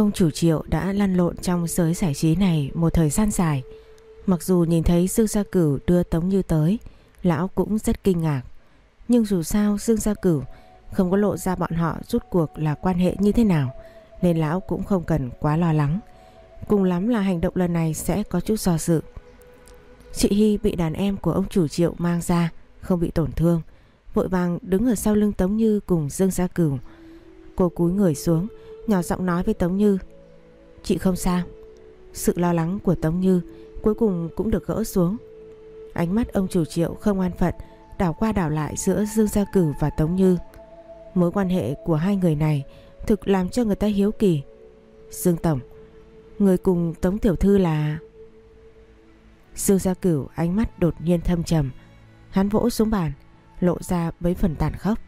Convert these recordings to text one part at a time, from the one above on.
Ông chủ triệu đã lăn lộn trong giới giải trí này một thời gian dài. Mặc dù nhìn thấy Dương Gia Cửu đưa Tống Như tới, lão cũng rất kinh ngạc. Nhưng dù sao Dương Gia Cửu không có lộ ra bọn họ rút cuộc là quan hệ như thế nào, nên lão cũng không cần quá lo lắng. Cùng lắm là hành động lần này sẽ có chút do dự. Chị Hy bị đàn em của ông chủ triệu mang ra, không bị tổn thương. Vội vàng đứng ở sau lưng Tống Như cùng Dương Gia Cửu. Cô cúi người xuống, nhỏ giọng nói với Tống Như. Chị không sao. Sự lo lắng của Tống Như cuối cùng cũng được gỡ xuống. Ánh mắt ông chủ triệu không an phận, đảo qua đảo lại giữa Dương Gia cử và Tống Như. Mối quan hệ của hai người này thực làm cho người ta hiếu kỳ. Dương Tổng, người cùng Tống Tiểu Thư là... Dương Gia Cửu ánh mắt đột nhiên thâm trầm. Hắn vỗ xuống bàn, lộ ra mấy phần tàn khốc.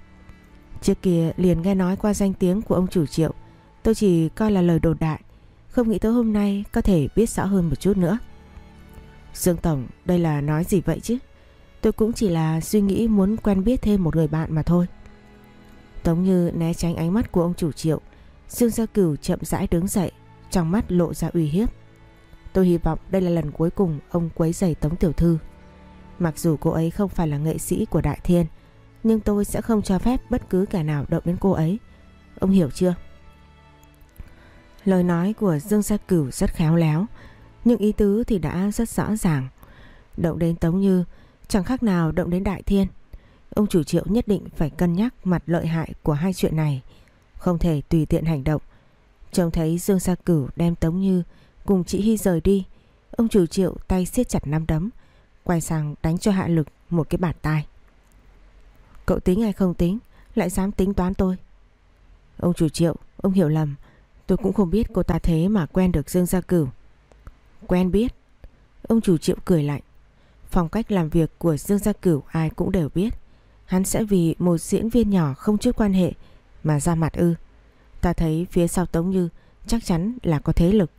Trước kia liền nghe nói qua danh tiếng của ông chủ triệu, tôi chỉ coi là lời đồn đại, không nghĩ tới hôm nay có thể biết rõ hơn một chút nữa. Dương Tổng, đây là nói gì vậy chứ? Tôi cũng chỉ là suy nghĩ muốn quen biết thêm một người bạn mà thôi. Tống Như né tránh ánh mắt của ông chủ triệu, Dương Gia Cửu chậm rãi đứng dậy, trong mắt lộ ra uy hiếp. Tôi hy vọng đây là lần cuối cùng ông quấy giày Tống Tiểu Thư. Mặc dù cô ấy không phải là nghệ sĩ của Đại Thiên, nhưng tôi sẽ không cho phép bất cứ kẻ nào động đến cô ấy. Ông hiểu chưa? Lời nói của Dương Gia Cửu rất khéo léo, nhưng ý tứ thì đã rất rõ ràng. Động đến Tống Như chẳng khác nào động đến Đại Thiên. Ông chủ triệu nhất định phải cân nhắc mặt lợi hại của hai chuyện này, không thể tùy tiện hành động. Trông thấy Dương Gia Cửu đem Tống Như cùng chị Hy rời đi, ông chủ triệu tay siết chặt nắm đấm, quay sang đánh cho Hạ Lực một cái bạt tai. Cậu tính hay không tính, lại dám tính toán tôi. Ông chủ triệu, ông hiểu lầm, tôi cũng không biết cô ta thế mà quen được Dương Gia Cửu. Quen biết. Ông chủ triệu cười lạnh. Phong cách làm việc của Dương Gia Cửu ai cũng đều biết. Hắn sẽ vì một diễn viên nhỏ không chút quan hệ mà ra mặt ư. Ta thấy phía sau Tống Như chắc chắn là có thế lực.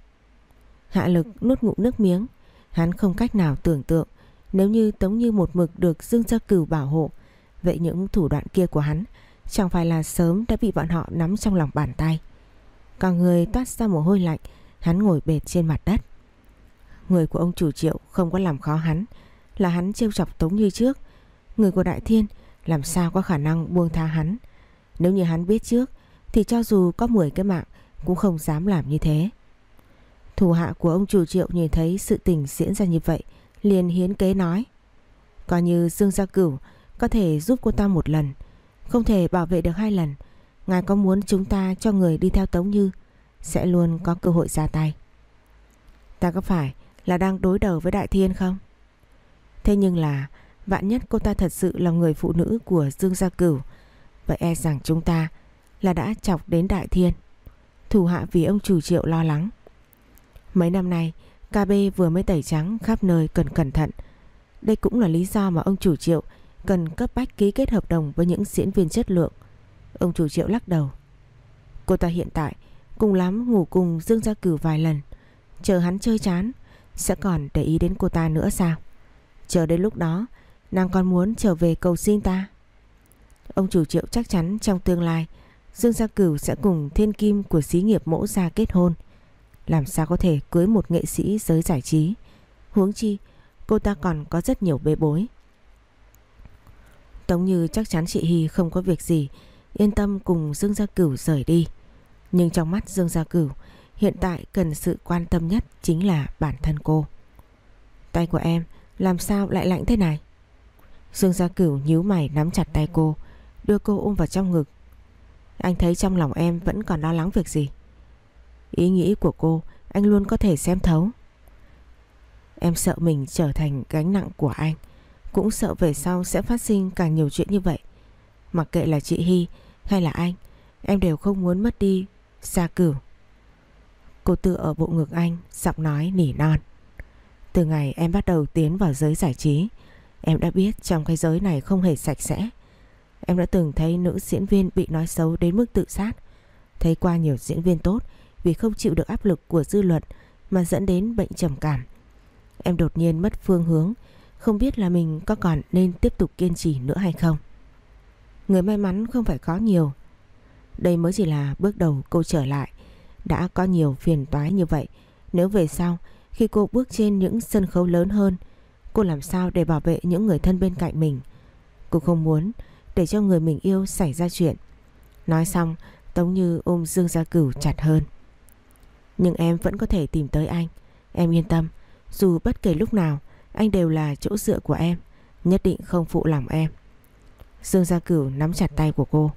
Hạ lực nuốt ngụm nước miếng. Hắn không cách nào tưởng tượng nếu như Tống Như một mực được Dương Gia Cửu bảo hộ, vậy những thủ đoạn kia của hắn chẳng phải là sớm đã bị bọn họ nắm trong lòng bàn tay. Cả người toát ra mồ hôi lạnh, hắn ngồi bệt trên mặt đất. Người của ông chủ triệu không có làm khó hắn, là hắn trêu chọc Tống Như trước. Người của Đại Thiên làm sao có khả năng buông tha hắn. Nếu như hắn biết trước, thì cho dù có 10 cái mạng cũng không dám làm như thế. Thủ hạ của ông chủ triệu nhìn thấy sự tình diễn ra như vậy, liền hiến kế nói, Coi như Dương Gia Cửu có thể giúp cô ta một lần, Không thể bảo vệ được hai lần Ngài có muốn chúng ta cho người đi theo Tống Như Sẽ luôn có cơ hội ra tay? Ta có phải là đang đối đầu với Đại Thiên không? Thế nhưng là, Vạn nhất cô ta thật sự là người phụ nữ của Dương Gia Cửu, Vậy e rằng chúng ta là đã chọc đến Đại Thiên, Thủ hạ vì ông chủ triệu lo lắng. Mấy năm nay KB vừa mới tẩy trắng khắp nơi cần cẩn thận. Đây cũng là lý do mà ông chủ triệu cần cấp bách ký kết hợp đồng với những diễn viên chất lượng Ông chủ triệu lắc đầu. Cô ta hiện tại cùng lắm ngủ cùng Dương Gia Cửu vài lần. Chờ hắn chơi chán, Sẽ còn để ý đến cô ta nữa sao? Chờ đến lúc đó, Nàng còn muốn trở về cầu xin ta. Ông chủ triệu chắc chắn trong tương lai, Dương Gia Cửu sẽ cùng thiên kim của xí nghiệp mẫu gia kết hôn. Làm sao có thể cưới một nghệ sĩ giới giải trí? Huống chi, Cô ta còn có rất nhiều bê bối. Tống Như chắc chắn chị Hy không có việc gì Yên tâm cùng Dương Gia Cửu rời đi. Nhưng trong mắt Dương Gia Cửu, Hiện tại cần sự quan tâm nhất Chính là bản thân cô. Tay của em làm sao lại lạnh thế này? Dương Gia Cửu nhíu mày nắm chặt tay cô, Đưa cô ôm vào trong ngực. Anh thấy trong lòng em vẫn còn lo lắng việc gì? Ý nghĩ của cô, Anh luôn có thể xem thấu. Em sợ mình trở thành gánh nặng của anh, Cũng sợ về sau sẽ phát sinh càng nhiều chuyện như vậy. Mặc kệ là chị Hy hay là anh? Em đều không muốn mất đi Gia Cửu. Cô tự ở bộ ngực anh, Giọng nói nỉ non. Từ ngày em bắt đầu tiến vào giới giải trí, Em đã biết trong cái giới này không hề sạch sẽ. Em đã từng thấy nữ diễn viên bị nói xấu đến mức tự sát. Thấy qua nhiều diễn viên tốt Vì không chịu được áp lực của dư luận Mà dẫn đến bệnh trầm cảm. Em đột nhiên mất phương hướng, Không biết là mình có còn nên tiếp tục kiên trì nữa hay không. Người may mắn không phải có nhiều. Đây mới chỉ là bước đầu cô trở lại. Đã có nhiều phiền toái như vậy, Nếu về sau, khi cô bước trên những sân khấu lớn hơn, Cô làm sao để bảo vệ những người thân bên cạnh mình? Cô không muốn để cho người mình yêu xảy ra chuyện. Nói xong, Tống Như ôm Dương Gia Cửu chặt hơn. Nhưng em vẫn có thể tìm tới anh. Em yên tâm, Dù bất kể lúc nào, Anh đều là chỗ dựa của em. Nhất định không phụ lòng em. Dương Gia Cửu nắm chặt tay của cô.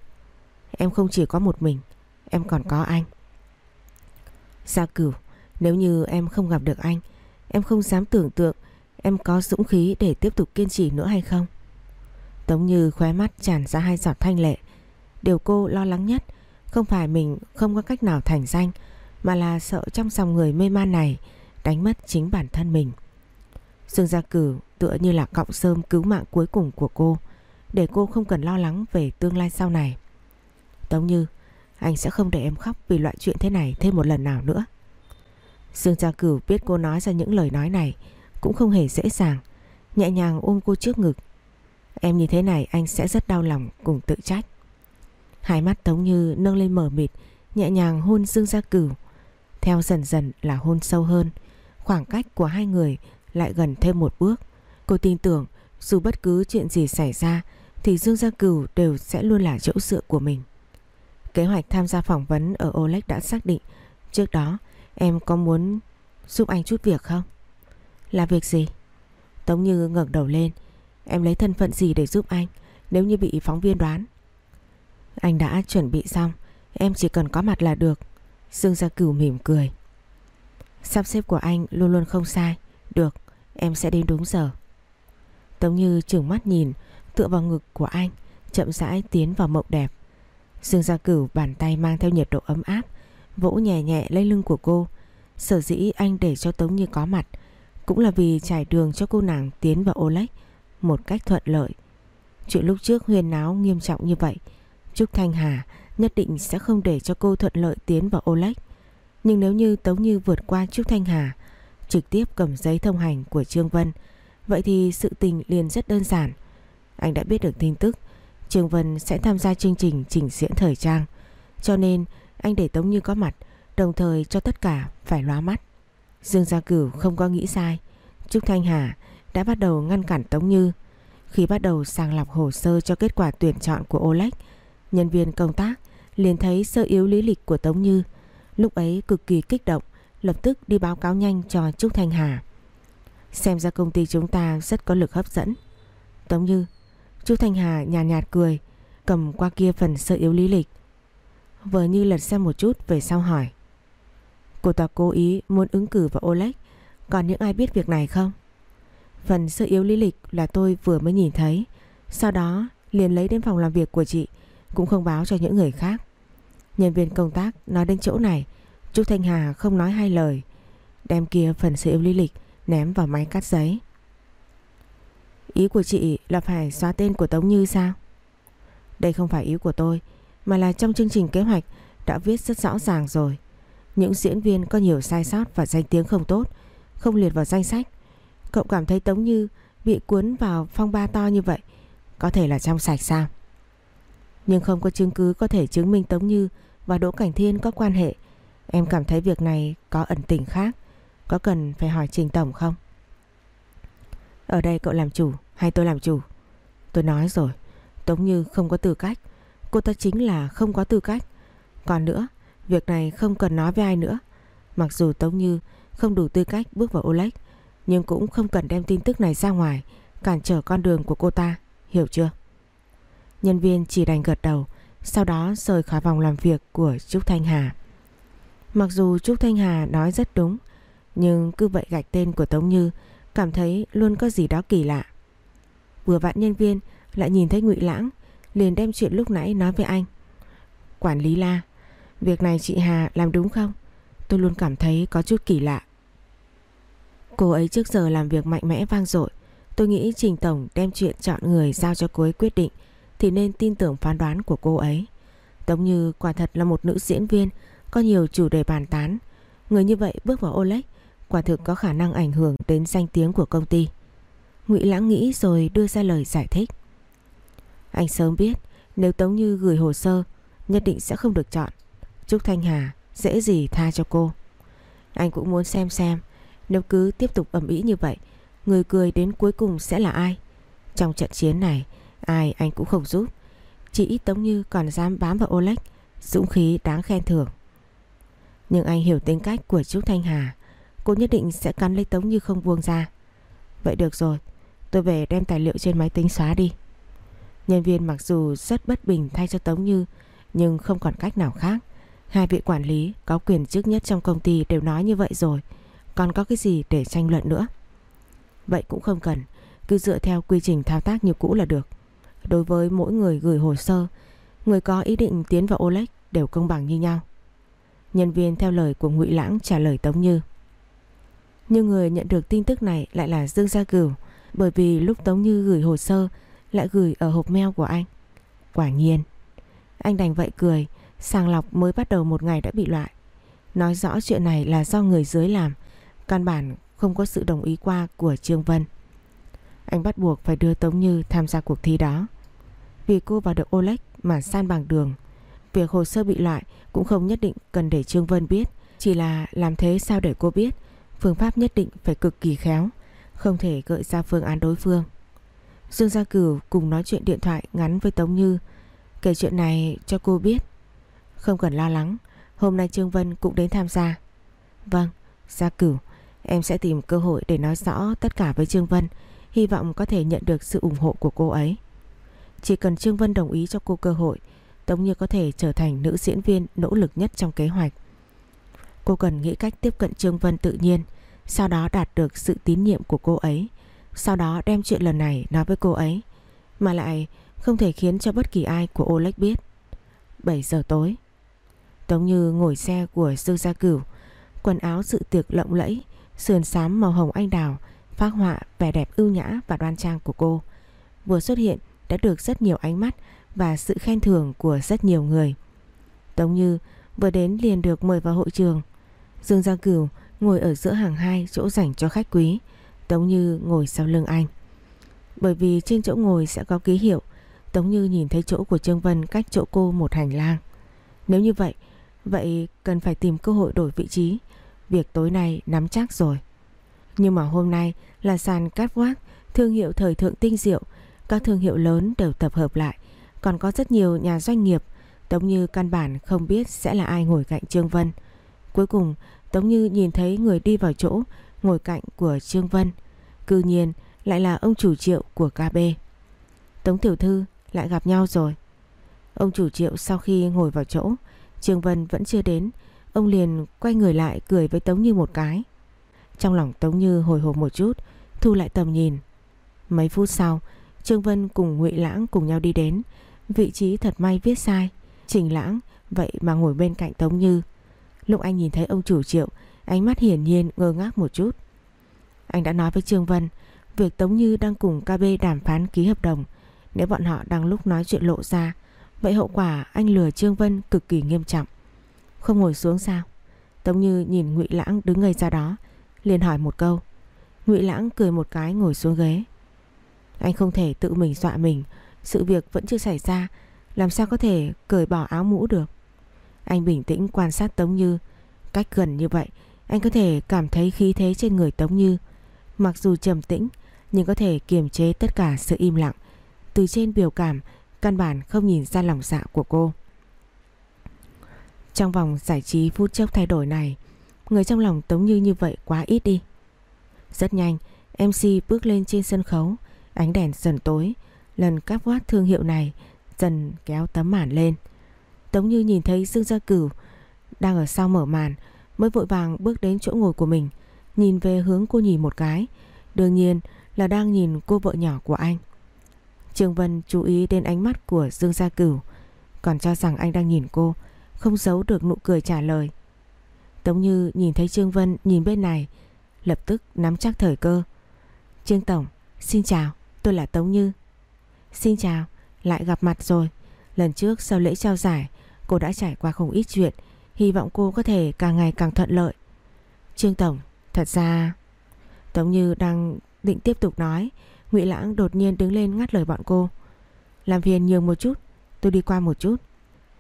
Em không chỉ có một mình, Em còn có anh. Gia Cửu, Nếu như em không gặp được anh, Em không dám tưởng tượng Em có dũng khí để tiếp tục kiên trì nữa hay không. Tống Như khóe mắt tràn ra hai giọt thanh lệ. Điều cô lo lắng nhất Không phải mình không có cách nào thành danh, Mà là sợ trong dòng người mê man này Đánh mất chính bản thân mình. Dương Gia Cửu tựa như là cọng sơm cứu mạng cuối cùng của cô. Để cô không cần lo lắng về tương lai sau này. Tống Như, Anh sẽ không để em khóc vì loại chuyện thế này thêm một lần nào nữa. Dương Gia Cửu biết cô nói ra những lời nói này Cũng không hề dễ dàng, Nhẹ nhàng ôm cô trước ngực. Em như thế này anh sẽ rất đau lòng cùng tự trách. Hai mắt Tống Như nâng lên mở mịt, Nhẹ nhàng hôn Dương Gia Cửu. Theo dần dần là hôn sâu hơn, Khoảng cách của hai người lại gần thêm một bước. Cô tin tưởng dù bất cứ chuyện gì xảy ra thì Dương Gia Cửu đều sẽ luôn là chỗ dựa của mình. Kế hoạch tham gia phỏng vấn ở Oleg đã xác định. Trước đó, em có muốn giúp anh chút việc không? Là việc gì? Tống Như ngẩng đầu lên. Em lấy thân phận gì để giúp anh, Nếu như bị phóng viên đoán? Anh đã chuẩn bị xong. Em chỉ cần có mặt là được. Dương Gia Cửu mỉm cười. Sắp xếp của anh luôn luôn không sai. Được, em sẽ đến đúng giờ. Tống Như trừng mắt nhìn. Tựa vào ngực của anh Chậm rãi tiến vào mộng đẹp Dương Gia Cửu bàn tay mang theo nhiệt độ ấm áp Vỗ nhẹ nhẹ lấy lưng của cô Sở dĩ anh để cho Tống Như có mặt Cũng là vì trải đường cho cô nàng tiến vào Olex một cách thuận lợi. Chuyện lúc trước huyền náo nghiêm trọng như vậy, Trúc Thanh Hà nhất định sẽ không để cho cô thuận lợi tiến vào Olex. Nhưng nếu như Tống Như vượt qua Trúc Thanh Hà, trực tiếp cầm giấy thông hành của Trương Vân, vậy thì sự tình liền rất đơn giản. Anh đã biết được tin tức, Trương Vân sẽ tham gia chương trình trình diễn thời trang, cho nên anh để Tống Như có mặt, đồng thời cho tất cả phải lóa mắt. Dương Gia Cửu không có nghĩ sai, Trúc Thanh Hà đã bắt đầu ngăn cản Tống Như. Khi bắt đầu sàng lọc hồ sơ cho kết quả tuyển chọn của Oleg, nhân viên công tác liền thấy sơ yếu lý lịch của Tống Như. Lúc ấy cực kỳ kích động, lập tức đi báo cáo nhanh cho Trúc Thanh Hà. Xem ra công ty chúng ta rất có lực hấp dẫn. Tống Như, chú Thanh Hà nhàn nhạt, nhạt cười, cầm qua kia phần sơ yếu lý lịch. Vờ như lật xem một chút về sau hỏi. Cô ta cố ý muốn ứng cử vào Oleg, còn những ai biết việc này không? Phần sơ yếu lý lịch là tôi vừa mới nhìn thấy Sau đó liền lấy đến phòng làm việc của chị Cũng không báo cho những người khác Nhân viên công tác nói đến chỗ này Trúc Thanh Hà không nói hai lời Đem kia phần sơ yếu lý lịch Ném vào máy cắt giấy Ý của chị là phải xóa tên của Tống Như sao? Đây không phải ý của tôi, Mà là trong chương trình kế hoạch Đã viết rất rõ ràng rồi. Những diễn viên có nhiều sai sót và danh tiếng không tốt, Không liệt vào danh sách. Cậu cảm thấy Tống Như bị cuốn vào phong ba to như vậy, Có thể là trong sạch sao? Nhưng không có chứng cứ có thể chứng minh Tống Như và Đỗ Cảnh Thiên có quan hệ. Em cảm thấy việc này có ẩn tình khác, Có cần phải hỏi Trình Tổng không? Ở đây cậu làm chủ hay tôi làm chủ? Tôi nói rồi Tống Như không có tư cách. Cô ta chính là không có tư cách. Còn nữa Việc này không cần nói với ai nữa. Mặc dù Tống Như không đủ tư cách bước vào Olex, nhưng cũng không cần đem tin tức này ra ngoài Cản trở con đường của cô ta Hiểu chưa? Nhân viên chỉ đành gật đầu Sau đó rời khỏi vòng làm việc của Trúc Thanh Hà. Mặc dù Trúc Thanh Hà nói rất đúng Nhưng cứ vậy gạch tên của Tống Như Cảm thấy luôn có gì đó kỳ lạ. Vừa vặn nhân viên, Lại nhìn thấy ngụy Lãng, Liền đem chuyện lúc nãy nói với anh. Quản lý la, Việc này chị Hà làm đúng không? Tôi luôn cảm thấy có chút kỳ lạ. Cô ấy trước giờ làm việc mạnh mẽ vang dội. Tôi nghĩ Trình Tổng đem chuyện chọn người giao cho cô ấy quyết định Thì nên tin tưởng phán đoán của cô ấy. Tống Như quả thật là một nữ diễn viên, Có nhiều chủ đề bàn tán. Người như vậy bước vào Olex, Quả thực có khả năng ảnh hưởng đến danh tiếng của công ty. Ngụy Lãng nghĩ rồi đưa ra lời giải thích. Anh sớm biết, Nếu Tống Như gửi hồ sơ, Nhất định sẽ không được chọn. Trúc Thanh Hà, Dễ gì tha cho cô. Anh cũng muốn xem xem, Nếu cứ tiếp tục ẩm ý như vậy, Người cười đến cuối cùng sẽ là ai? Trong trận chiến này, Ai anh cũng không giúp. Chỉ ít Tống Như còn dám bám vào Oleg, Dũng khí đáng khen thưởng. Nhưng anh hiểu tính cách của Trúc Thanh Hà, Cô nhất định sẽ cắn lấy Tống Như không buông ra. Vậy được rồi Tôi về đem tài liệu trên máy tính xóa đi. Nhân viên mặc dù rất bất bình thay cho Tống Như, Nhưng không còn cách nào khác. Hai vị quản lý có quyền chức nhất trong công ty đều nói như vậy rồi, Còn có cái gì để tranh luận nữa? Vậy cũng không cần, Cứ dựa theo quy trình thao tác như cũ là được. Đối với mỗi người gửi hồ sơ, Người có ý định tiến vào Olex đều công bằng như nhau. Nhân viên theo lời của Ngụy Lãng trả lời Tống Như. Nhưng người nhận được tin tức này lại là Dương Gia Cửu bởi vì lúc Tống Như gửi hồ sơ, Lại gửi ở hộp mail của anh. Quả nhiên, Anh đành vậy cười, Sàng lọc mới bắt đầu một ngày đã bị loại. Nói rõ chuyện này là do người dưới làm, Căn bản không có sự đồng ý qua của Trương Vân. Anh bắt buộc phải đưa Tống Như tham gia cuộc thi đó. Vì cô vào được olex mà san bằng đường, Việc hồ sơ bị loại cũng không nhất định cần để Trương Vân biết, Chỉ là làm thế sao để cô biết, Phương pháp nhất định phải cực kỳ khéo. Không thể gợi ra phương án đối phương. Dương Gia Cửu cùng nói chuyện điện thoại ngắn với Tống Như Kể chuyện này cho cô biết. Không cần lo lắng Hôm nay Trương Vân cũng đến tham gia. Vâng, Gia Cửu Em sẽ tìm cơ hội để nói rõ tất cả với Trương Vân Hy vọng có thể nhận được sự ủng hộ của cô ấy. Chỉ cần Trương Vân đồng ý cho cô cơ hội Tống Như có thể trở thành nữ diễn viên nỗ lực nhất trong kế hoạch. Cô cần nghĩ cách tiếp cận Trương Vân tự nhiên sau đó đạt được sự tín nhiệm của cô ấy, Sau đó đem chuyện lần này nói với cô ấy, Mà lại không thể khiến cho bất kỳ ai của Oleg biết. 7 giờ tối, Tống Như ngồi xe của Dư Gia Cửu, Quần áo sự tiệc lộng lẫy, Sườn xám màu hồng anh đào, Phác họa vẻ đẹp ưu nhã và đoan trang của cô. Vừa xuất hiện đã được rất nhiều ánh mắt Và sự khen thưởng của rất nhiều người. Tống Như vừa đến liền được mời vào hội trường. Dương Gia Cửu ngồi ở giữa hàng hai chỗ dành cho khách quý, Tống Như ngồi sau lưng anh. Bởi vì trên chỗ ngồi sẽ có ký hiệu, Tống Như nhìn thấy chỗ của Trương Vân cách chỗ cô một hành lang. Nếu như vậy Vậy cần phải tìm cơ hội đổi vị trí. Việc tối nay nắm chắc rồi. Nhưng mà hôm nay là sàn catwalk Thương hiệu thời thượng tinh diệu, Các thương hiệu lớn đều tập hợp lại. Còn có rất nhiều nhà doanh nghiệp, Tống Như căn bản không biết sẽ là ai ngồi cạnh Trương Vân. Cuối cùng Tống Như nhìn thấy người đi vào chỗ, Ngồi cạnh của Trương Vân. Cư nhiên, lại là ông chủ triệu của KB Tống Tiểu Thư lại gặp nhau rồi. Ông chủ triệu sau khi ngồi vào chỗ, Trương Vân vẫn chưa đến. Ông liền quay người lại cười với Tống Như một cái. Trong lòng Tống Như hồi hộp một chút, Thu lại tầm nhìn. Mấy phút sau, Trương Vân cùng Ngụy Lãng cùng nhau đi đến. Vị trí thật may viết sai. Trình Lãng vậy mà ngồi bên cạnh Tống Như. Lúc anh nhìn thấy ông chủ triệu, Ánh mắt hiển nhiên ngơ ngác một chút. Anh đã nói với Trương Vân, Việc Tống Như đang cùng KB đàm phán ký hợp đồng. Nếu bọn họ đang lúc nói chuyện lộ ra, Vậy hậu quả anh lừa Trương Vân cực kỳ nghiêm trọng. Không ngồi xuống sao? Tống Như nhìn Ngụy Lãng đứng ngây ra đó, liền hỏi một câu. Ngụy Lãng cười một cái ngồi xuống ghế. Anh không thể tự mình dọa mình, Sự việc vẫn chưa xảy ra, Làm sao có thể cởi bỏ áo mũ được? Anh bình tĩnh quan sát Tống Như. Cách gần như vậy, Anh có thể cảm thấy khí thế trên người Tống Như. Mặc dù trầm tĩnh, Nhưng có thể kiềm chế tất cả sự im lặng. Từ trên biểu cảm, Căn bản không nhìn ra lòng dạ của cô. Trong vòng giải trí phút chốc thay đổi này, Người trong lòng Tống Như như vậy quá ít đi. Rất nhanh MC bước lên trên sân khấu. Ánh đèn dần tối. Lần các vát thương hiệu này Dần kéo tấm màn lên. Tống Như nhìn thấy Dương Gia Cửu Đang ở sau mở màn, Mới vội vàng bước đến chỗ ngồi của mình, Nhìn về hướng cô nhì một cái. Đương nhiên là đang nhìn cô vợ nhỏ của anh. Trương Vân chú ý đến ánh mắt của Dương Gia Cửu, Còn cho rằng anh đang nhìn cô, không giấu được nụ cười trả lời. Tống Như nhìn thấy Trương Vân nhìn bên này, Lập tức nắm chắc thời cơ. Trương Tổng, Xin chào, tôi là Tống Như. Xin chào, lại gặp mặt rồi. Lần trước sau lễ trao giải Cô đã trải qua không ít chuyện Hy vọng cô có thể càng ngày càng thuận lợi Trương Tổng Thật ra Tống Như đang định tiếp tục nói Ngụy Lãng đột nhiên đứng lên ngắt lời bọn cô Làm phiền nhường một chút Tôi đi qua một chút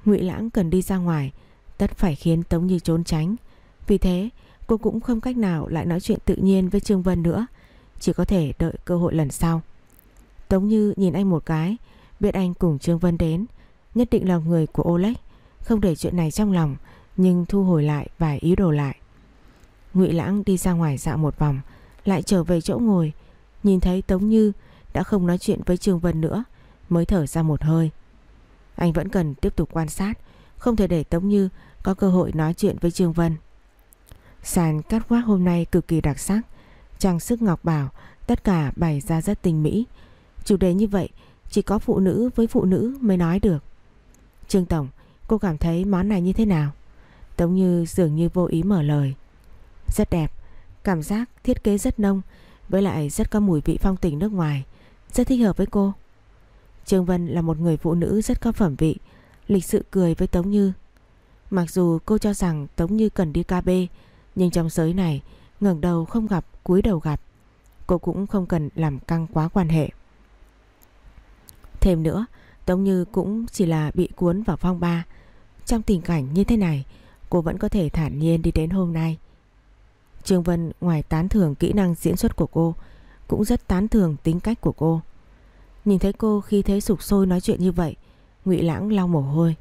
Ngụy Lãng cần đi ra ngoài tất phải khiến Tống Như trốn tránh. Vì thế cô cũng không cách nào lại nói chuyện tự nhiên với Trương Vân nữa. Chỉ có thể đợi cơ hội lần sau. Tống Như nhìn anh một cái, biết anh cùng Trương Vân đến, nhất định là người của Oleg, không để chuyện này trong lòng, nhưng thu hồi lại vài ý đồ lại. Ngụy Lãng đi ra ngoài dạo một vòng, lại trở về chỗ ngồi, nhìn thấy Tống Như đã không nói chuyện với Trương Vân nữa, mới thở ra một hơi. Anh vẫn cần tiếp tục quan sát, không thể để Tống Như có cơ hội nói chuyện với Trương Vân. Sàn cắt khoác hôm nay cực kỳ đặc sắc, trang sức ngọc bảo, tất cả bày ra rất tinh mỹ. Chủ đề như vậy chỉ có phụ nữ với phụ nữ mới nói được. Trương Tổng, cô cảm thấy món này như thế nào? Tống Như dường như vô ý mở lời. Rất đẹp, cảm giác thiết kế rất nông, với lại rất có mùi vị phong tình nước ngoài, rất thích hợp với cô. Trương Vân là một người phụ nữ rất có phẩm vị, lịch sự cười với Tống Như. Mặc dù cô cho rằng Tống Như cần đi KB, nhưng trong giới này, ngẩng đầu không gặp, cúi đầu gặp. Cô cũng không cần làm căng quá quan hệ. Thêm nữa, Tống Như cũng chỉ là bị cuốn vào phong ba. Trong tình cảnh như thế này, cô vẫn có thể thản nhiên đi đến hôm nay. Trương Vân ngoài tán thưởng kỹ năng diễn xuất của cô, cũng rất tán thưởng tính cách của cô. Nhìn thấy cô khi thế sục sôi nói chuyện như vậy, Ngụy Lãng lau mồ hôi.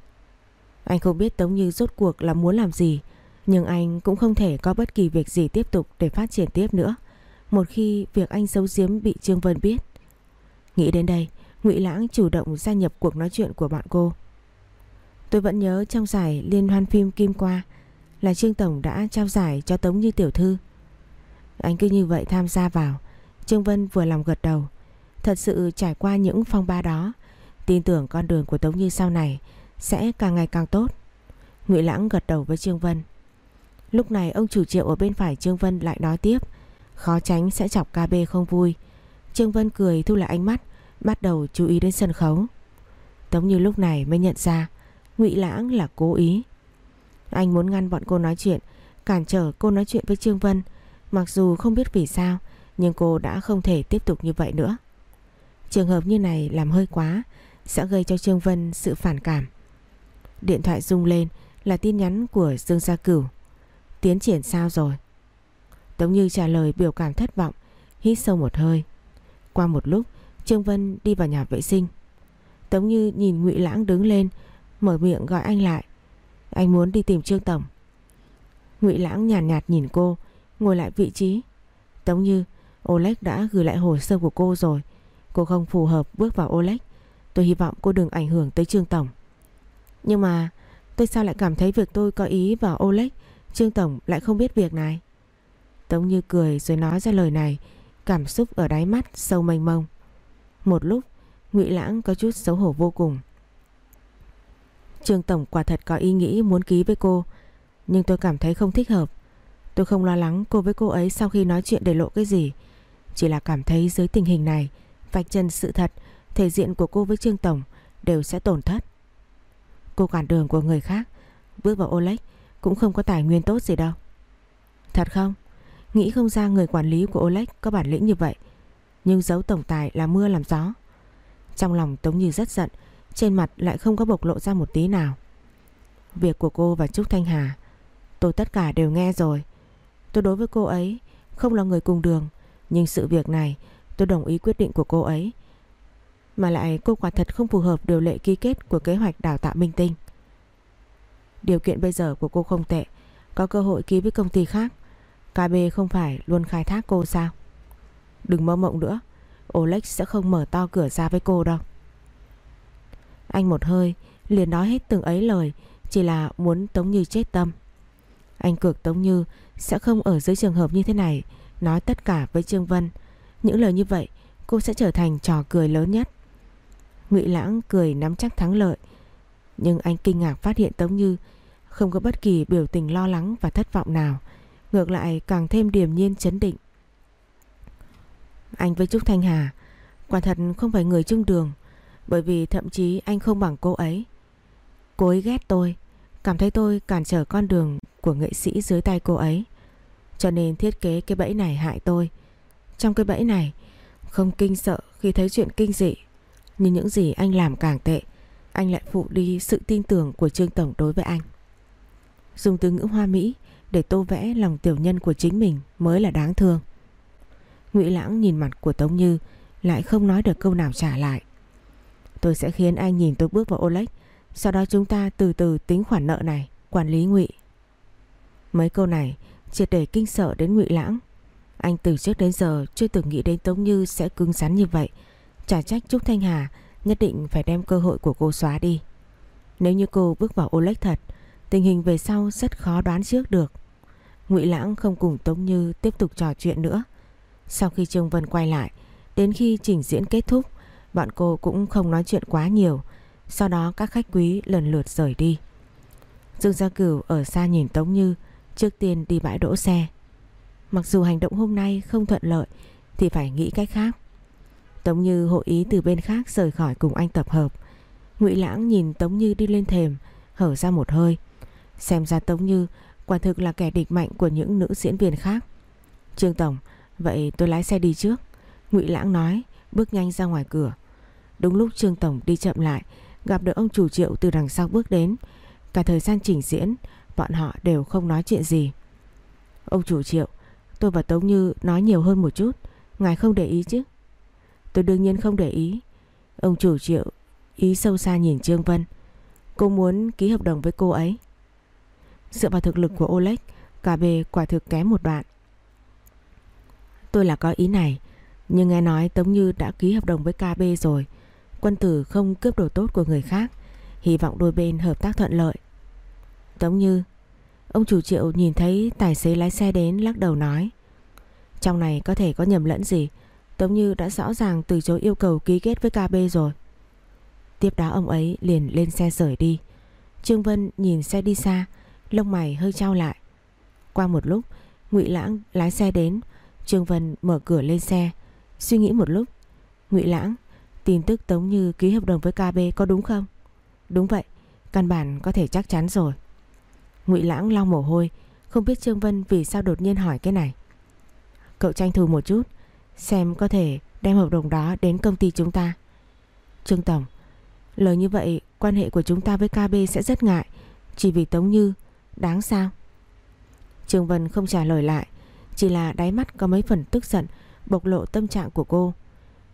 Anh không biết Tống Như rốt cuộc là muốn làm gì, nhưng anh cũng không thể có bất kỳ việc gì tiếp tục để phát triển tiếp nữa. Một khi việc anh giấu giếm bị Trương Vân biết. Nghĩ đến đây, Ngụy Lãng chủ động gia nhập cuộc nói chuyện của bọn cô. Tôi vẫn nhớ trong giải liên hoan phim Kim Qua là Trương Tổng đã trao giải cho Tống Như Tiểu Thư. Anh cứ như vậy tham gia vào. Trương Vân vừa lòng gật đầu. Thật sự trải qua những phong ba đó, tin tưởng con đường của Tống Như sau này sẽ càng ngày càng tốt. Ngụy Lãng gật đầu với Trương Vân. Lúc này ông chủ triệu ở bên phải Trương Vân lại nói tiếp, khó tránh sẽ chọc KB không vui. Trương Vân cười thu lại ánh mắt, bắt đầu chú ý đến sân khấu. Tống Như lúc này mới nhận ra Ngụy Lãng là cố ý. Anh muốn ngăn bọn cô nói chuyện, cản trở cô nói chuyện với Trương Vân, mặc dù không biết vì sao, nhưng cô đã không thể tiếp tục như vậy nữa. Trường hợp như này làm hơi quá, sẽ gây cho Trương Vân sự phản cảm. Điện thoại rung lên là tin nhắn của Dương Gia Cửu. Tiến triển sao rồi? Tống Như trả lời biểu cảm thất vọng, hít sâu một hơi. Qua một lúc, Trương Vân đi vào nhà vệ sinh. Tống Như nhìn Ngụy Lãng đứng lên, mở miệng gọi anh lại. Anh muốn đi tìm Trương Tổng. Ngụy Lãng nhàn nhạt, nhạt nhìn cô, ngồi lại vị trí. Tống Như, Oleg đã gửi lại hồ sơ của cô rồi. Cô không phù hợp bước vào Oleg. Tôi hy vọng cô đừng ảnh hưởng tới Trương Tổng. Nhưng mà tôi sao lại cảm thấy việc tôi có ý vào Oleg, Trương Tổng lại không biết việc này. Tống Như cười rồi nói ra lời này, cảm xúc ở đáy mắt sâu mênh mông. Một lúc, Ngụy Lãng có chút xấu hổ vô cùng. Trương Tổng quả thật có ý nghĩ muốn ký với cô, nhưng tôi cảm thấy không thích hợp. Tôi không lo lắng cô với cô ấy sau khi nói chuyện để lộ cái gì, chỉ là cảm thấy dưới tình hình này, vạch chân sự thật, thể diện của cô với Trương Tổng đều sẽ tổn thất. Cô cản đường của người khác, bước vào olex cũng không có tài nguyên tốt gì đâu. Thật không? Nghĩ không ra người quản lý của olex có bản lĩnh như vậy, nhưng giấu tổng tài là mưa làm gió. Trong lòng Tống Như rất giận, trên mặt lại không có bộc lộ ra một tí nào. Việc của cô và Trúc Thanh Hà, tôi tất cả đều nghe rồi. Tôi đối với cô ấy không là người cùng đường, nhưng sự việc này tôi đồng ý quyết định của cô ấy. Mà lại cô quả thật không phù hợp điều lệ ký kết của kế hoạch đào tạo minh tinh. Điều kiện bây giờ của cô không tệ, có cơ hội ký với công ty khác. KB không phải luôn khai thác cô sao? Đừng mơ mộng nữa, Oleg sẽ không mở to cửa ra với cô đâu. Anh một hơi liền nói hết từng ấy lời Chỉ là muốn Tống Như chết tâm. Anh cược Tống Như sẽ không ở dưới trường hợp như thế này Nói tất cả với Trương Vân. Những lời như vậy cô sẽ trở thành trò cười lớn nhất. Ngụy Lãng cười nắm chắc thắng lợi Nhưng anh kinh ngạc phát hiện Tống Như Không có bất kỳ biểu tình lo lắng và thất vọng nào. Ngược lại càng thêm điềm nhiên chấn định. Anh với Trúc Thanh Hà. Quả thật không phải người chung đường, bởi vì thậm chí anh không bằng cô ấy. Cô ấy ghét tôi, Cảm thấy tôi cản trở con đường của nghệ sĩ dưới tay cô ấy. Cho nên thiết kế cái bẫy này hại tôi. Trong cái bẫy này, Không kinh sợ khi thấy chuyện kinh dị, Nhưng những gì anh làm càng tệ, Anh lại phụ đi sự tin tưởng của Trương Tổng đối với anh. Dùng từ ngữ hoa mỹ để tô vẽ lòng tiểu nhân của chính mình mới là đáng thương. Ngụy Lãng nhìn mặt của Tống Như lại không nói được câu nào trả lại. Tôi sẽ khiến anh nhìn tôi bước vào Oleg, sau đó chúng ta từ từ tính khoản nợ này, quản lý Ngụy. Mấy câu này triệt để kinh sợ đến Ngụy Lãng. Anh từ trước đến giờ chưa từng nghĩ đến Tống Như sẽ cứng rắn như vậy. Trả trách Trúc Thanh Hà nhất định phải đem cơ hội của cô xóa đi. Nếu như cô bước vào Oleg thật, tình hình về sau rất khó đoán trước được. Ngụy Lãng không cùng Tống Như tiếp tục trò chuyện nữa. Sau khi Trương Vân quay lại, đến khi trình diễn kết thúc, bọn cô cũng không nói chuyện quá nhiều. Sau đó các khách quý lần lượt rời đi. Dương Gia Cửu ở xa nhìn Tống Như, trước tiên đi bãi đỗ xe. Mặc dù hành động hôm nay không thuận lợi thì phải nghĩ cách khác. Tống Như hội ý từ bên khác rời khỏi cùng anh tập hợp. Ngụy Lãng nhìn Tống Như đi lên thềm, hở ra một hơi. Xem ra Tống Như quả thực là kẻ địch mạnh của những nữ diễn viên khác. Trương Tổng, vậy tôi lái xe đi trước. Ngụy Lãng nói, bước nhanh ra ngoài cửa. Đúng lúc Trương Tổng đi chậm lại, gặp được ông chủ triệu từ đằng sau bước đến. Cả thời gian trình diễn, bọn họ đều không nói chuyện gì. Ông chủ triệu, tôi và Tống Như nói nhiều hơn một chút, ngài không để ý chứ? Tôi đương nhiên không để ý. Ông chủ triệu ý sâu xa nhìn Trương Vân. Cô muốn ký hợp đồng với cô ấy. Dựa vào thực lực của Oleg, cả bề quả thực kém một đoạn. Tôi là có ý này, nhưng nghe nói Tống Như đã ký hợp đồng với KB rồi. Quân tử không cướp đồ tốt của người khác, hy vọng đôi bên hợp tác thuận lợi. Tống Như, ông chủ triệu nhìn thấy tài xế lái xe đến lắc đầu nói. Trong này có thể có nhầm lẫn gì, Tống Như đã rõ ràng từ chối yêu cầu ký kết với KB rồi. Tiếp đó ông ấy liền lên xe rời đi. Trương Vân nhìn xe đi xa, lông mày hơi trao lại. Qua một lúc, Ngụy Lãng lái xe đến, Trương Vân mở cửa lên xe, suy nghĩ một lúc. Ngụy Lãng, tin tức Tống Như ký hợp đồng với KB có đúng không? Đúng vậy, căn bản có thể chắc chắn rồi. Ngụy Lãng lau mồ hôi, không biết Trương Vân vì sao đột nhiên hỏi cái này. Cậu tranh thủ một chút, xem có thể đem hợp đồng đó đến công ty chúng ta. Trương Tổng, lời như vậy quan hệ của chúng ta với KB sẽ rất ngại, chỉ vì Tống Như, đáng sao? Trương Vân không trả lời lại, chỉ là đáy mắt có mấy phần tức giận bộc lộ tâm trạng của cô.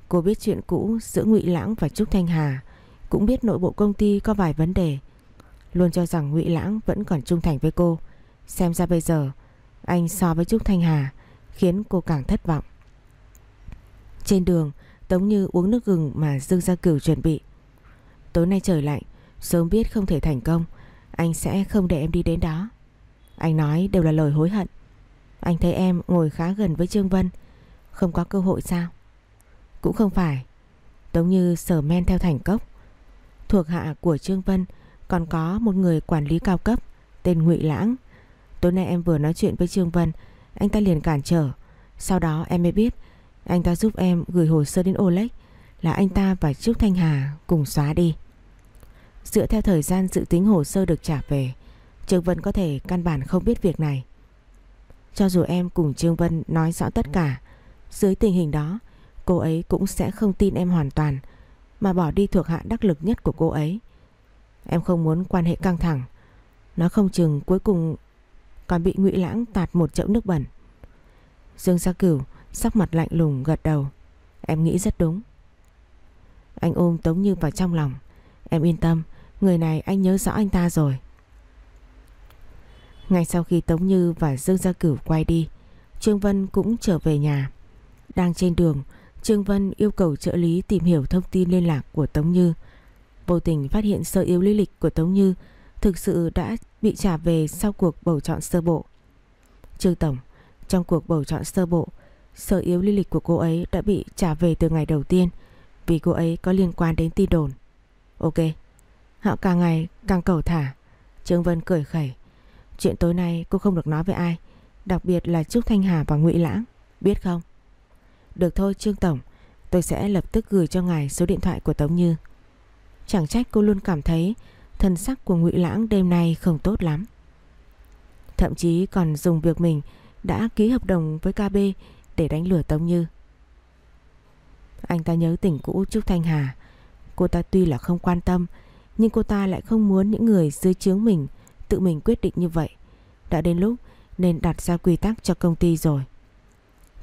Cô biết chuyện cũ giữa Ngụy Lãng và Trúc Thanh Hà, cũng biết nội bộ công ty có vài vấn đề. Luôn cho rằng Ngụy Lãng vẫn còn trung thành với cô. Xem ra bây giờ, anh so với Trúc Thanh Hà khiến cô càng thất vọng. Trên đường, Tống Như uống nước gừng mà Dương Gia Cửu chuẩn bị. Tối nay trời lạnh, sớm biết không thể thành công, anh sẽ không để em đi đến đó. Anh nói đều là lời hối hận. Anh thấy em ngồi khá gần với Trương Vân, không có cơ hội sao? Cũng không phải. Tống Như sở men theo thành cốc. Thuộc hạ của Trương Vân còn có một người quản lý cao cấp tên Ngụy Lãng. Tối nay em vừa nói chuyện với Trương Vân, anh ta liền cản trở. Sau đó em mới biết anh ta giúp em gửi hồ sơ đến Oleg là anh ta và Trúc Thanh Hà cùng xóa đi. Dựa theo thời gian dự tính hồ sơ được trả về, Trương Vân có thể căn bản không biết việc này. Cho dù em cùng Trương Vân nói rõ tất cả, dưới tình hình đó, cô ấy cũng sẽ không tin em hoàn toàn mà bỏ đi thuộc hạ đắc lực nhất của cô ấy. Em không muốn quan hệ căng thẳng, nó không chừng cuối cùng còn bị Ngụy Lãng tạt một chậu nước bẩn. Dương Gia Cửu sắc mặt lạnh lùng gật đầu. Em nghĩ rất đúng. Anh ôm Tống Như vào trong lòng. Em yên tâm, người này anh nhớ rõ anh ta rồi. Ngay sau khi Tống Như và Dương Gia Cửu quay đi, Trương Vân cũng trở về nhà. Đang trên đường, Trương Vân yêu cầu trợ lý tìm hiểu thông tin liên lạc của Tống Như. Vô tình phát hiện sơ yếu lý lịch của Tống Như thực sự đã bị trả về sau cuộc bầu chọn sơ bộ. Trương Tổng, trong cuộc bầu chọn sơ bộ, sơ yếu lý lịch của cô ấy đã bị trả về từ ngày đầu tiên vì cô ấy có liên quan đến tin đồn. Ok, họ càng ngày càng cầu thả. Trương Vân cười khẩy. Chuyện tối nay cô không được nói với ai, đặc biệt là Trúc Thanh Hà và Ngụy Lãng, biết không? Được thôi Trương Tổng, tôi sẽ lập tức gửi cho ngài số điện thoại của Tống Như. Chẳng trách cô luôn cảm thấy thân sắc của Ngụy Lãng đêm nay không tốt lắm. Thậm chí còn dùng việc mình đã ký hợp đồng với KB để đánh lừa Tống Như. Anh ta nhớ tình cũ Trúc Thanh Hà. Cô ta tuy là không quan tâm, nhưng cô ta lại không muốn những người dưới chướng mình tự mình quyết định như vậy. Đã đến lúc nên đặt ra quy tắc cho công ty rồi.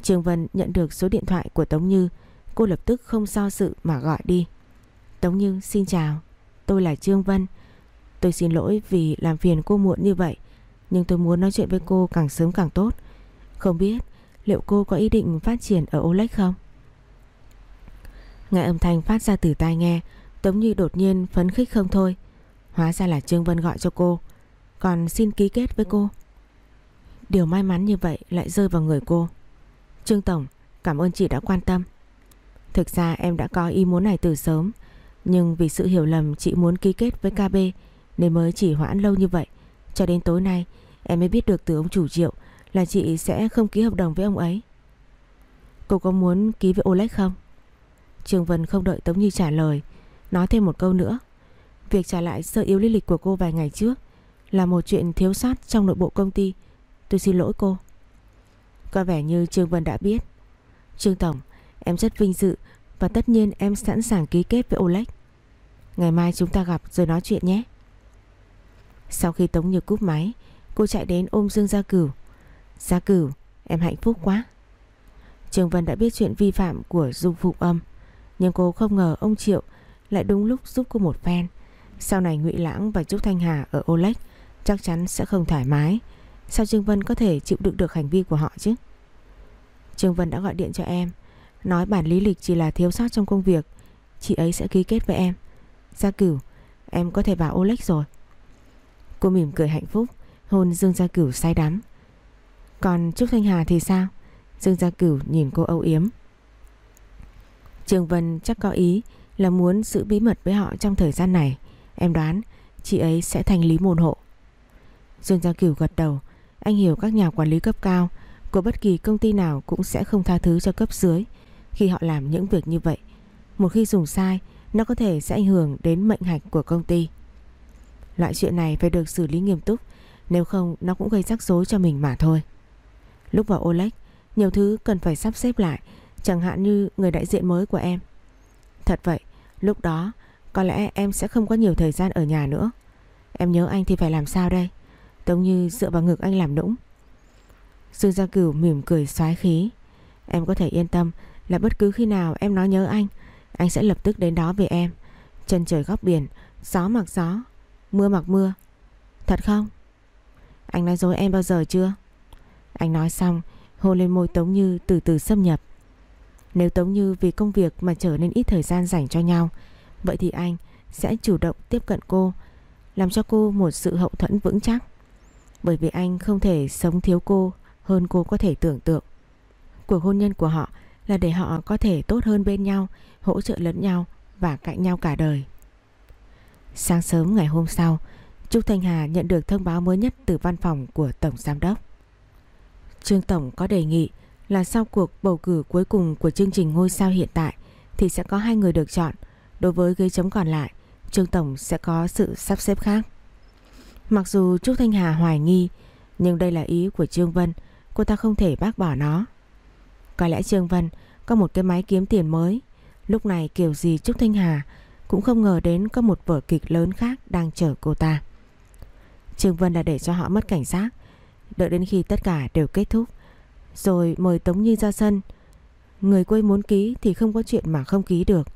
Trương Vân nhận được số điện thoại của Tống Như, cô lập tức không do sự mà gọi đi. Tống Như xin chào, tôi là Trương Vân. Tôi xin lỗi vì làm phiền cô muộn như vậy, nhưng tôi muốn nói chuyện với cô càng sớm càng tốt. Không biết liệu cô có ý định phát triển ở Olex không? Nghe âm thanh phát ra từ tai nghe, Tống Như đột nhiên phấn khích không thôi. Hóa ra là Trương Vân gọi cho cô, còn xin ký kết với cô. Điều may mắn như vậy lại rơi vào người cô. Trương Tổng, cảm ơn chị đã quan tâm. Thực ra em đã có ý muốn này từ sớm, nhưng vì sự hiểu lầm chị muốn ký kết với KB nên mới chỉ hoãn lâu như vậy. Cho đến tối nay em mới biết được từ ông chủ triệu là chị sẽ không ký hợp đồng với ông ấy. Cô có muốn ký với Oleg không? Trường Vân không đợi Tống Như trả lời, nói thêm một câu nữa. Việc trả lại sơ yếu lý lịch của cô vài ngày trước là một chuyện thiếu sót trong nội bộ công ty. Tôi xin lỗi cô. Có vẻ như Trương Vân đã biết. Trương Tổng, em rất vinh dự và tất nhiên em sẵn sàng ký kết với Oleg. Ngày mai chúng ta gặp rồi nói chuyện nhé. Sau khi Tống Như cúp máy, cô chạy đến ôm Dương Gia Cửu. Gia Cửu, em hạnh phúc quá. Trương Vân đã biết chuyện vi phạm của Dung Phụng Âm, nhưng cô không ngờ ông Triệu lại đúng lúc giúp cô một phen. Sau này Ngụy Lãng và Trúc Thanh Hà ở Oleg chắc chắn sẽ không thoải mái. Sao Trương Vân có thể chịu đựng được hành vi của họ chứ? Trương Vân đã gọi điện cho em, nói bản lý lịch chỉ là thiếu sót trong công việc, chị ấy sẽ ký kết với em. Gia Cửu, em có thể vào olex rồi. Cô mỉm cười hạnh phúc, hôn Dương Gia Cửu say đắm. Còn Trúc Thanh Hà thì sao? Dương Gia Cửu nhìn cô âu yếm. trương Vân chắc có ý là muốn giữ bí mật với họ trong thời gian này. Em đoán chị ấy sẽ thành lý môn hộ. Dương Gia Cửu gật đầu. Anh hiểu các nhà quản lý cấp cao của bất kỳ công ty nào cũng sẽ không tha thứ cho cấp dưới khi họ làm những việc như vậy. Một khi dùng sai, nó có thể sẽ ảnh hưởng đến mệnh hạch của công ty. Loại chuyện này phải được xử lý nghiêm túc, nếu không nó cũng gây rắc rối cho mình mà thôi. Lúc vào Olex, nhiều thứ cần phải sắp xếp lại, chẳng hạn như người đại diện mới của em. Thật vậy, lúc đó có lẽ em sẽ không có nhiều thời gian ở nhà nữa. Em nhớ anh thì phải làm sao đây? Tống Như dựa vào ngực anh làm nũng. Dương Gia Cửu mỉm cười xoái khí. Em có thể yên tâm là bất cứ khi nào em nói nhớ anh, anh sẽ lập tức đến đó về em. Chân trời góc biển, gió mặc gió, mưa mặc mưa. Thật không? Anh nói dối em bao giờ chưa? Anh nói xong, hôn lên môi Tống Như từ từ xâm nhập. Nếu Tống Như vì công việc mà trở nên ít thời gian dành cho nhau, vậy thì anh sẽ chủ động tiếp cận cô, làm cho cô một sự hậu thuẫn vững chắc. Bởi vì anh không thể sống thiếu cô hơn cô có thể tưởng tượng. Cuộc hôn nhân của họ là để họ có thể tốt hơn bên nhau, hỗ trợ lẫn nhau và cạnh nhau cả đời. Sáng sớm ngày hôm sau, Trúc Thanh Hà nhận được thông báo mới nhất từ văn phòng của Tổng Giám đốc. Trương Tổng có đề nghị là sau cuộc bầu cử cuối cùng của chương trình ngôi sao hiện tại thì sẽ có hai người được chọn. Đối với ghế chống còn lại, Trương Tổng sẽ có sự sắp xếp khác. Mặc dù Trúc Thanh Hà hoài nghi, nhưng đây là ý của Trương Vân, cô ta không thể bác bỏ nó. Có lẽ Trương Vân có một cái máy kiếm tiền mới, lúc này kiểu gì Trúc Thanh Hà cũng không ngờ đến có một vở kịch lớn khác đang chờ cô ta. Trương Vân là để cho họ mất cảnh giác, đợi đến khi tất cả đều kết thúc, rồi mời Tống Như ra sân. Người quê muốn ký thì không có chuyện mà không ký được.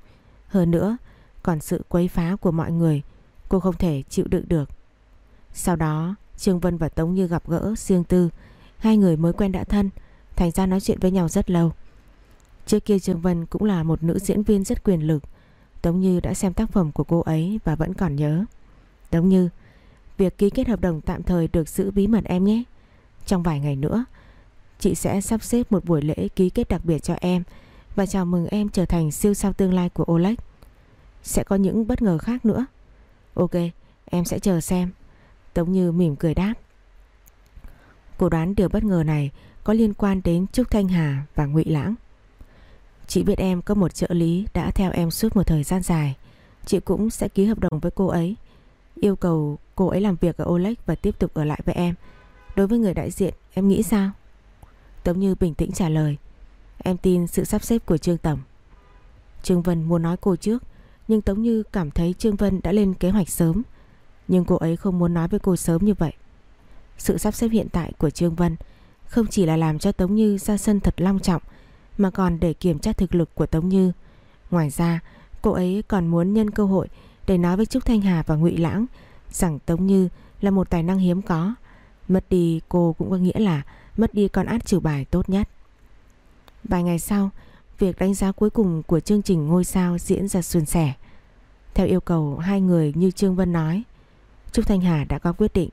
Hơn nữa, còn sự quấy phá của mọi người, cô không thể chịu đựng được. Sau đó, Trương Vân và Tống Như gặp gỡ riêng tư, hai người mới quen đã thân, thành ra nói chuyện với nhau rất lâu. Trước kia Trương Vân cũng là một nữ diễn viên rất quyền lực, Tống Như đã xem tác phẩm của cô ấy và vẫn còn nhớ. Tống Như, việc ký kết hợp đồng tạm thời được giữ bí mật em nhé. Trong vài ngày nữa, chị sẽ sắp xếp một buổi lễ ký kết đặc biệt cho em và chào mừng em trở thành siêu sao tương lai của Oleg. Sẽ có những bất ngờ khác nữa. Ok, em sẽ chờ xem. Tống Như mỉm cười đáp. Cô đoán điều bất ngờ này có liên quan đến Trúc Thanh Hà và Ngụy Lãng. Chị biết em có một trợ lý đã theo em suốt một thời gian dài. Chị cũng sẽ ký hợp đồng với cô ấy. Yêu cầu cô ấy làm việc ở olex và tiếp tục ở lại với em. Đối với người đại diện, em nghĩ sao? Tống Như bình tĩnh trả lời. Em tin sự sắp xếp của Trương Tổng. Trương Vân muốn nói cô trước, nhưng Tống Như cảm thấy Trương Vân đã lên kế hoạch sớm. Nhưng cô ấy không muốn nói với cô sớm như vậy. Sự sắp xếp hiện tại của Trương Vân Không chỉ là làm cho Tống Như ra sân thật long trọng, Mà còn để kiểm tra thực lực của Tống Như. Ngoài ra, cô ấy còn muốn nhân cơ hội Để nói với Trúc Thanh Hà và Ngụy Lãng Rằng Tống Như là một tài năng hiếm có. Mất đi cô cũng có nghĩa là Mất đi con át trừ bài tốt nhất. Vài ngày sau, Việc đánh giá cuối cùng của chương trình ngôi sao diễn ra suôn sẻ. Theo yêu cầu, hai người như Trương Vân nói Trúc Thanh Hà đã có quyết định.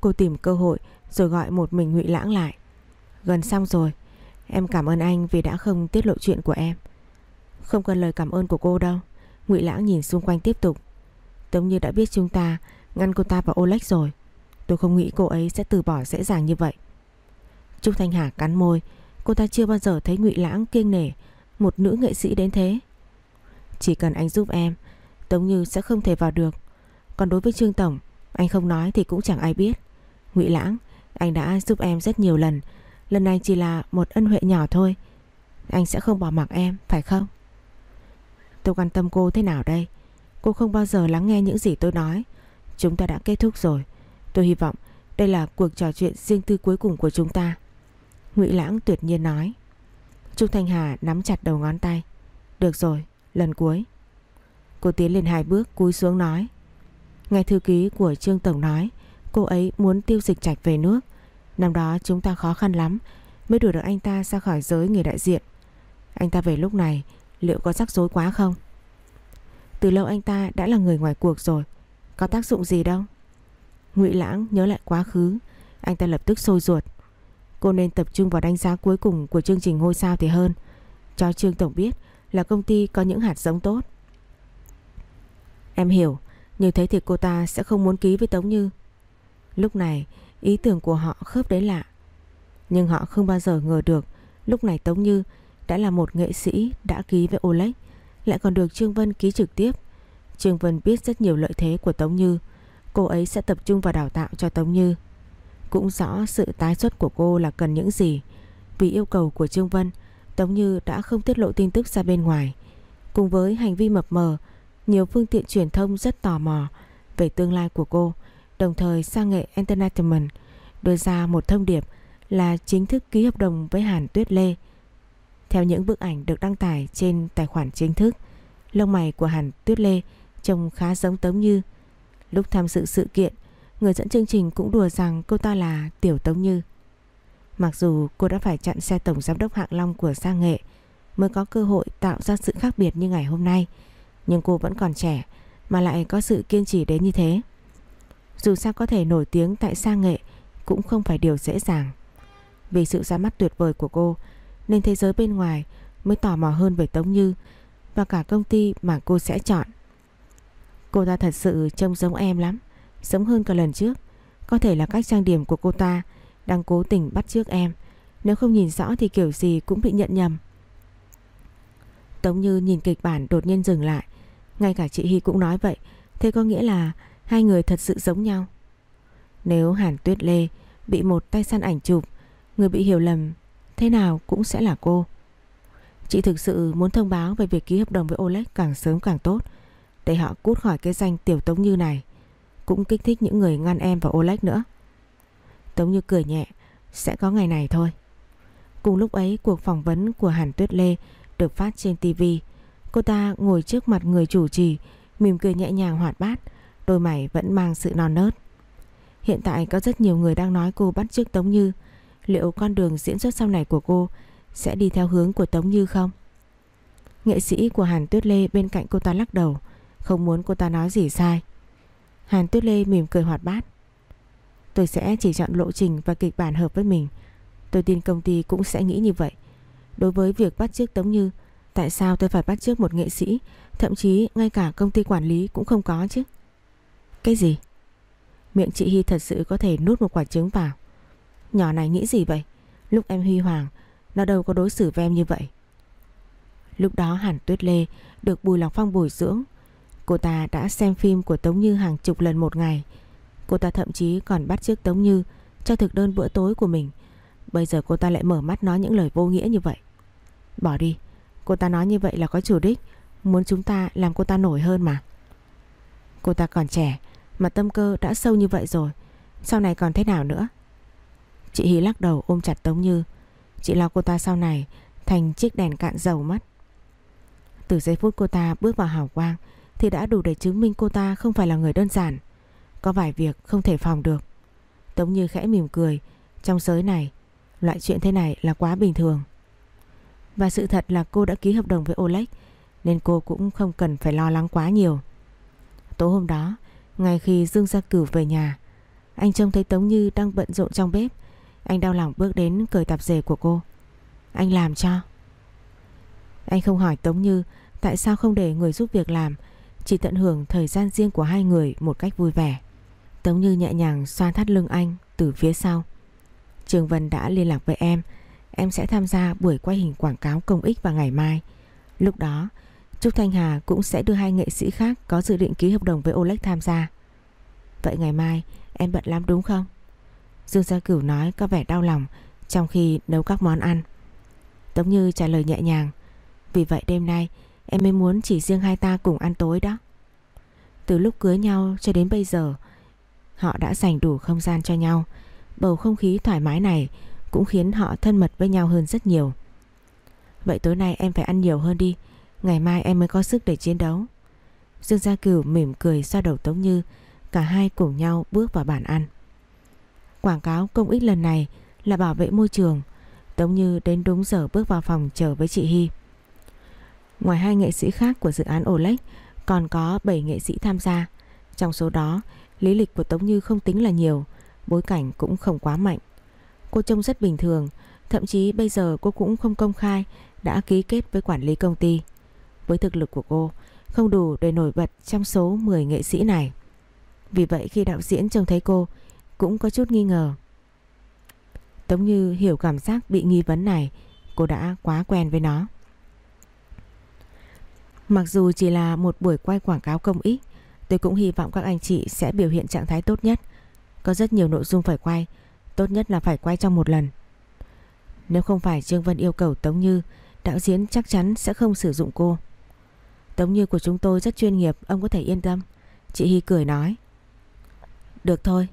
Cô tìm cơ hội rồi gọi một mình Ngụy Lãng lại. Gần xong rồi, Em cảm ơn anh vì đã không tiết lộ chuyện của em. Không cần lời cảm ơn của cô đâu. Ngụy Lãng nhìn xung quanh tiếp tục. Tống như đã biết chúng ta, Ngăn cô ta vào Oleg rồi. Tôi không nghĩ cô ấy sẽ từ bỏ dễ dàng như vậy. Trúc Thanh Hà cắn môi. Cô ta chưa bao giờ thấy Ngụy Lãng kiêng nể Một nữ nghệ sĩ đến thế. Chỉ cần anh giúp em, Tống Như sẽ không thể vào được. Còn đối với Trương Tổng anh không nói thì cũng chẳng ai biết. Ngụy Lãng Anh đã giúp em rất nhiều lần. Lần này chỉ là một ân huệ nhỏ thôi. Anh sẽ không bỏ mặc em phải không? Tôi quan tâm cô thế nào đây? Cô không bao giờ lắng nghe những gì tôi nói. Chúng ta đã kết thúc rồi. Tôi hy vọng đây là cuộc trò chuyện riêng tư cuối cùng của chúng ta. Ngụy Lãng tuyệt nhiên nói. Trung Thanh Hà nắm chặt đầu ngón tay. Được rồi, lần cuối. Cô tiến lên hai bước cúi xuống nói. Ngài thư ký của Trương Tổng nói, Cô ấy muốn tiêu dịch trạch về nước. Năm đó chúng ta khó khăn lắm, Mới đuổi được anh ta ra khỏi giới người đại diện. Anh ta về lúc này, Liệu có rắc rối quá không? Từ lâu anh ta đã là người ngoài cuộc rồi, Có tác dụng gì đâu. Ngụy Lãng nhớ lại quá khứ, Anh ta lập tức sôi ruột. Cô nên tập trung vào đánh giá cuối cùng của chương trình ngôi sao thì hơn. Cho Trương Tổng biết là công ty có những hạt giống tốt. Em hiểu như thế thì cô ta sẽ không muốn ký với Tống Như. Lúc này, ý tưởng của họ khớp đấy lạ. Nhưng họ không bao giờ ngờ được, Lúc này Tống Như đã là một nghệ sĩ đã ký với Oleg, Lại còn được Trương Vân ký trực tiếp. Trương Vân biết rất nhiều lợi thế của Tống Như. Cô ấy sẽ tập trung vào đào tạo cho Tống Như. Cũng rõ sự tái xuất của cô là cần những gì. Vì yêu cầu của Trương Vân, Tống Như đã không tiết lộ tin tức ra bên ngoài. Cùng với hành vi mập mờ nhiều phương tiện truyền thông rất tò mò Về tương lai của cô, Đồng thời sang nghệ Entertainment, Đưa ra một thông điệp Là chính thức ký hợp đồng với Hàn Tuyết Lê. Theo những bức ảnh được đăng tải Trên tài khoản chính thức, Lông mày của Hàn Tuyết Lê Trông khá giống Tống Như. Lúc tham dự sự kiện, Người dẫn chương trình cũng đùa rằng cô ta là Tiểu Tống Như. Mặc dù cô đã phải chặn xe tổng giám đốc hạng long của Sang Nghệ Mới có cơ hội tạo ra sự khác biệt như ngày hôm nay nhưng cô vẫn còn trẻ, Mà lại có sự kiên trì đến như thế. Dù sao có thể nổi tiếng tại Sang Nghệ Cũng không phải điều dễ dàng. Vì sự ra mắt tuyệt vời của cô, Nên thế giới bên ngoài Mới tò mò hơn về Tống Như Và cả công ty mà cô sẽ chọn. Cô ta thật sự trông giống em lắm, Giống hơn cả lần trước. Có thể là cách trang điểm của cô ta Đang cố tình bắt trước em, Nếu không nhìn rõ thì kiểu gì cũng bị nhận nhầm. Tống Như nhìn kịch bản đột nhiên dừng lại ngay cả chị Hy cũng nói vậy. Thế có nghĩa là Hai người thật sự giống nhau? Nếu Hàn Tuyết Lê Bị một tay săn ảnh chụp, Người bị hiểu lầm, Thế nào cũng sẽ là cô. Chị thực sự muốn thông báo về việc ký hợp đồng với Oleg càng sớm càng tốt, để họ cút khỏi cái danh tiểu Tống Như này, Cũng kích thích những người ngăn em và Oleg nữa. Tống Như cười nhẹ, Sẽ có ngày này thôi. Cùng lúc ấy, cuộc phỏng vấn của Hàn Tuyết Lê Được phát trên TV Cô ta ngồi trước mặt người chủ trì, Mỉm cười nhẹ nhàng hoạt bát, Đôi mày vẫn mang sự non nớt. Hiện tại có rất nhiều người đang nói cô bắt chước Tống Như. Liệu con đường diễn xuất sau này của cô Sẽ đi theo hướng của Tống Như không? Nghệ sĩ của Hàn Tuyết Lê bên cạnh cô ta lắc đầu, không muốn cô ta nói gì sai. Hàn Tuyết Lê mỉm cười hoạt bát. Tôi sẽ chỉ chọn lộ trình và kịch bản hợp với mình. Tôi tin công ty cũng sẽ nghĩ như vậy. Đối với việc bắt chước Tống Như Tại sao tôi phải bắt chước một nghệ sĩ? Thậm chí ngay cả công ty quản lý cũng không có chứ. Cái gì? Miệng chị Hy thật sự có thể nút một quả trứng vào. Nhỏ này nghĩ gì vậy? Lúc em huy hoàng, Nó đâu có đối xử với em như vậy. Lúc đó Hàn Tuyết Lê Được Bùi Lọc Phong bồi dưỡng. Cô ta đã xem phim của Tống Như hàng chục lần một ngày. Cô ta thậm chí còn bắt chước Tống Như Cho thực đơn bữa tối của mình. Bây giờ cô ta lại mở mắt nói những lời vô nghĩa như vậy. Bỏ đi. Cô ta nói như vậy là có chủ đích. Muốn chúng ta làm cô ta nổi hơn mà. Cô ta còn trẻ, Mà tâm cơ đã sâu như vậy rồi. Sau này còn thế nào nữa? Chị hí lắc đầu ôm chặt Tống Như. Chị lo cô ta sau này Thành chiếc đèn cạn dầu mất. Từ giây phút cô ta bước vào hào quang Thì đã đủ để chứng minh cô ta không phải là người đơn giản. Có vài việc không thể phòng được. Tống Như khẽ mỉm cười. Trong giới này, Loại chuyện thế này là quá bình thường. Và sự thật là cô đã ký hợp đồng với Oleg, Nên cô cũng không cần phải lo lắng quá nhiều. Tối hôm đó, ngay khi Dương Gia Cửu về nhà, Anh trông thấy Tống Như đang bận rộn trong bếp. Anh đau lòng bước đến cởi tạp dề của cô. Anh làm cho. Anh không hỏi Tống Như Tại sao không để người giúp việc làm, Chỉ tận hưởng thời gian riêng của hai người Một cách vui vẻ. Tống Như nhẹ nhàng xoa thắt lưng anh Từ phía sau. Trường Vân đã liên lạc với em Em sẽ tham gia buổi quay hình quảng cáo công ích vào ngày mai Lúc đó, Trúc Thanh Hà cũng sẽ đưa hai nghệ sĩ khác có dự định ký hợp đồng với Oleg tham gia. Vậy ngày mai, em bận lắm đúng không? Dương Gia Cửu nói có vẻ đau lòng trong khi nấu các món ăn. Tống Như trả lời nhẹ nhàng. Vì vậy đêm nay, em mới muốn chỉ riêng hai ta cùng ăn tối đó. Từ lúc cưới nhau cho đến bây giờ, họ đã dành đủ không gian cho nhau. Bầu không khí thoải mái này cũng khiến họ thân mật với nhau hơn rất nhiều. Vậy tối nay em phải ăn nhiều hơn đi Ngày mai em mới có sức để chiến đấu. Dương Gia Cửu mỉm cười xoa đầu Tống Như Cả hai cùng nhau bước vào bàn ăn. Quảng cáo công ích lần này là bảo vệ môi trường. Tống Như đến đúng giờ bước vào phòng chờ với chị Hy. Ngoài hai nghệ sĩ khác của dự án Olex, Còn có 7 nghệ sĩ tham gia. Trong số đó Lý lịch của Tống Như không tính là nhiều Bối cảnh cũng không quá mạnh. Cô trông rất bình thường Thậm chí bây giờ cô cũng không công khai Đã ký kết với quản lý công ty với thực lực của cô không đủ để nổi bật trong số 10 nghệ sĩ này. Vì vậy khi đạo diễn trông thấy cô cũng có chút nghi ngờ. Tống Như hiểu cảm giác bị nghi vấn này, cô đã quá quen với nó. Mặc dù chỉ là một buổi quay quảng cáo công ích, tôi cũng hy vọng các anh chị sẽ biểu hiện trạng thái tốt nhất. Có rất nhiều nội dung phải quay, tốt nhất là phải quay trong một lần. Nếu không phải Trương Vân yêu cầu Tống Như, đạo diễn chắc chắn sẽ không sử dụng cô. Tống Như của chúng tôi rất chuyên nghiệp Ông có thể yên tâm Chị Hy cười nói Được thôi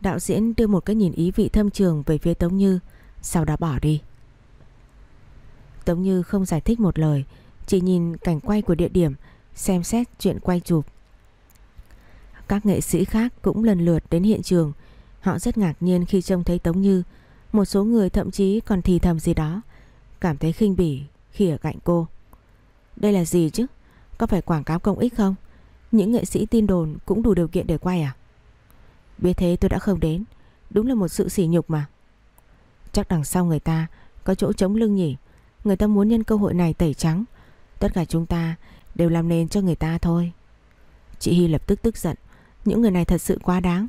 Đạo diễn đưa một cái nhìn ý vị thâm trường Về phía Tống Như Sau đó bỏ đi Tống Như không giải thích một lời Chỉ nhìn cảnh quay của địa điểm Xem xét chuyện quay chụp Các nghệ sĩ khác cũng lần lượt đến hiện trường Họ rất ngạc nhiên khi trông thấy Tống Như. Một số người thậm chí còn thì thầm gì đó. Cảm thấy khinh bỉ khi ở cạnh cô. Đây là gì chứ? Có phải quảng cáo công ích không? Những nghệ sĩ tin đồn cũng đủ điều kiện để quay à? Biết thế tôi đã không đến. Đúng là một sự sỉ nhục mà. Chắc đằng sau người ta Có chỗ chống lưng nhỉ? Người ta muốn nhân cơ hội này tẩy trắng. Tất cả chúng ta đều làm nền cho người ta thôi. Chị Hy lập tức tức giận. Những người này thật sự quá đáng.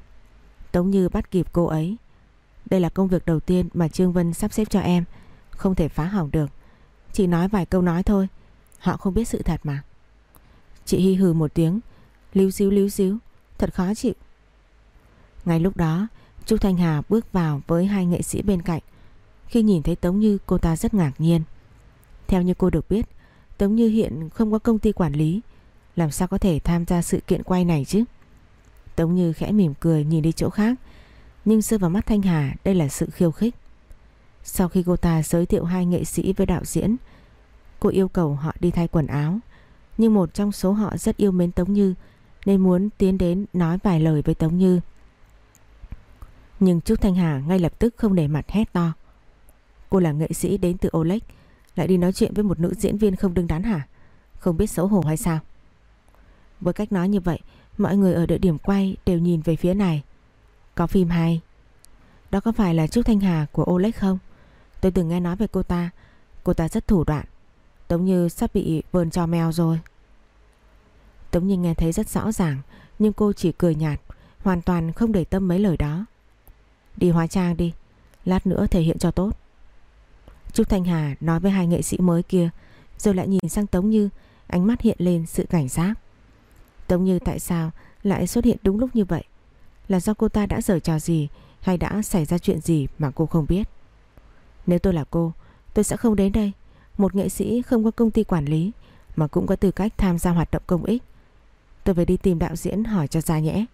Tống Như bắt kịp cô ấy. Đây là công việc đầu tiên mà Trương Vân sắp xếp cho em. Không thể phá hỏng được. Chỉ nói vài câu nói thôi. Họ không biết sự thật mà. Chị Hi hừ một tiếng. Líu xíu líu xíu. Thật khó chịu. Ngay lúc đó Trúc Thanh Hà bước vào với hai nghệ sĩ bên cạnh. Khi nhìn thấy Tống Như, cô ta rất ngạc nhiên. Theo như cô được biết, Tống Như hiện không có công ty quản lý. Làm sao có thể tham gia sự kiện quay này chứ? Tống Như khẽ mỉm cười nhìn đi chỗ khác. Nhưng rơi vào mắt Thanh Hà, đây là sự khiêu khích. Sau khi cô ta giới thiệu hai nghệ sĩ với đạo diễn, Cô yêu cầu họ đi thay quần áo. Nhưng một trong số họ rất yêu mến Tống Như, Nên muốn tiến đến nói vài lời với Tống Như. Nhưng Trúc Thanh Hà ngay lập tức không để mặt hét to. Cô là nghệ sĩ đến từ Olex, Lại đi nói chuyện với một nữ diễn viên không đứng đắn hả? Không biết xấu hổ hay sao? Với cách nói như vậy Mọi người ở địa điểm quay đều nhìn về phía này. Có phim hay. Đó có phải là Trúc Thanh Hà của Oleg không? Tôi từng nghe nói về cô ta. Cô ta rất thủ đoạn Tống Như sắp bị vờn cho mèo rồi. Tống Như nghe thấy rất rõ ràng, Nhưng cô chỉ cười nhạt, Hoàn toàn không để tâm mấy lời đó. Đi hóa trang đi, Lát nữa thể hiện cho tốt. Trúc Thanh Hà nói với hai nghệ sĩ mới kia, Rồi lại nhìn sang Tống Như, Ánh mắt hiện lên sự cảnh giác. Tống Như tại sao lại xuất hiện đúng lúc như vậy Là do cô ta đã giở trò gì Hay đã xảy ra chuyện gì mà cô không biết Nếu tôi là cô Tôi sẽ không đến đây một nghệ sĩ không có công ty quản lý mà cũng có tư cách tham gia hoạt động công ích. Tôi phải đi tìm đạo diễn hỏi cho ra nhẽ.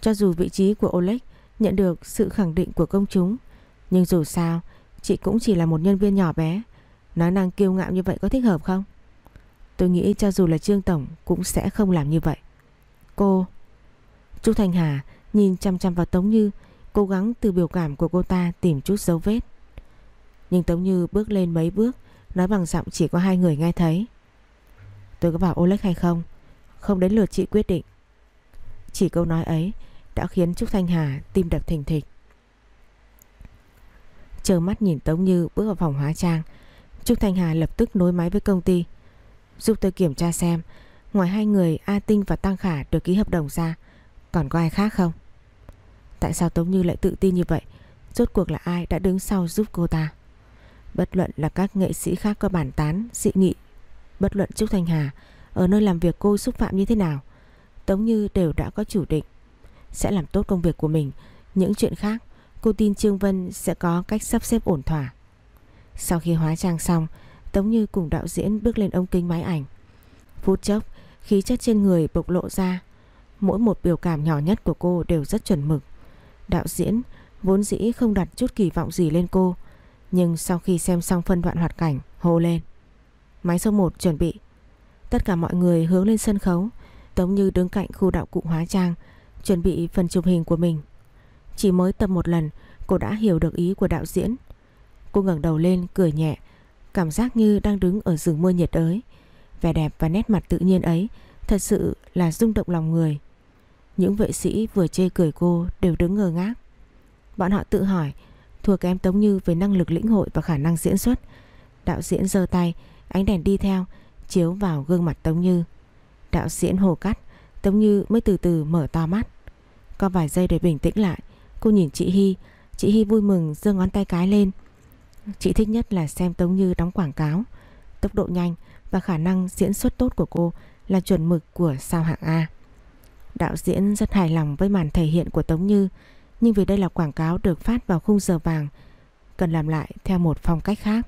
Cho dù vị trí của Oleg nhận được sự khẳng định của công chúng, nhưng dù sao, chị cũng chỉ là một nhân viên nhỏ bé. Nói năng kiêu ngạo như vậy có thích hợp không? Tôi nghĩ cho dù là Trương Tổng cũng sẽ không làm như vậy. Cô... Trúc Thanh Hà nhìn chăm chăm vào Tống Như, cố gắng từ biểu cảm của cô ta tìm chút dấu vết. Nhưng Tống Như bước lên mấy bước, nói bằng giọng chỉ có hai người nghe thấy. Tôi có bảo Oleg hay không? Không đến lượt chị quyết định. Chỉ câu nói ấy đã khiến Trúc Thanh Hà tim đập thình thịch. Chờ mắt nhìn Tống Như bước vào phòng hóa trang, Trúc Thanh Hà lập tức nối máy với công ty. Giúp tôi kiểm tra xem, ngoài hai người A Tinh và Tăng Khả được ký hợp đồng ra, còn có ai khác không? Tại sao Tống Như lại tự tin như vậy? Rốt cuộc là ai đã đứng sau giúp cô ta? Bất luận là các nghệ sĩ khác có bản tán, dị nghị, bất luận Trúc Thanh Hà ở nơi làm việc cô xúc phạm như thế nào, Tống Như đều đã có chủ định. Sẽ làm tốt công việc của mình, những chuyện khác cô tin Trương Vân sẽ có cách sắp xếp ổn thỏa. Sau khi hóa trang xong, Tống Như cùng đạo diễn bước lên ống kính máy ảnh. Phút chốc, khí chất trên người bộc lộ ra. Mỗi một biểu cảm nhỏ nhất của cô đều rất chuẩn mực. Đạo diễn vốn dĩ không đặt chút kỳ vọng gì lên cô, nhưng sau khi xem xong phân đoạn hoạt cảnh, hô lên. Máy số 1 chuẩn bị. Tất cả mọi người hướng lên sân khấu, Tống Như đứng cạnh khu đạo cụ hóa trang, chuẩn bị phần chụp hình của mình. Chỉ mới tập một lần, cô đã hiểu được ý của đạo diễn. Cô ngẩng đầu lên cười nhẹ, cảm giác như đang đứng ở rừng mưa nhiệt đới. Vẻ đẹp và nét mặt tự nhiên ấy thật sự là rung động lòng người. Những vệ sĩ vừa chê cười cô đều đứng ngơ ngác. Bọn họ tự hỏi, thua kém Tống Như về năng lực lĩnh hội và khả năng diễn xuất. Đạo diễn giơ tay, ánh đèn đi theo, chiếu vào gương mặt Tống Như. Đạo diễn hồ cắt, Tống Như mới từ từ mở to mắt. Có vài giây để bình tĩnh lại, cô nhìn chị Hy, chị Hy vui mừng giơ ngón tay cái lên. Chị thích nhất là xem Tống Như đóng quảng cáo. Tốc độ nhanh và khả năng diễn xuất tốt của cô là chuẩn mực của sao hạng A. Đạo diễn rất hài lòng với màn thể hiện của Tống Như, nhưng vì đây là quảng cáo được phát vào khung giờ vàng, cần làm lại theo một phong cách khác.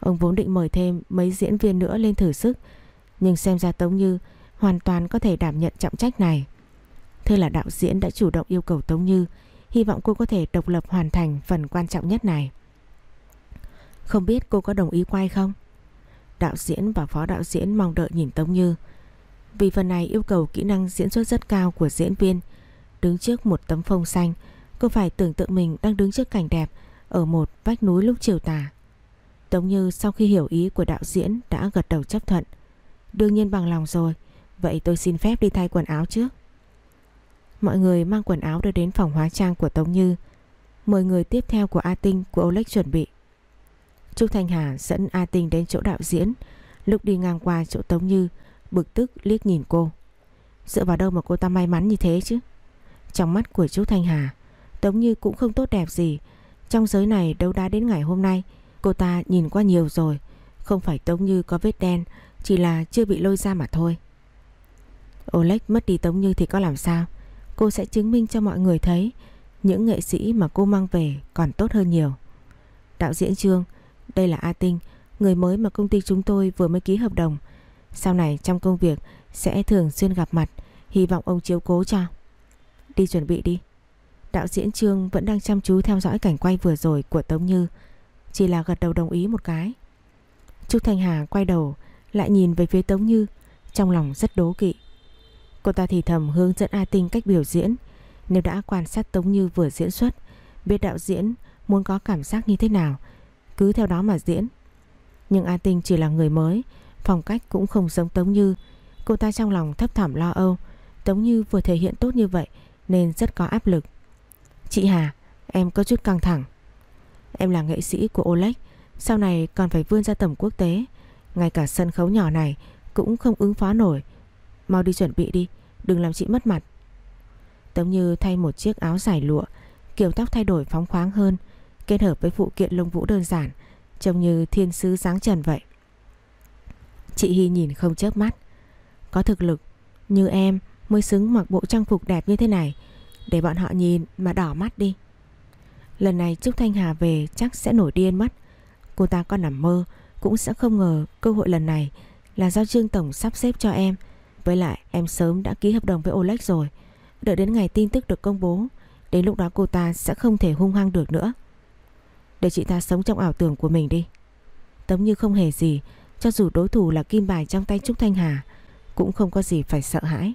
Ông vốn định mời thêm mấy diễn viên nữa lên thử sức, nhưng xem ra Tống Như hoàn toàn có thể đảm nhận trọng trách này. Thế là đạo diễn đã chủ động yêu cầu Tống Như, hy vọng cô có thể độc lập hoàn thành phần quan trọng nhất này. Không biết cô có đồng ý quay không? Đạo diễn và phó đạo diễn mong đợi nhìn Tống Như. Vì phần này yêu cầu kỹ năng diễn xuất rất cao của diễn viên. Đứng trước một tấm phông xanh, cô phải tưởng tượng mình đang đứng trước cảnh đẹp ở một vách núi lúc chiều tà. Tống Như sau khi hiểu ý của đạo diễn đã gật đầu chấp thuận. Đương nhiên bằng lòng rồi, vậy tôi xin phép đi thay quần áo trước. Mọi người mang quần áo đưa đến phòng hóa trang của Tống Như. Mời người tiếp theo của A Tinh của Oleg chuẩn bị. Trúc Thanh Hà dẫn A Tinh đến chỗ đạo diễn. Lúc đi ngang qua chỗ Tống Như, bực tức liếc nhìn cô. Dựa vào đâu mà cô ta may mắn như thế chứ? Trong mắt của Trúc Thanh Hà, Tống Như cũng không tốt đẹp gì. Trong giới này đâu đá đến ngày hôm nay, cô ta nhìn qua nhiều rồi. Không phải Tống Như có vết đen, chỉ là chưa bị lôi ra mà thôi. Oleg mất đi Tống Như thì có làm sao? Cô sẽ chứng minh cho mọi người thấy những nghệ sĩ mà cô mang về còn tốt hơn nhiều. Đạo diễn Trương, đây là A Tinh, người mới mà công ty chúng tôi vừa mới ký hợp đồng. Sau này trong công việc sẽ thường xuyên gặp mặt, hy vọng ông chiếu cố cho. Đi chuẩn bị đi. Đạo diễn Trương vẫn đang chăm chú theo dõi cảnh quay vừa rồi của Tống Như, chỉ là gật đầu đồng ý một cái. Trúc Thanh Hà quay đầu lại nhìn về phía Tống Như, trong lòng rất đố kỵ. Cô ta thì thầm hướng dẫn A Tinh cách biểu diễn, nếu đã quan sát Tống Như vừa diễn xuất, biết đạo diễn muốn có cảm giác như thế nào cứ theo đó mà diễn. Nhưng A Tinh chỉ là người mới, phong cách cũng không giống Tống Như. Cô ta trong lòng thấp thỏm lo âu, Tống Như vừa thể hiện tốt như vậy nên rất có áp lực. Chị Hà, em có chút căng thẳng. Em là nghệ sĩ của Oleg, sau này còn phải vươn ra tầm quốc tế. Ngay cả sân khấu nhỏ này cũng không ứng phó nổi. Mau đi chuẩn bị đi, đừng làm chị mất mặt. Tống Như thay một chiếc áo dài lụa, kiểu tóc thay đổi phóng khoáng hơn, kết hợp với phụ kiện lông vũ đơn giản, trông như thiên sứ dáng trần vậy. Chị Hy nhìn không chớp mắt. Có thực lực như em mới xứng mặc bộ trang phục đẹp như thế này, để bọn họ nhìn mà đỏ mắt đi. Lần này Trúc Thanh Hà về chắc sẽ nổi điên mất. Cô ta có nằm mơ cũng sẽ không ngờ cơ hội lần này là do Trương Tổng sắp xếp cho em. Với lại em sớm đã ký hợp đồng với Oleg rồi. Đợi đến ngày tin tức được công bố Đến lúc đó cô ta sẽ không thể hung hăng được nữa để chị ta sống trong ảo tưởng của mình đi. Tống như không hề gì, Cho dù đối thủ là kim bài trong tay Trúc Thanh Hà, Cũng không có gì phải sợ hãi.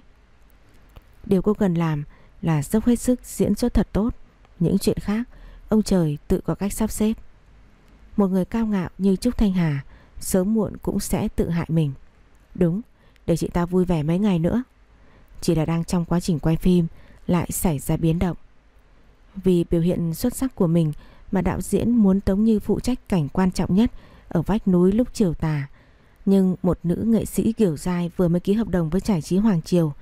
Điều cô cần làm Là dốc hết sức diễn xuất thật tốt. Những chuyện khác, Ông trời tự có cách sắp xếp. Một người cao ngạo như Trúc Thanh Hà, Sớm muộn cũng sẽ tự hại mình. Đúng, Để chị ta vui vẻ mấy ngày nữa. Chỉ là đang trong quá trình quay phim, Lại xảy ra biến động. Vì biểu hiện xuất sắc của mình mà đạo diễn muốn Tống Như phụ trách cảnh quan trọng nhất Ở vách núi lúc chiều tà. Nhưng một nữ nghệ sĩ kiểu dai Vừa mới ký hợp đồng với trải trí Hoàng Triều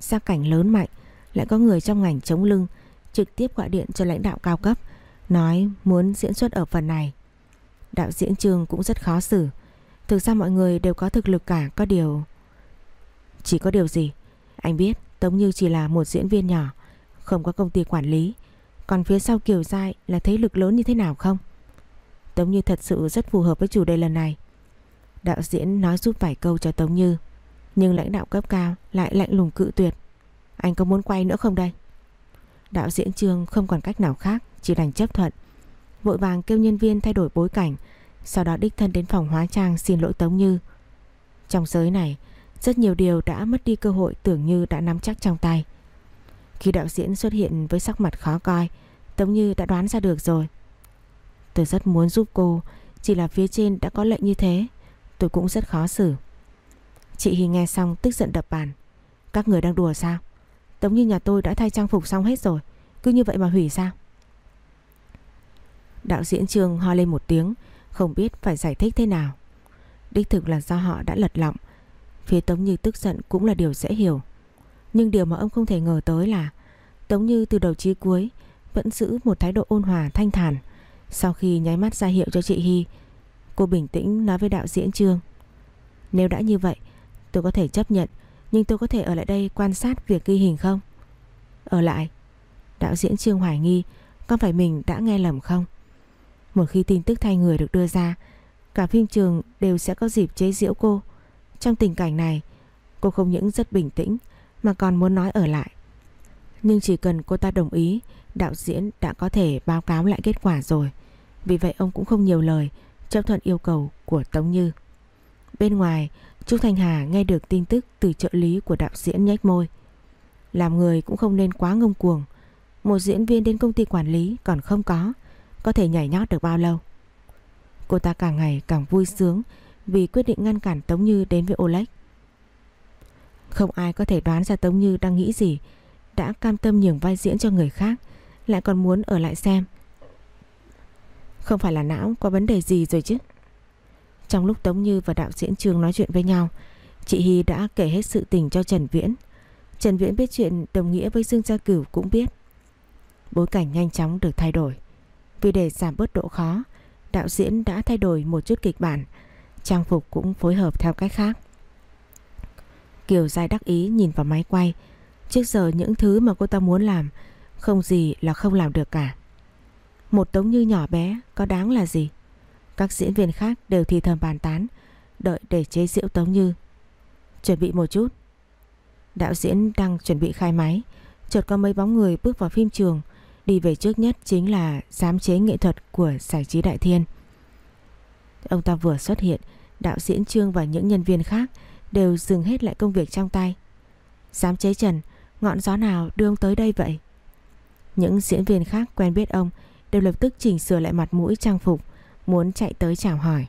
Ra cảnh lớn mạnh, Lại có người trong ngành chống lưng, Trực tiếp gọi điện cho lãnh đạo cao cấp, Nói muốn diễn xuất ở phần này. Đạo diễn trường cũng rất khó xử, Thực ra mọi người đều có thực lực cả, Có điều, Chỉ có điều gì? Anh biết Tống Như chỉ là một diễn viên nhỏ, Không có công ty quản lý. Còn phía sau Kiều Giai là thế lực lớn như thế nào không? Tống Như thật sự rất phù hợp với chủ đề lần này. Đạo diễn nói giúp vài câu cho Tống Như, Nhưng lãnh đạo cấp cao lại lạnh lùng cự tuyệt. Anh có muốn quay nữa không đây? Đạo diễn Trương không còn cách nào khác, Chỉ đành chấp thuận. Vội vàng kêu nhân viên thay đổi bối cảnh, Sau đó đích thân đến phòng hóa trang xin lỗi Tống Như. Trong giới này, Rất nhiều điều đã mất đi cơ hội Tưởng như đã nắm chắc trong tay. Khi đạo diễn xuất hiện với sắc mặt khó coi, Tống Như đã đoán ra được rồi. Tôi rất muốn giúp cô, Chỉ là phía trên đã có lệnh như thế, Tôi cũng rất khó xử. Chị Hi nghe xong tức giận đập bàn. Các người đang đùa sao? Tống như nhà tôi đã thay trang phục xong hết rồi, Cứ như vậy mà hủy sao? Đạo diễn Trương ho lên một tiếng, Không biết phải giải thích thế nào. Đích thực là do họ đã lật lọng. Phía Tống Như tức giận cũng là điều dễ hiểu. Nhưng điều mà ông không thể ngờ tới là Tống Như từ đầu chí cuối, Vẫn giữ một thái độ ôn hòa, thanh thản. Sau khi nháy mắt ra hiệu cho chị Hy, Cô bình tĩnh nói với đạo diễn Trương, Nếu đã như vậy, Tôi có thể chấp nhận, Nhưng tôi có thể ở lại đây quan sát việc ghi hình không? Ở lại. Đạo diễn Trương hoài nghi, Có phải mình đã nghe lầm không? Một khi tin tức thay người được đưa ra, Cả phim trường đều sẽ có dịp chế giễu cô. Trong tình cảnh này, Cô không những rất bình tĩnh mà còn muốn nói ở lại. Nhưng chỉ cần cô ta đồng ý, Đạo diễn đã có thể báo cáo lại kết quả rồi. Vì vậy ông cũng không nhiều lời, Chấp thuận yêu cầu của Tống Như. Bên ngoài, Trúc Thanh Hà nghe được tin tức Từ trợ lý của đạo diễn nhếch môi. Làm người cũng không nên quá ngông cuồng. Một diễn viên đến công ty quản lý còn không có có thể nhảy nhót được bao lâu. Cô ta càng ngày càng vui sướng vì quyết định ngăn cản Tống Như đến với Oleg. Không ai có thể đoán ra Tống Như đang nghĩ gì, đã cam tâm nhường vai diễn cho người khác, lại còn muốn ở lại xem. Không phải là não có vấn đề gì rồi chứ. Trong lúc Tống Như và đạo diễn Trương nói chuyện với nhau, chị Hy đã kể hết sự tình cho Trần Viễn. Trần Viễn biết chuyện đồng nghĩa với Dương Gia Cửu cũng biết. Bối cảnh nhanh chóng được thay đổi. Vì để giảm bớt độ khó, đạo diễn đã thay đổi một chút kịch bản, trang phục cũng phối hợp theo cách khác. Kiều Giai đắc ý nhìn vào máy quay, trước giờ những thứ mà cô ta muốn làm, không gì là không làm được cả. Một tống như nhỏ bé có đáng là gì? Các diễn viên khác đều thì thầm bàn tán, đợi để chế giễu Tống Như. Chuẩn bị một chút. Đạo diễn đang chuẩn bị khai máy, chợt có mấy bóng người bước vào phim trường, Đi về trước nhất chính là giám chế nghệ thuật của giải trí Đại Thiên. Ông ta vừa xuất hiện, đạo diễn Trương và những nhân viên khác đều dừng hết lại công việc trong tay. Dám chế Trần, ngọn gió nào đưa ông tới đây vậy? Những diễn viên khác quen biết ông đều lập tức chỉnh sửa lại mặt mũi trang phục, muốn chạy tới chào hỏi.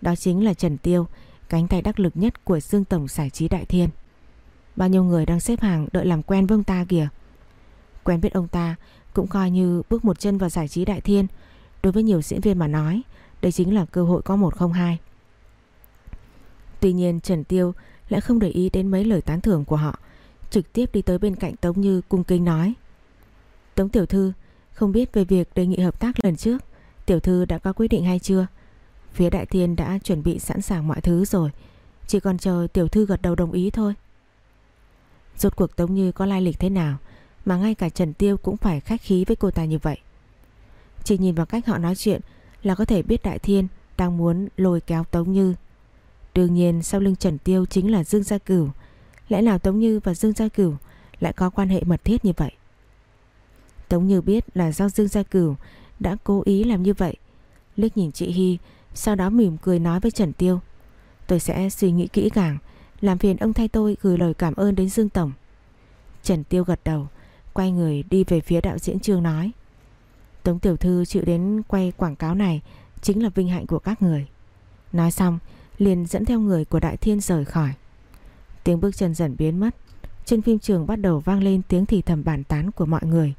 Đó chính là Trần Tiêu, cánh tay đắc lực nhất của Dương Tổng giải trí Đại Thiên. Bao nhiêu người đang xếp hàng đợi làm quen với ông ta kìa. Quen biết ông ta cũng coi như bước một chân vào giải trí đại thiên. Đối với nhiều diễn viên mà nói, đây chính là cơ hội có một không hai. Tuy nhiên Trần Tiêu lại không để ý đến mấy lời tán thưởng của họ, trực tiếp đi tới bên cạnh Tống Như cung kính nói. Tống Tiểu Thư, không biết về việc đề nghị hợp tác lần trước, Tiểu Thư đã có quyết định hay chưa? Phía Đại Thiên đã chuẩn bị sẵn sàng mọi thứ rồi, chỉ còn chờ Tiểu Thư gật đầu đồng ý thôi. Rốt cuộc Tống Như có lai lịch thế nào mà ngay cả Trần Tiêu cũng phải khách khí với cô ta như vậy Chỉ nhìn vào cách họ nói chuyện Là có thể biết Đại Thiên Đang muốn lôi kéo Tống Như Đương nhiên sau lưng Trần Tiêu chính là Dương Gia Cửu Lẽ nào Tống Như và Dương Gia Cửu lại có quan hệ mật thiết như vậy. Tống Như biết là do Dương Gia Cửu đã cố ý làm như vậy. Liếc nhìn chị Hy, sau đó mỉm cười nói với Trần Tiêu. Tôi sẽ suy nghĩ kỹ càng, làm phiền ông thay tôi gửi lời cảm ơn đến Dương Tổng. Trần Tiêu gật đầu, quay người đi về phía đạo diễn Trương nói. Tống Tiểu Thư chịu đến quay quảng cáo này chính là vinh hạnh của các người. Nói xong, liền dẫn theo người của Đại Thiên rời khỏi. Tiếng bước chân dần biến mất, trên phim trường bắt đầu vang lên tiếng thì thầm bàn tán của mọi người.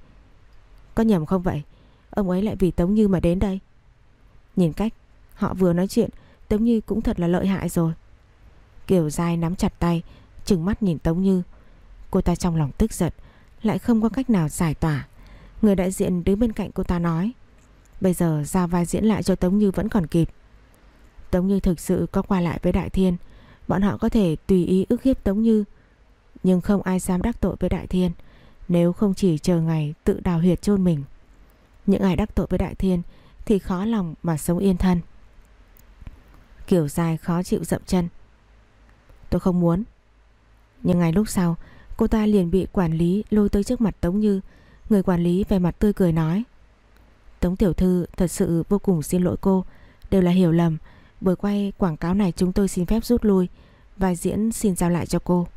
Có nhầm không vậy? Ông ấy lại vì Tống Như mà đến đây. Nhìn cách họ vừa nói chuyện, Tống Như cũng thật là lợi hại rồi. Kiều dai nắm chặt tay, trừng mắt nhìn Tống Như. Cô ta trong lòng tức giận, lại không có cách nào giải tỏa. Người đại diện đứng bên cạnh cô ta nói Bây giờ ra vai diễn lại cho Tống Như vẫn còn kịp Tống Như thực sự có qua lại với Đại Thiên. Bọn họ có thể tùy ý ức hiếp Tống Như, Nhưng không ai dám đắc tội với Đại Thiên, Nếu không chỉ chờ ngày tự đào huyệt chôn mình. Những ai đắc tội với Đại Thiên Thì khó lòng mà sống yên thân. Kiểu dài khó chịu dậm chân. Tôi không muốn. Nhưng ngày lúc sau, Cô ta liền bị quản lý lôi tới trước mặt Tống Như. Người quản lý về mặt tươi cười nói, Tống Tiểu Thư thật sự vô cùng xin lỗi cô, Đều là hiểu lầm. Buổi quay quảng cáo này chúng tôi xin phép rút lui. Vai diễn xin giao lại cho cô.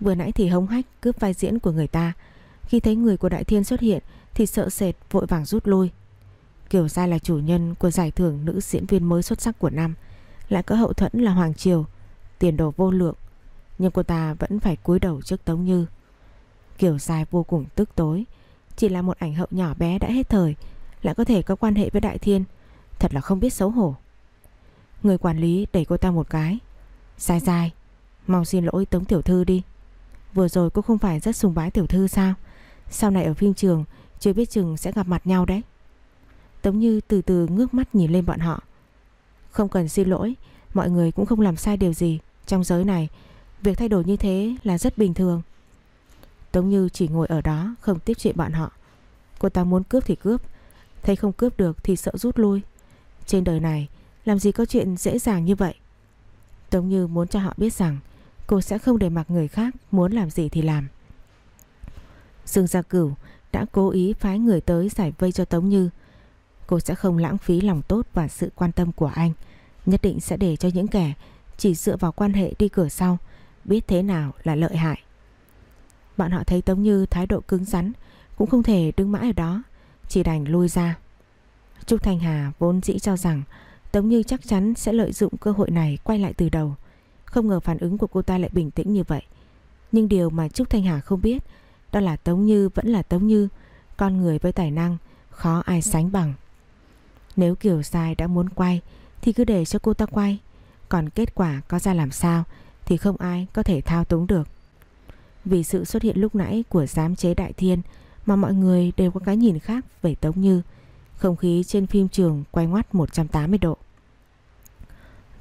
Vừa nãy thì hống hách cướp vai diễn của người ta. Khi thấy người của Đại Thiên xuất hiện Thì sợ sệt, vội vàng rút lui. Kiều Giai là chủ nhân của giải thưởng nữ diễn viên mới xuất sắc của năm. Lại có hậu thuẫn là Hoàng Triều. Tiền đồ vô lượng. Nhưng cô ta vẫn phải cúi đầu trước Tống Như. Kiều Giai vô cùng tức tối. Chỉ là một ảnh hậu nhỏ bé đã hết thời. Lại có thể có quan hệ với Đại Thiên. Thật là không biết xấu hổ. Người quản lý đẩy cô ta một cái. Dài dài Mau xin lỗi Tống Tiểu Thư đi. Vừa rồi cô không phải rất sùng bái Tiểu Thư sao? Sau này ở phim trường, Chưa biết chừng sẽ gặp mặt nhau đấy. Tống Như từ từ ngước mắt nhìn lên bọn họ. Không cần xin lỗi, Mọi người cũng không làm sai điều gì. Trong giới này, Việc thay đổi như thế là rất bình thường. Tống Như chỉ ngồi ở đó, không tiếp chuyện bọn họ. Cô ta muốn cướp thì cướp, Thấy không cướp được thì sợ rút lui. Trên đời này làm gì có chuyện dễ dàng như vậy? Tống Như muốn cho họ biết rằng, Cô sẽ không để mặc người khác Muốn làm gì thì làm. Dương Gia Cửu đã cố ý phái người tới giải vây cho Tống Như. Cô sẽ không lãng phí lòng tốt và sự quan tâm của anh, Nhất định sẽ để cho những kẻ Chỉ dựa vào quan hệ đi cửa sau, Biết thế nào là lợi hại. Bọn họ thấy Tống Như thái độ cứng rắn, Cũng không thể đứng mãi ở đó, Chỉ đành lui ra. Trúc Thanh Hà vốn dĩ cho rằng Tống Như chắc chắn sẽ lợi dụng cơ hội này Quay lại từ đầu. Không ngờ phản ứng của cô ta lại bình tĩnh như vậy. Nhưng điều mà Trúc Thanh Hà không biết, Đó là Tống Như vẫn là Tống Như, Con người với tài năng, Khó ai sánh bằng. Nếu Kiều Sai đã muốn quay, Thì cứ để cho cô ta quay. Còn kết quả có ra làm sao, Thì không ai có thể thao túng được. Vì sự xuất hiện lúc nãy của giám chế đại thiên, mà mọi người đều có cái nhìn khác về Tống Như. Không khí trên phim trường quay ngoắt 180 độ.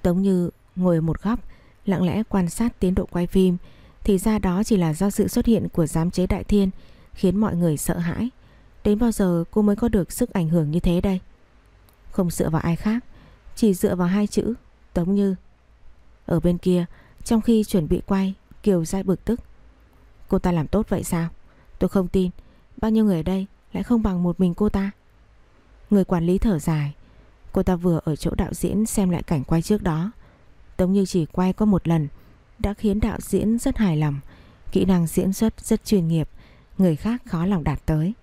Tống Như ngồi một góc lặng lẽ quan sát tiến độ quay phim thì ra đó chỉ là do sự xuất hiện của giám chế đại thiên khiến mọi người sợ hãi. Đến bao giờ cô mới có được sức ảnh hưởng như thế đây? Không dựa vào ai khác, chỉ dựa vào hai chữ Tống Như. Ở bên kia, trong khi chuẩn bị quay, Kiều Giai bực tức. Cô ta làm tốt vậy sao Tôi không tin Bao nhiêu người ở đây lại không bằng một mình cô ta Người quản lý thở dài. Cô ta vừa ở chỗ đạo diễn xem lại cảnh quay trước đó. Tống như chỉ quay có một lần, Đã khiến đạo diễn rất hài lòng. Kỹ năng diễn xuất rất chuyên nghiệp, Người khác khó lòng đạt tới.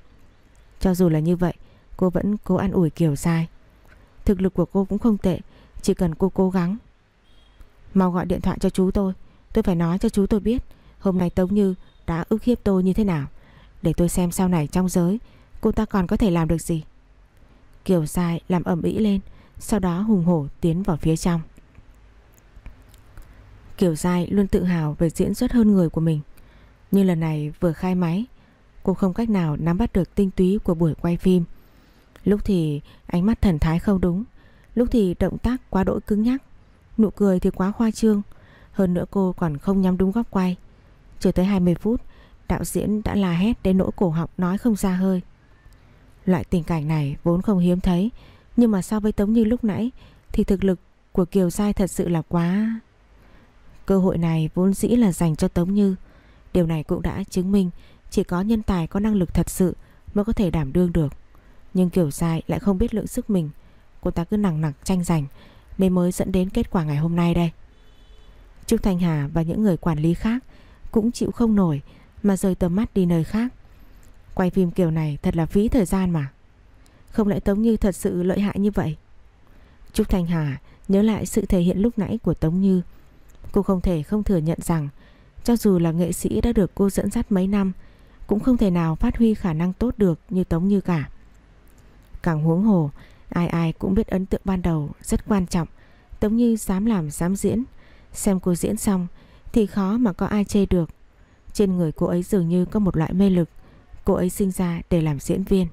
Cho dù là như vậy, Cô vẫn cố ăn ủi kiểu sai Thực lực của cô cũng không tệ, Chỉ cần cô cố gắng. Mau gọi điện thoại cho chú tôi Tôi phải nói cho chú tôi biết Hôm nay Tống Như đã ức hiếp tôi như thế nào. Để tôi xem sau này trong giới, Cô ta còn có thể làm được gì. Kiều dài làm ẩm ĩ lên, Sau đó hùng hổ tiến vào phía trong. Kiều dài luôn tự hào về diễn xuất hơn người của mình. Nhưng lần này vừa khai máy, Cô không cách nào nắm bắt được tinh túy của buổi quay phim. Lúc thì ánh mắt thần thái không đúng, Lúc thì động tác quá đỗi cứng nhắc, Nụ cười thì quá khoa trương. Hơn nữa cô còn không nhắm đúng góc quay. Chưa tới 20 phút, Đạo diễn đã la hét đến nỗi cổ họng nói không ra hơi. Loại tình cảnh này vốn không hiếm thấy, Nhưng mà so với Tống Như lúc nãy, Thì thực lực của Kiều Giai thật sự là quá Cơ hội này vốn dĩ là dành cho Tống Như Điều này cũng đã chứng minh chỉ có nhân tài có năng lực thật sự mới có thể đảm đương được. Nhưng kiều giai lại không biết lượng sức mình. Cô ta cứ nặng nặng tranh giành nên mới dẫn đến kết quả ngày hôm nay đây. Trúc Thanh Hà và những người quản lý khác cũng chịu không nổi mà rời tầm mắt đi nơi khác. Quay phim kiểu này thật là phí thời gian mà. Không lẽ Tống Như thật sự lợi hại như vậy? Trúc Thanh Hà nhớ lại sự thể hiện lúc nãy của Tống Như. Cô không thể không thừa nhận rằng cho dù là nghệ sĩ đã được cô dẫn dắt mấy năm cũng không thể nào phát huy khả năng tốt được như Tống Như cả. Càng huống hồ, ai ai cũng biết ấn tượng ban đầu rất quan trọng. Tống Như dám làm dám diễn, xem cô diễn xong thì khó mà có ai chê được. Trên người cô ấy dường như có một loại mê lực, cô ấy sinh ra để làm diễn viên.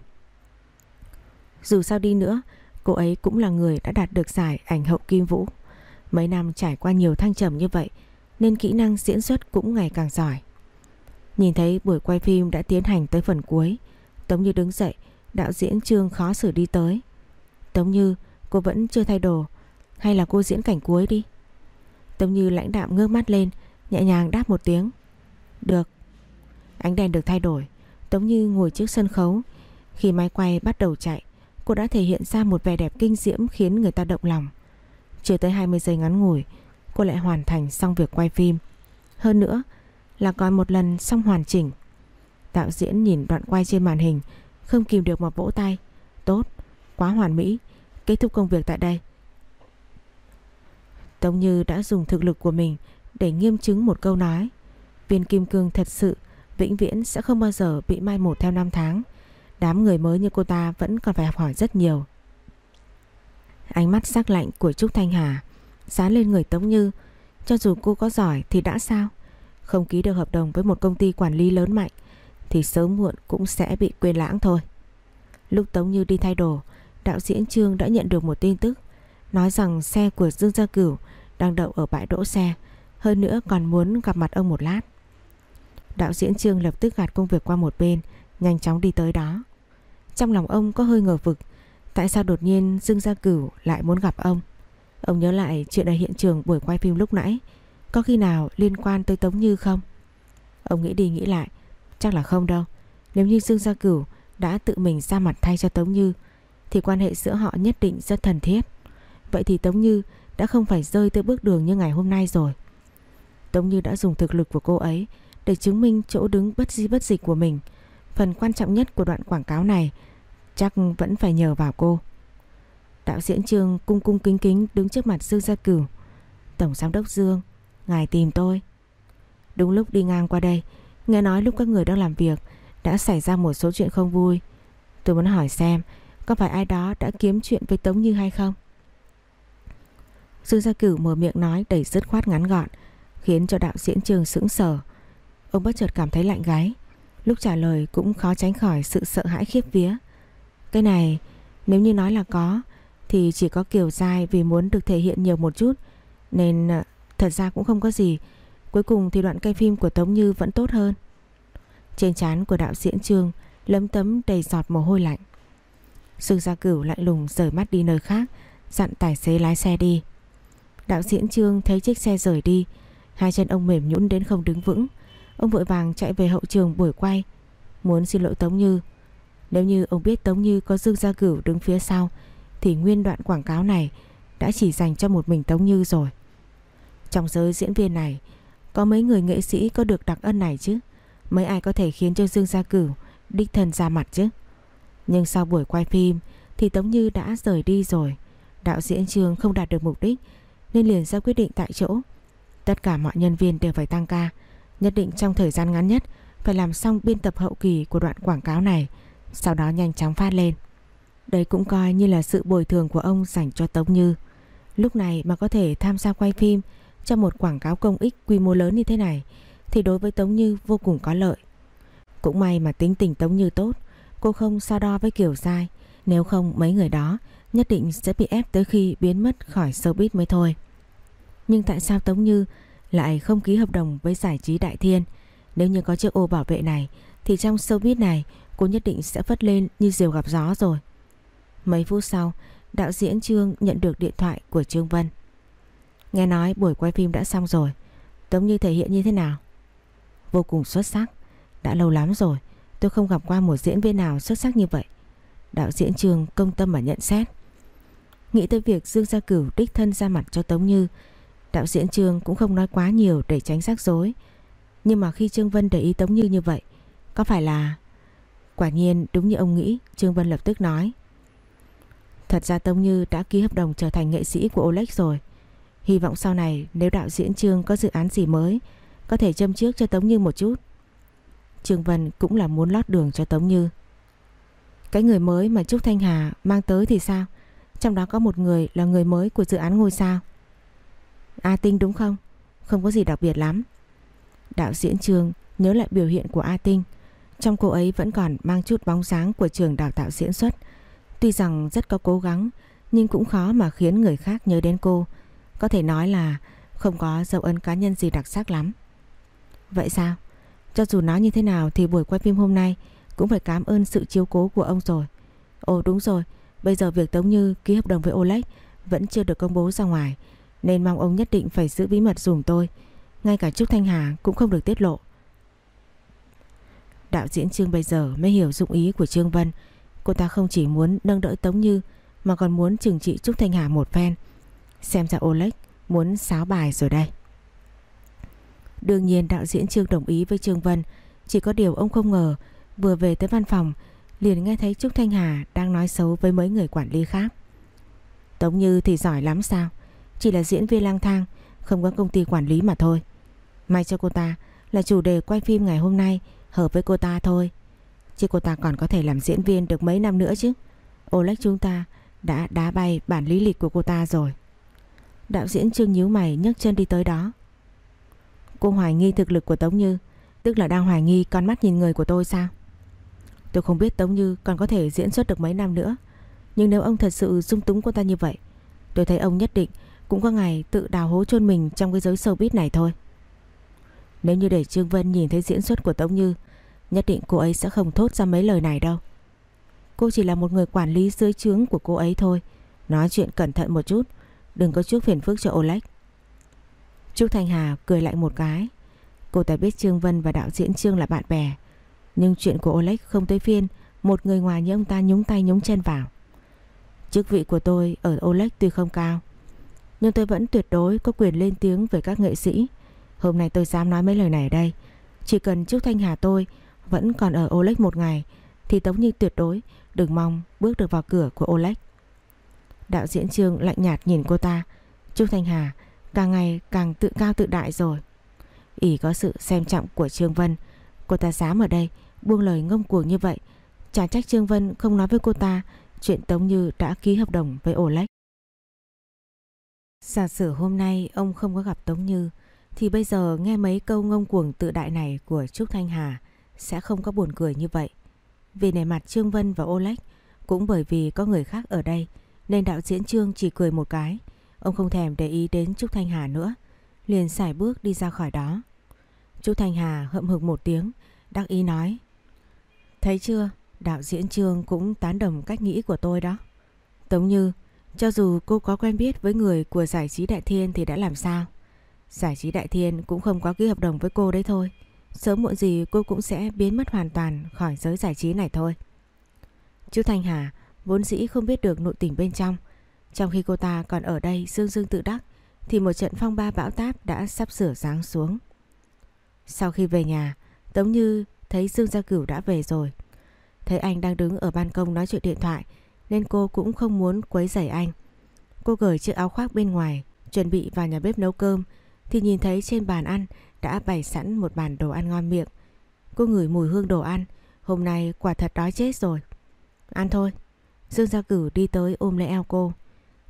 Dù sao đi nữa, cô ấy cũng là người đã đạt được giải ảnh hậu Kim Vũ. Mấy năm trải qua nhiều thăng trầm như vậy nên kỹ năng diễn xuất cũng ngày càng giỏi. Nhìn thấy buổi quay phim đã tiến hành tới phần cuối, Tống Như đứng dậy, đạo diễn Trương khó xử đi tới. Tống Như, cô vẫn chưa thay đồ, hay là cô diễn cảnh cuối đi? Tống Như lãnh đạm ngước mắt lên, nhẹ nhàng đáp một tiếng. Được. Ánh đèn được thay đổi, Tống Như ngồi trước sân khấu. Khi máy quay bắt đầu chạy, cô đã thể hiện ra một vẻ đẹp kinh diễm khiến người ta động lòng. Chưa tới 20 giây ngắn ngủi, cô lại hoàn thành xong việc quay phim. Hơn nữa là còn một lần xong hoàn chỉnh. Đạo diễn nhìn đoạn quay trên màn hình, không kìm được mà vỗ tay. Tốt, quá hoàn mỹ, kết thúc công việc tại đây. Tống Như đã dùng thực lực của mình để nghiêm chứng một câu nói. Viên kim cương thật sự vĩnh viễn sẽ không bao giờ bị mai một theo năm tháng. Đám người mới như cô ta vẫn còn phải học hỏi rất nhiều. Ánh mắt sắc lạnh của Trúc Thanh Hà dán lên người Tống Như. Cho dù cô có giỏi thì đã sao? Không ký được hợp đồng với một công ty quản lý lớn mạnh thì sớm muộn cũng sẽ bị quên lãng thôi. Lúc Tống Như đi thay đồ, đạo diễn Trương đã nhận được một tin tức nói rằng xe của Dương Gia Cửu đang đậu ở bãi đỗ xe, hơn nữa còn muốn gặp mặt ông một lát. Đạo diễn Trương lập tức gạt công việc qua một bên, nhanh chóng đi tới đó. Trong lòng ông có hơi ngờ vực, tại sao đột nhiên Dương Gia Cửu lại muốn gặp ông? Ông nhớ lại chuyện ở hiện trường buổi quay phim lúc nãy, có khi nào liên quan tới Tống Như không? Ông nghĩ đi nghĩ lại, chắc là không đâu. Nếu như Dương Gia Cửu đã tự mình ra mặt thay cho Tống Như, thì quan hệ giữa họ nhất định rất thân thiết. Vậy thì Tống Như đã không phải rơi tới bước đường như ngày hôm nay rồi. Tống Như đã dùng thực lực của cô ấy để chứng minh chỗ đứng bất di bất dịch của mình. Phần quan trọng nhất của đoạn quảng cáo này chắc vẫn phải nhờ vào cô. Đạo diễn Trương cung cung kính kính đứng trước mặt Dương Gia Cửu. Tổng giám đốc Dương, ngài tìm tôi. Đúng lúc đi ngang qua đây, nghe nói lúc các người đang làm việc đã xảy ra một số chuyện không vui. Tôi muốn hỏi xem có phải ai đó đã kiếm chuyện với Tống Như hay không? Dương Gia Cửu mở miệng nói đầy dứt khoát ngắn gọn, khiến cho đạo diễn Trương sững sờ. Ông bất chợt cảm thấy lạnh gáy, lúc trả lời cũng khó tránh khỏi sự sợ hãi khiếp vía. Cái này, nếu như nói là có, thì chỉ có kiểu dài vì muốn được thể hiện nhiều một chút, nên à, thật ra cũng không có gì. Cuối cùng thì đoạn cây phim của Tống Như vẫn tốt hơn. Trên trán của đạo diễn Trương lấm tấm đầy giọt mồ hôi lạnh. sư Gia Cửu lạnh lùng rời mắt đi nơi khác, dặn tài xế lái xe đi. Đạo diễn Trương thấy chiếc xe rời đi, hai chân ông mềm nhũn đến không đứng vững. Ông vội vàng chạy về hậu trường buổi quay, muốn xin lỗi Tống Như. Nếu như ông biết Tống Như có Dương Gia Cửu đứng phía sau, thì nguyên đoạn quảng cáo này đã chỉ dành cho một mình Tống Như rồi. Trong giới diễn viên này, có mấy người nghệ sĩ có được đặc ân này chứ? Mấy ai có thể khiến cho Dương Gia Cửu đích thân ra mặt chứ? Nhưng sau buổi quay phim thì Tống Như đã rời đi rồi. Đạo diễn trường không đạt được mục đích nên liền ra quyết định tại chỗ. Tất cả mọi nhân viên đều phải tăng ca, nhất định trong thời gian ngắn nhất phải làm xong biên tập hậu kỳ của đoạn quảng cáo này, sau đó nhanh chóng phát lên. Đây cũng coi như là sự bồi thường của ông dành cho Tống Như. Lúc này mà có thể tham gia quay phim cho một quảng cáo công ích quy mô lớn như thế này thì đối với Tống Như vô cùng có lợi. Cũng may mà tính tình Tống Như tốt, cô không so đo với Kiều Giai, nếu không mấy người đó nhất định sẽ bị ép tới khi biến mất khỏi showbiz mới thôi. Nhưng tại sao Tống Như lại không ký hợp đồng với giải trí Đại Thiên? Nếu như có chiếc ô bảo vệ này thì trong showbiz này cô nhất định sẽ phất lên như diều gặp gió rồi. Mấy phút sau, đạo diễn Trương nhận được điện thoại của Trương Vân. Nghe nói buổi quay phim đã xong rồi, Tống Như thể hiện như thế nào? vô cùng xuất sắc. Đã lâu lắm rồi tôi không gặp qua một diễn viên nào xuất sắc như vậy. Đạo diễn trường công tâm mà nhận xét. Nghĩ tới việc Dương Gia Cửu đích thân ra mặt cho Tống Như, đạo diễn Trương cũng không nói quá nhiều để tránh rắc rối. Nhưng mà khi Trương Vân để ý Tống Như như vậy, có phải là... Quả nhiên đúng như ông nghĩ, Trương Vân lập tức nói. Thật ra Tống Như đã ký hợp đồng trở thành nghệ sĩ của Oleg rồi. Hy vọng sau này nếu đạo diễn Trương có dự án gì mới, có thể châm trước cho Tống Như một chút. Trương Vân cũng là muốn lót đường cho Tống Như. Cái người mới mà Trúc Thanh Hà mang tới thì sao? Trong đó có một người là người mới của dự án ngôi sao. A Tinh đúng không? Không có gì đặc biệt lắm. Đạo diễn Trường nhớ lại biểu hiện của A Tinh. Trong cô ấy vẫn còn mang chút bóng dáng của trường đào tạo diễn xuất. Tuy rằng rất có cố gắng nhưng cũng khó mà khiến người khác nhớ đến cô. Có thể nói là không có dấu ấn cá nhân gì đặc sắc lắm. Vậy sao? Cho dù nói như thế nào thì buổi quay phim hôm nay cũng phải cảm ơn sự chiếu cố của ông rồi. Ồ đúng rồi, bây giờ việc Tống Như ký hợp đồng với Oleg vẫn chưa được công bố ra ngoài. Nên mong ông nhất định phải giữ bí mật dùm tôi. Ngay cả Trúc Thanh Hà cũng không được tiết lộ. Đạo diễn Trương bây giờ mới hiểu dụng ý của Trương Vân. Cô ta không chỉ muốn nâng đỡ Tống Như, mà còn muốn trừng trị Trúc Thanh Hà một phen. Xem ra Oleg muốn sáo bài rồi đây. Đương nhiên đạo diễn Trương đồng ý với Trương Vân Chỉ có điều ông không ngờ, Vừa về tới văn phòng, Liền nghe thấy Trúc Thanh Hà đang nói xấu với mấy người quản lý khác Tống Như thì giỏi lắm sao chỉ là diễn viên lang thang, Không có công ty quản lý mà thôi. May cho cô ta là chủ đề quay phim ngày hôm nay Hợp với cô ta thôi. Chứ cô ta còn có thể làm diễn viên được mấy năm nữa chứ. Oleg chúng ta đã đá bay bản lý lịch của cô ta rồi. Đạo diễn Trương nhíu mày nhấc chân đi tới đó. Cô hoài nghi thực lực của Tống Như, Tức là đang hoài nghi con mắt nhìn người của tôi sao? Tôi không biết Tống Như còn có thể diễn xuất được mấy năm nữa, Nhưng nếu ông thật sự dung túng cô ta như vậy, Tôi thấy ông nhất định cũng có ngày tự đào hố chôn mình Trong cái giới showbiz này thôi. Nếu như để Trương Vân nhìn thấy diễn xuất của Tống Như, Nhất định cô ấy sẽ không thốt ra mấy lời này đâu. Cô chỉ là một người quản lý dưới trướng của cô ấy thôi. Nói chuyện cẩn thận một chút, Đừng có trước phiền phức cho Oleg. Trúc Thanh Hà cười lại một cái. Cô ta biết Trương Vân và đạo diễn Trương là bạn bè, Nhưng chuyện của Oleg không tới phiên, Một người ngoài như ông ta nhúng tay nhúng chân vào. Chức vị của tôi ở Oleg tuy không cao nhưng tôi vẫn tuyệt đối có quyền lên tiếng về các nghệ sĩ Hôm nay tôi dám nói mấy lời này ở đây Chỉ cần Trúc Thanh Hà tôi vẫn còn ở Oleg một ngày Thì Tống Như tuyệt đối đừng mong bước được vào cửa của Oleg Đạo diễn Trương lạnh nhạt nhìn cô ta Trúc Thanh Hà càng ngày càng tự cao tự đại rồi. ỉ có sự xem trọng của Trương Vân, cô ta dám ở đây buông lời ngông cuồng như vậy. Chả trách Trương Vân không nói với cô ta chuyện Tống Như đã ký hợp đồng với Oleg. Giả sử hôm nay ông không có gặp Tống Như, thì bây giờ nghe mấy câu ngông cuồng tự đại này của Trúc Thanh Hà sẽ không có buồn cười như vậy. Vì nề mặt Trương Vân và Oleg cũng bởi vì có người khác ở đây nên đạo diễn Trương chỉ cười một cái. Ông không thèm để ý đến Trúc Thanh Hà nữa, Liền xài bước đi ra khỏi đó. Trúc Thanh Hà hậm hực một tiếng, Đắc ý nói, Thấy chưa, Đạo diễn Trương cũng tán đồng cách nghĩ của tôi đó. Tống Như cho dù cô có quen biết với người của giải trí Đại Thiên Thì đã làm sao Giải trí Đại Thiên cũng không có ký hợp đồng với cô đấy thôi Sớm muộn gì cô cũng sẽ biến mất hoàn toàn Khỏi giới giải trí này thôi Chú Thanh Hà vốn dĩ không biết được nội tình bên trong trong khi cô ta còn ở đây dương dương tự đắc thì một trận phong ba bão táp đã sắp sửa giáng xuống. Sau khi về nhà, Tống Như thấy Dương Gia Cửu đã về rồi. Thấy anh đang đứng ở ban công nói chuyện điện thoại nên cô cũng không muốn quấy rầy anh. Cô gởi chiếc áo khoác bên ngoài, chuẩn bị vào nhà bếp nấu cơm thì nhìn thấy trên bàn ăn đã bày sẵn một bàn đồ ăn ngon miệng. Cô ngửi mùi hương đồ ăn, hôm nay quả thật đói chết rồi. Ăn thôi. Dương Gia Cửu đi tới ôm lấy eo cô.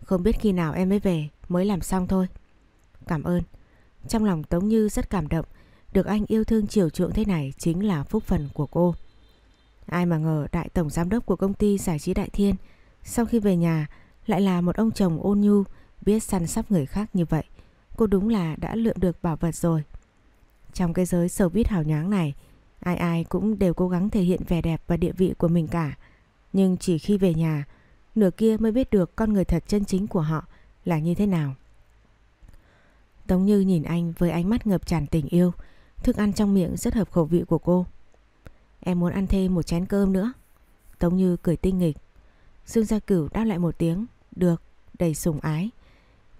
Không biết khi nào em mới về Mới làm xong thôi Cảm ơn Trong lòng Tống Như rất cảm động Được anh yêu thương chiều chuộng thế này Chính là phúc phần của cô Ai mà ngờ đại tổng giám đốc của công ty giải trí Đại Thiên Sau khi về nhà Lại là một ông chồng ôn nhu Biết săn sóc người khác như vậy Cô đúng là đã lượm được bảo vật rồi Trong cái giới sầu bít hào nhoáng này Ai ai cũng đều cố gắng thể hiện vẻ đẹp và địa vị của mình cả Nhưng chỉ khi về nhà nửa kia mới biết được con người thật chân chính của họ là như thế nào. Tống Như nhìn anh với ánh mắt ngập tràn tình yêu, Thức ăn trong miệng rất hợp khẩu vị của cô. Em muốn ăn thêm một chén cơm nữa. Tống Như cười tinh nghịch. Dương Gia Cửu đáp lại một tiếng. Được, đầy sủng ái.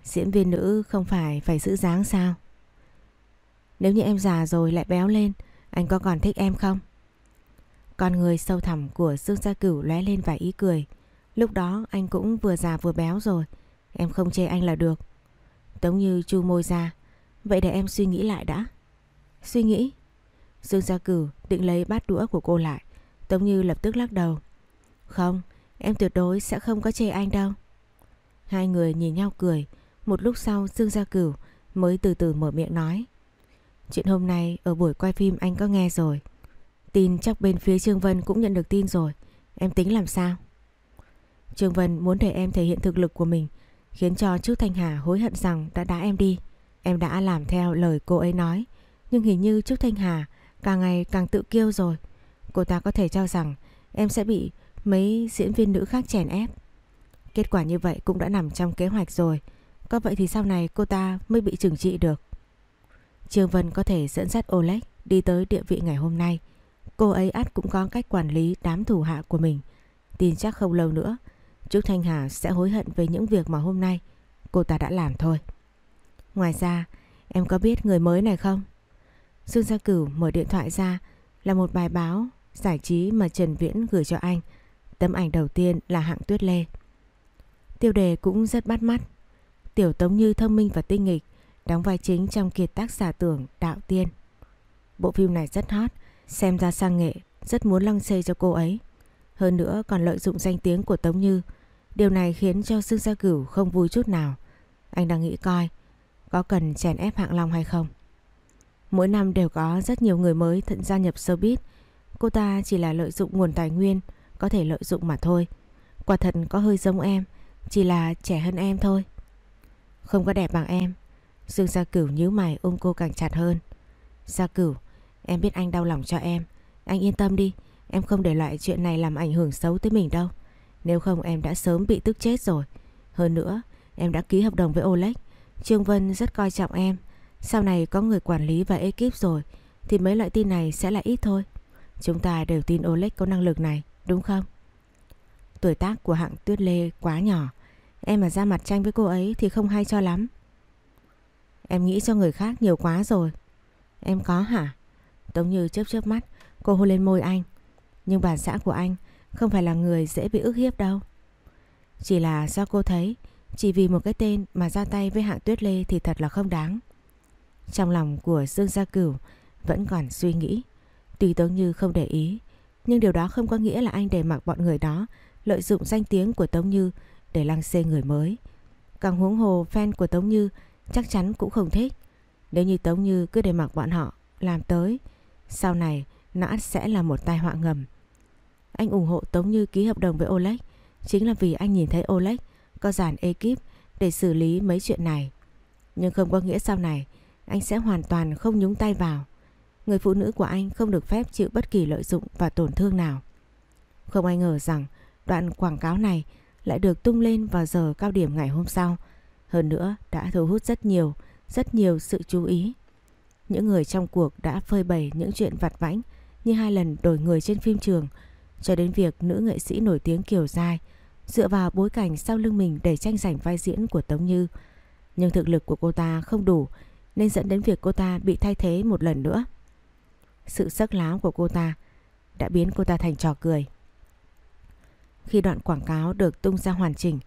Diễn viên nữ không phải phải giữ dáng sao? Nếu như em già rồi lại béo lên, anh có còn thích em không? Con người sâu thẳm của Dương Gia Cửu lóe lên vài ý cười. Lúc đó anh cũng vừa già vừa béo rồi. Em không chê anh là được. Tống Như chu môi ra. Vậy để em suy nghĩ lại đã. Suy nghĩ? Dương Gia Cử định lấy bát đũa của cô lại. Tống Như lập tức lắc đầu. Không, em tuyệt đối sẽ không có chê anh đâu. Hai người nhìn nhau cười. Một lúc sau Dương Gia Cửu mới từ từ mở miệng nói. Chuyện hôm nay ở buổi quay phim anh có nghe rồi. Tin chắc bên phía Trương Vân cũng nhận được tin rồi. Em tính làm sao? Trương Vân muốn để em thể hiện thực lực của mình khiến cho chú Thanh Hà hối hận rằng đã đá em đi. Em đã làm theo lời cô ấy nói nhưng hình như Trúc Thanh Hà càng ngày càng tự kiêu rồi. Cô ta có thể cho rằng em sẽ bị mấy diễn viên nữ khác chèn ép. Kết quả như vậy cũng đã nằm trong kế hoạch rồi. Có vậy thì sau này cô ta mới bị trừng trị được. Trương Vân có thể dẫn dắt Oleg đi tới địa vị ngày hôm nay. Cô ấy ắt cũng có cách quản lý đám thủ hạ của mình. Tin chắc không lâu nữa, Trúc Thanh Hà sẽ hối hận về những việc mà hôm nay cô ta đã làm thôi. Ngoài ra, em có biết người mới này không? Dương Gia Cửu mở điện thoại ra là một bài báo giải trí mà Trần Viễn gửi cho anh. Tấm ảnh đầu tiên là hạng tuyết lê. Tiêu đề cũng rất bắt mắt. Tiểu Tống Như thông minh và tinh nghịch, đóng vai chính trong kiệt tác giả tưởng Đạo Tiên. Bộ phim này rất hot, xem ra sang nghệ, rất muốn lăng xê cho cô ấy. Hơn nữa còn lợi dụng danh tiếng của Tống Như. Điều này khiến cho Dương Gia Cửu không vui chút nào. Anh đang nghĩ coi, có cần chèn ép hạng long hay không? Mỗi năm đều có rất nhiều người mới thận gia nhập showbiz. Cô ta chỉ là lợi dụng nguồn tài nguyên, có thể lợi dụng mà thôi. Quả thật có hơi giống em, chỉ là trẻ hơn em thôi. Không có đẹp bằng em. Dương Gia Cửu nhíu mày ôm cô càng chặt hơn. Gia Cửu, em biết anh đau lòng cho em. Anh yên tâm đi, em không để loại chuyện này làm ảnh hưởng xấu tới mình đâu. Nếu không em đã sớm bị tức chết rồi. Hơn nữa, em đã ký hợp đồng với Oleg. Trương Vân rất coi trọng em. Sau này có người quản lý và ekip rồi thì mấy loại tin này sẽ là ít thôi. Chúng ta đều tin Oleg có năng lực này, đúng không? Tuổi tác của hạng Tuyết Lê quá nhỏ. Em mà ra mặt tranh với cô ấy thì không hay cho lắm. Em nghĩ cho người khác nhiều quá rồi. Em có hả? Tống Như chớp chớp mắt, cô hôn lên môi anh. Nhưng bản xã của anh không phải là người dễ bị ức hiếp đâu. Chỉ là do cô thấy chỉ vì một cái tên mà ra tay với hạng Tuyết Lê thì thật là không đáng. Trong lòng của Dương Gia Cửu vẫn còn suy nghĩ. Tuy Tống Như không để ý, nhưng điều đó không có nghĩa là anh để mặc bọn người đó lợi dụng danh tiếng của Tống Như để lăng xê người mới. Càng huống hồ fan của Tống Như chắc chắn cũng không thích. Nếu như Tống Như cứ để mặc bọn họ làm tới, sau này nó sẽ là một tai họa ngầm. Anh ủng hộ Tống Như ký hợp đồng với Oleg chính là vì anh nhìn thấy Oleg có dàn ekip để xử lý mấy chuyện này. Nhưng không có nghĩa sau này anh sẽ hoàn toàn không nhúng tay vào. Người phụ nữ của anh không được phép chịu bất kỳ lợi dụng và tổn thương nào. Không ai ngờ rằng đoạn quảng cáo này lại được tung lên vào giờ cao điểm ngày hôm sau. Hơn nữa đã thu hút rất nhiều, rất nhiều sự chú ý. Những người trong cuộc đã phơi bày những chuyện vặt vãnh như hai lần đổi người trên phim trường cho đến việc nữ nghệ sĩ nổi tiếng Kiều Giai dựa vào bối cảnh sau lưng mình để tranh giành vai diễn của Tống Như. Nhưng thực lực của cô ta không đủ nên dẫn đến việc cô ta bị thay thế một lần nữa. Sự sắc láo của cô ta đã biến cô ta thành trò cười. Khi đoạn quảng cáo được tung ra hoàn chỉnh,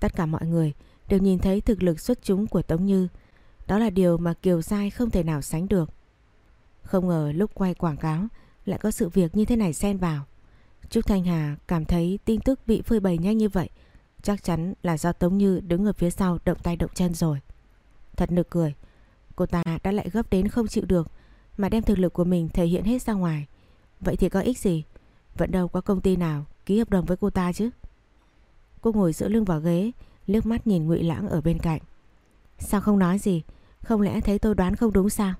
tất cả mọi người đều nhìn thấy thực lực xuất chúng của Tống Như. Đó là điều mà Kiều Giai không thể nào sánh được. Không ngờ lúc quay quảng cáo lại có sự việc như thế này xen vào. Trúc Thanh Hà cảm thấy tin tức bị phơi bày nhanh như vậy. Chắc chắn là do Tống Như đứng ở phía sau động tay động chân rồi. Thật nực cười. Cô ta đã lại gấp đến không chịu được mà đem thực lực của mình thể hiện hết ra ngoài. Vậy thì có ích gì? Vẫn đâu có công ty nào ký hợp đồng với cô ta chứ. Cô ngồi giữa lưng vào ghế, liếc mắt nhìn Ngụy Lãng ở bên cạnh. Sao không nói gì? Không lẽ thấy tôi đoán không đúng sao?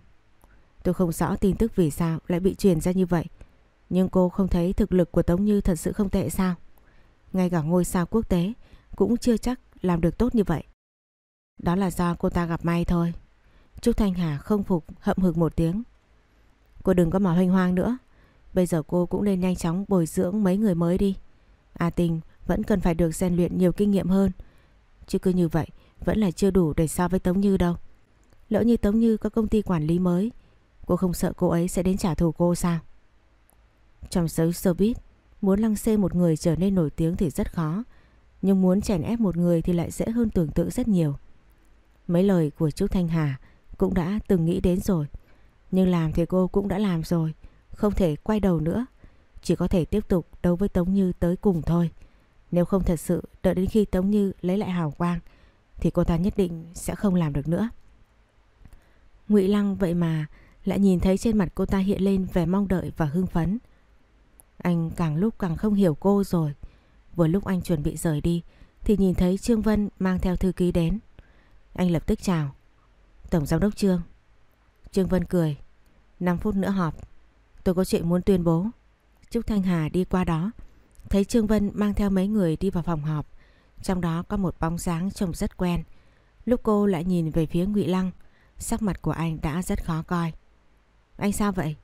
Tôi không rõ tin tức vì sao lại bị truyền ra như vậy. Nhưng cô không thấy thực lực của Tống Như thật sự không tệ sao? Ngay cả ngôi sao quốc tế cũng chưa chắc làm được tốt như vậy. Đó là do cô ta gặp may thôi. Trúc Thanh Hà không phục hậm hực một tiếng. Cô đừng có mà hoanh hoang nữa. Bây giờ cô cũng nên nhanh chóng bồi dưỡng mấy người mới đi. A Tình vẫn cần phải được rèn luyện nhiều kinh nghiệm hơn. Chứ cứ như vậy vẫn là chưa đủ để so với Tống Như đâu. Lỡ như Tống Như có công ty quản lý mới, cô không sợ cô ấy sẽ đến trả thù cô sao? Trong giới showbiz, muốn lăng xê một người trở nên nổi tiếng thì rất khó. Nhưng muốn chèn ép một người thì lại dễ hơn tưởng tượng rất nhiều. Mấy lời của Trúc Thanh Hà cũng đã từng nghĩ đến rồi. Nhưng làm thì cô cũng đã làm rồi. Không thể quay đầu nữa. Chỉ có thể tiếp tục đấu với Tống Như tới cùng thôi. Nếu không thật sự đợi đến khi Tống Như lấy lại hào quang, thì cô ta nhất định sẽ không làm được nữa. Ngụy Lăng vậy mà lại nhìn thấy trên mặt cô ta hiện lên vẻ mong đợi và hưng phấn. Anh càng lúc càng không hiểu cô rồi. Vừa lúc anh chuẩn bị rời đi, thì nhìn thấy Trương Vân mang theo thư ký đến. Anh lập tức chào. Tổng giám đốc Trương. Trương Vân cười. 5 phút nữa họp. Tôi có chuyện muốn tuyên bố. Trúc Thanh Hà đi qua đó. Thấy Trương Vân mang theo mấy người đi vào phòng họp. Trong đó có một bóng dáng trông rất quen. Lúc cô lại nhìn về phía Ngụy Lăng, sắc mặt của anh đã rất khó coi. Anh sao vậy?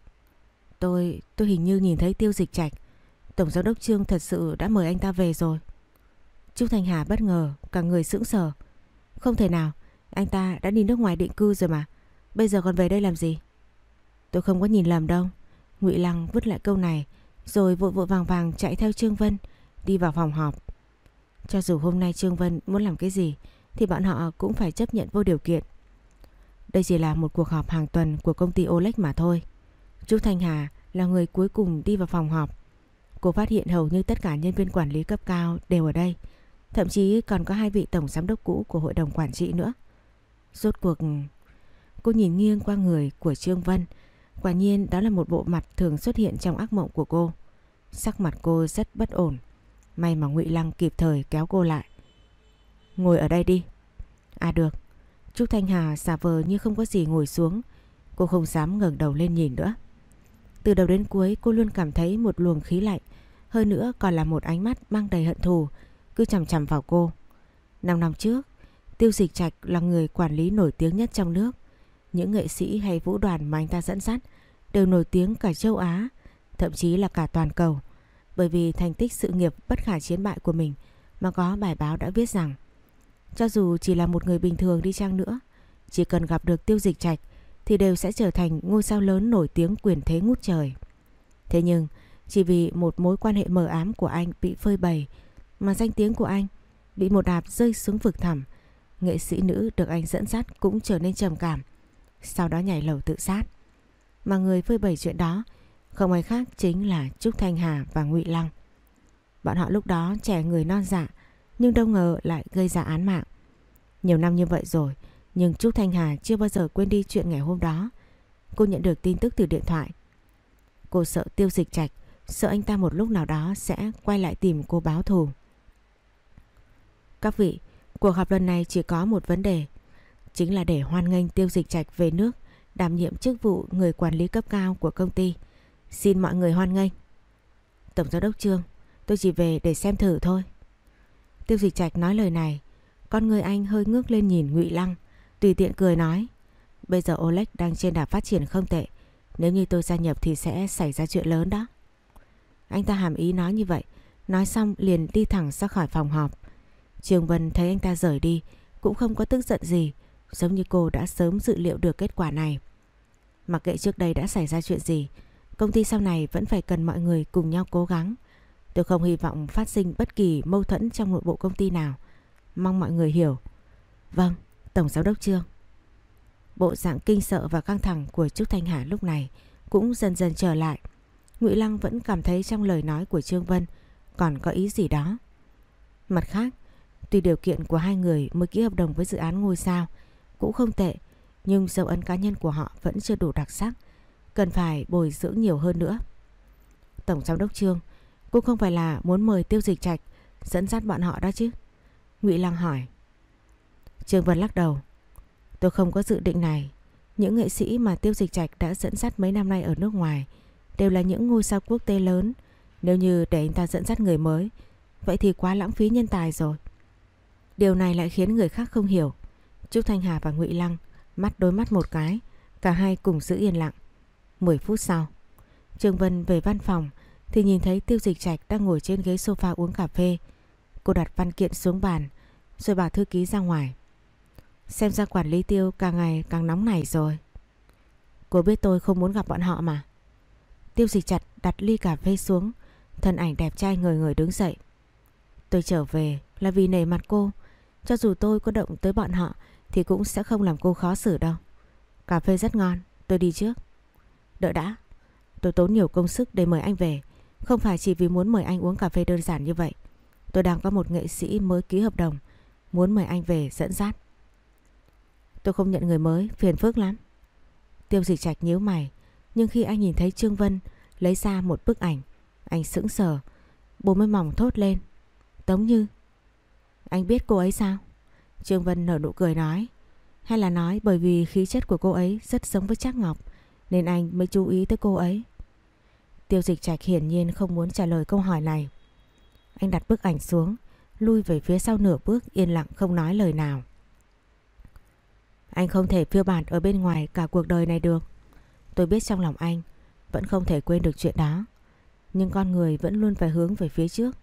Tôi, tôi hình như nhìn thấy tiêu dịch trạch. Tổng giám đốc Trương thật sự đã mời anh ta về rồi. Trúc Thanh Hà bất ngờ, cả người sững sờ. Không thể nào, anh ta đã đi nước ngoài định cư rồi mà. Bây giờ còn về đây làm gì? Tôi không có nhìn lầm đâu. Ngụy Lăng vứt lại câu này, rồi vội vội vàng vàng chạy theo Trương Vân, đi vào phòng họp. Cho dù hôm nay Trương Vân muốn làm cái gì, thì bọn họ cũng phải chấp nhận vô điều kiện. Đây chỉ là một cuộc họp hàng tuần của công ty Olex mà thôi. chú Thanh Hà là người cuối cùng đi vào phòng họp. Cô phát hiện hầu như tất cả nhân viên quản lý cấp cao đều ở đây. Thậm chí còn có hai vị tổng giám đốc cũ của hội đồng quản trị nữa. Rốt cuộc cô nhìn nghiêng qua người của Trương Vân. Quả nhiên đó là một bộ mặt thường xuất hiện trong ác mộng của cô. Sắc mặt cô rất bất ổn. May mà Ngụy Lăng kịp thời kéo cô lại. Ngồi ở đây đi. À được. Trúc Thanh Hà xả vờ như không có gì ngồi xuống. Cô không dám ngẩng đầu lên nhìn nữa. Từ đầu đến cuối cô luôn cảm thấy một luồng khí lạnh. Hơn nữa còn là một ánh mắt mang đầy hận thù cứ chằm chằm vào cô. Năm năm trước, Tiêu Dịch Trạch là người quản lý nổi tiếng nhất trong nước. Những nghệ sĩ hay vũ đoàn mà anh ta dẫn dắt đều nổi tiếng cả châu Á, thậm chí là cả toàn cầu. Bởi vì thành tích sự nghiệp bất khả chiến bại của mình mà có bài báo đã viết rằng cho dù chỉ là một người bình thường đi chăng nữa, chỉ cần gặp được Tiêu Dịch Trạch thì đều sẽ trở thành ngôi sao lớn nổi tiếng quyền thế ngút trời. Thế nhưng, chỉ vì một mối quan hệ mờ ám của anh bị phơi bày mà danh tiếng của anh bị một đạp rơi xuống vực thẳm, nghệ sĩ nữ được anh dẫn dắt cũng trở nên trầm cảm, sau đó nhảy lầu tự sát. Mà người phơi bày chuyện đó không ai khác chính là Trúc Thanh Hà và Ngụy Lăng. Bọn họ lúc đó trẻ người non dạ, nhưng đâu ngờ lại gây ra án mạng. Nhiều năm như vậy rồi, nhưng Trúc Thanh Hà chưa bao giờ quên đi chuyện ngày hôm đó. Cô nhận được tin tức từ điện thoại. Cô sợ tiêu dịch trạch, sợ anh ta một lúc nào đó sẽ quay lại tìm cô báo thù. Các vị, cuộc họp lần này chỉ có một vấn đề, chính là để hoan nghênh tiêu dịch trạch về nước, đảm nhiệm chức vụ người quản lý cấp cao của công ty. Xin mọi người hoan nghênh. Tổng giám đốc Trương, tôi chỉ về để xem thử thôi. Tiêu dịch trạch nói lời này, con người anh hơi ngước lên nhìn Ngụy Lăng, tùy tiện cười nói. Bây giờ Oleg đang trên đà phát triển không tệ, nếu như tôi gia nhập thì sẽ xảy ra chuyện lớn đó. Anh ta hàm ý nói như vậy, nói xong liền đi thẳng ra khỏi phòng họp. Trường Vân thấy anh ta rời đi, cũng không có tức giận gì, giống như cô đã sớm dự liệu được kết quả này. Mặc kệ trước đây đã xảy ra chuyện gì, công ty sau này vẫn phải cần mọi người cùng nhau cố gắng. Tôi không hy vọng phát sinh bất kỳ mâu thuẫn trong nội bộ công ty nào. Mong mọi người hiểu. Vâng, Tổng Giám đốc Trương. Bộ dạng kinh sợ và căng thẳng của Trúc Thanh Hà lúc này cũng dần dần trở lại. Ngụy Lăng vẫn cảm thấy trong lời nói của Trương Vân còn có ý gì đó. Mặt khác, tuy điều kiện của hai người mới ký hợp đồng với dự án ngôi sao cũng không tệ, nhưng dấu ấn cá nhân của họ vẫn chưa đủ đặc sắc, cần phải bồi dưỡng nhiều hơn nữa. Tổng Giám đốc Trương, cô không phải là muốn mời Tiêu Dịch Trạch dẫn dắt bọn họ đó chứ? Ngụy Lăng hỏi. Trương Vân lắc đầu. Tôi không có dự định này. Những nghệ sĩ mà Tiêu Dịch Trạch đã dẫn dắt mấy năm nay ở nước ngoài đều là những ngôi sao quốc tế lớn. Nếu như để anh ta dẫn dắt người mới, vậy thì quá lãng phí nhân tài rồi. Điều này lại khiến người khác không hiểu. Trúc Thanh Hà và Ngụy Lăng mắt đối mắt một cái, cả hai cùng giữ yên lặng. 10 phút sau, Trương Vân về văn phòng thì nhìn thấy Tiêu Dịch Trạch đang ngồi trên ghế sofa uống cà phê. Cô đặt văn kiện xuống bàn rồi bảo thư ký ra ngoài. Xem ra quản lý Tiêu càng ngày càng nóng nảy rồi. Cô biết tôi không muốn gặp bọn họ mà. Tiêu Dịch Trạch đặt ly cà phê xuống, thân ảnh đẹp trai người người đứng dậy. Tôi trở về là vì nể mặt cô, cho dù tôi có động tới bọn họ thì cũng sẽ không làm cô khó xử đâu. Cà phê rất ngon, tôi đi trước. Đợi đã, tôi tốn nhiều công sức để mời anh về, không phải chỉ vì muốn mời anh uống cà phê đơn giản như vậy. Tôi đang có một nghệ sĩ mới ký hợp đồng, muốn mời anh về dẫn dắt. Tôi không nhận người mới, phiền phức lắm. Tiêu dịch trạch nhíu mày, nhưng khi anh nhìn thấy Trương Vân lấy ra một bức ảnh, anh sững sờ, bố mới mỏng thốt lên. Tống Như. Anh biết cô ấy sao? Trương Vân nở nụ cười nói. Hay là nói bởi vì khí chất của cô ấy rất giống với Trác Ngọc nên anh mới chú ý tới cô ấy. Tiêu dịch trạch hiển nhiên không muốn trả lời câu hỏi này. Anh đặt bức ảnh xuống, lui về phía sau nửa bước yên lặng không nói lời nào. Anh không thể phiêu bạt ở bên ngoài cả cuộc đời này được. Tôi biết trong lòng anh vẫn không thể quên được chuyện đó. Nhưng con người vẫn luôn phải hướng về phía trước.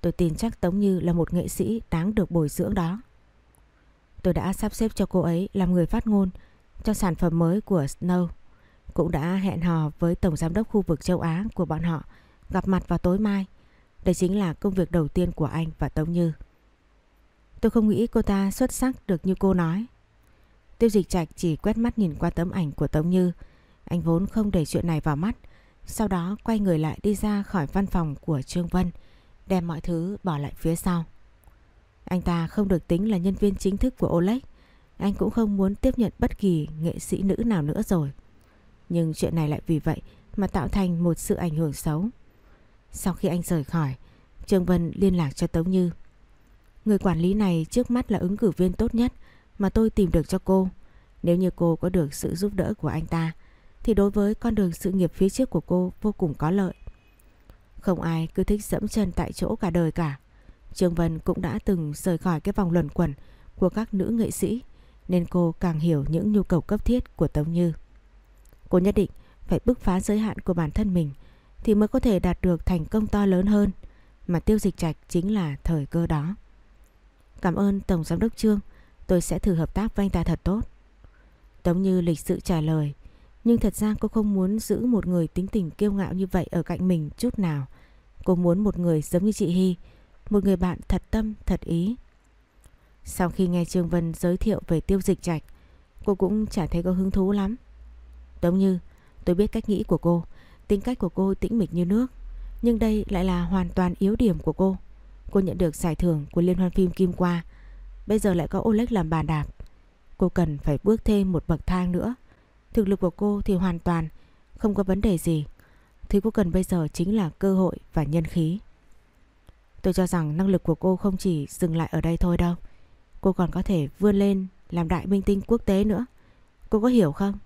Tôi tin chắc Tống Như là một nghệ sĩ đáng được bồi dưỡng đó. Tôi đã sắp xếp cho cô ấy làm người phát ngôn cho sản phẩm mới của Snow. Cũng đã hẹn hò với Tổng Giám đốc khu vực châu Á của bọn họ gặp mặt vào tối mai. Đây chính là công việc đầu tiên của anh và Tống Như. Tôi không nghĩ cô ta xuất sắc được như cô nói. Tiêu dịch trạch chỉ quét mắt nhìn qua tấm ảnh của Tống Như. Anh vốn không để chuyện này vào mắt. Sau đó quay người lại đi ra khỏi văn phòng của Trương Vân, đem mọi thứ bỏ lại phía sau. Anh ta không được tính là nhân viên chính thức của Oleg. Anh cũng không muốn tiếp nhận bất kỳ nghệ sĩ nữ nào nữa rồi. Nhưng chuyện này lại vì vậy mà tạo thành một sự ảnh hưởng xấu. Sau khi anh rời khỏi, Trương Vân liên lạc cho Tống Như. Người quản lý này trước mắt là ứng cử viên tốt nhất mà tôi tìm được cho cô. Nếu như cô có được sự giúp đỡ của anh ta, thì đối với con đường sự nghiệp phía trước của cô vô cùng có lợi. Không ai cứ thích dẫm chân tại chỗ cả đời cả. Trương Vân cũng đã từng rời khỏi cái vòng luẩn quẩn của các nữ nghệ sĩ, nên cô càng hiểu những nhu cầu cấp thiết của Tống Như. Cô nhất định phải bứt phá giới hạn của bản thân mình thì mới có thể đạt được thành công to lớn hơn mà tiêu dịch trạch chính là thời cơ đó. Cảm ơn Tổng Giám đốc Trương, tôi sẽ thử hợp tác với anh ta thật tốt. Tống Như lịch sự trả lời, nhưng thật ra cô không muốn giữ một người tính tình kiêu ngạo như vậy ở cạnh mình chút nào. Cô muốn một người giống như chị Hy, một người bạn thật tâm, thật ý. Sau khi nghe Trương Vân giới thiệu về tiêu dịch trạch, cô cũng chả thấy có hứng thú lắm. Tống Như, tôi biết cách nghĩ của cô, tính cách của cô tĩnh mịch như nước. Nhưng đây lại là hoàn toàn yếu điểm của cô. Cô nhận được giải thưởng của Liên hoan phim Kim Qua. Bây giờ lại có Oleg làm bàn đạp. Cô cần phải bước thêm một bậc thang nữa. Thực lực của cô thì hoàn toàn không có vấn đề gì. Thứ cô cần bây giờ chính là cơ hội và nhân khí. Tôi cho rằng năng lực của cô không chỉ dừng lại ở đây thôi đâu. Cô còn có thể vươn lên làm đại minh tinh quốc tế nữa. Cô có hiểu không?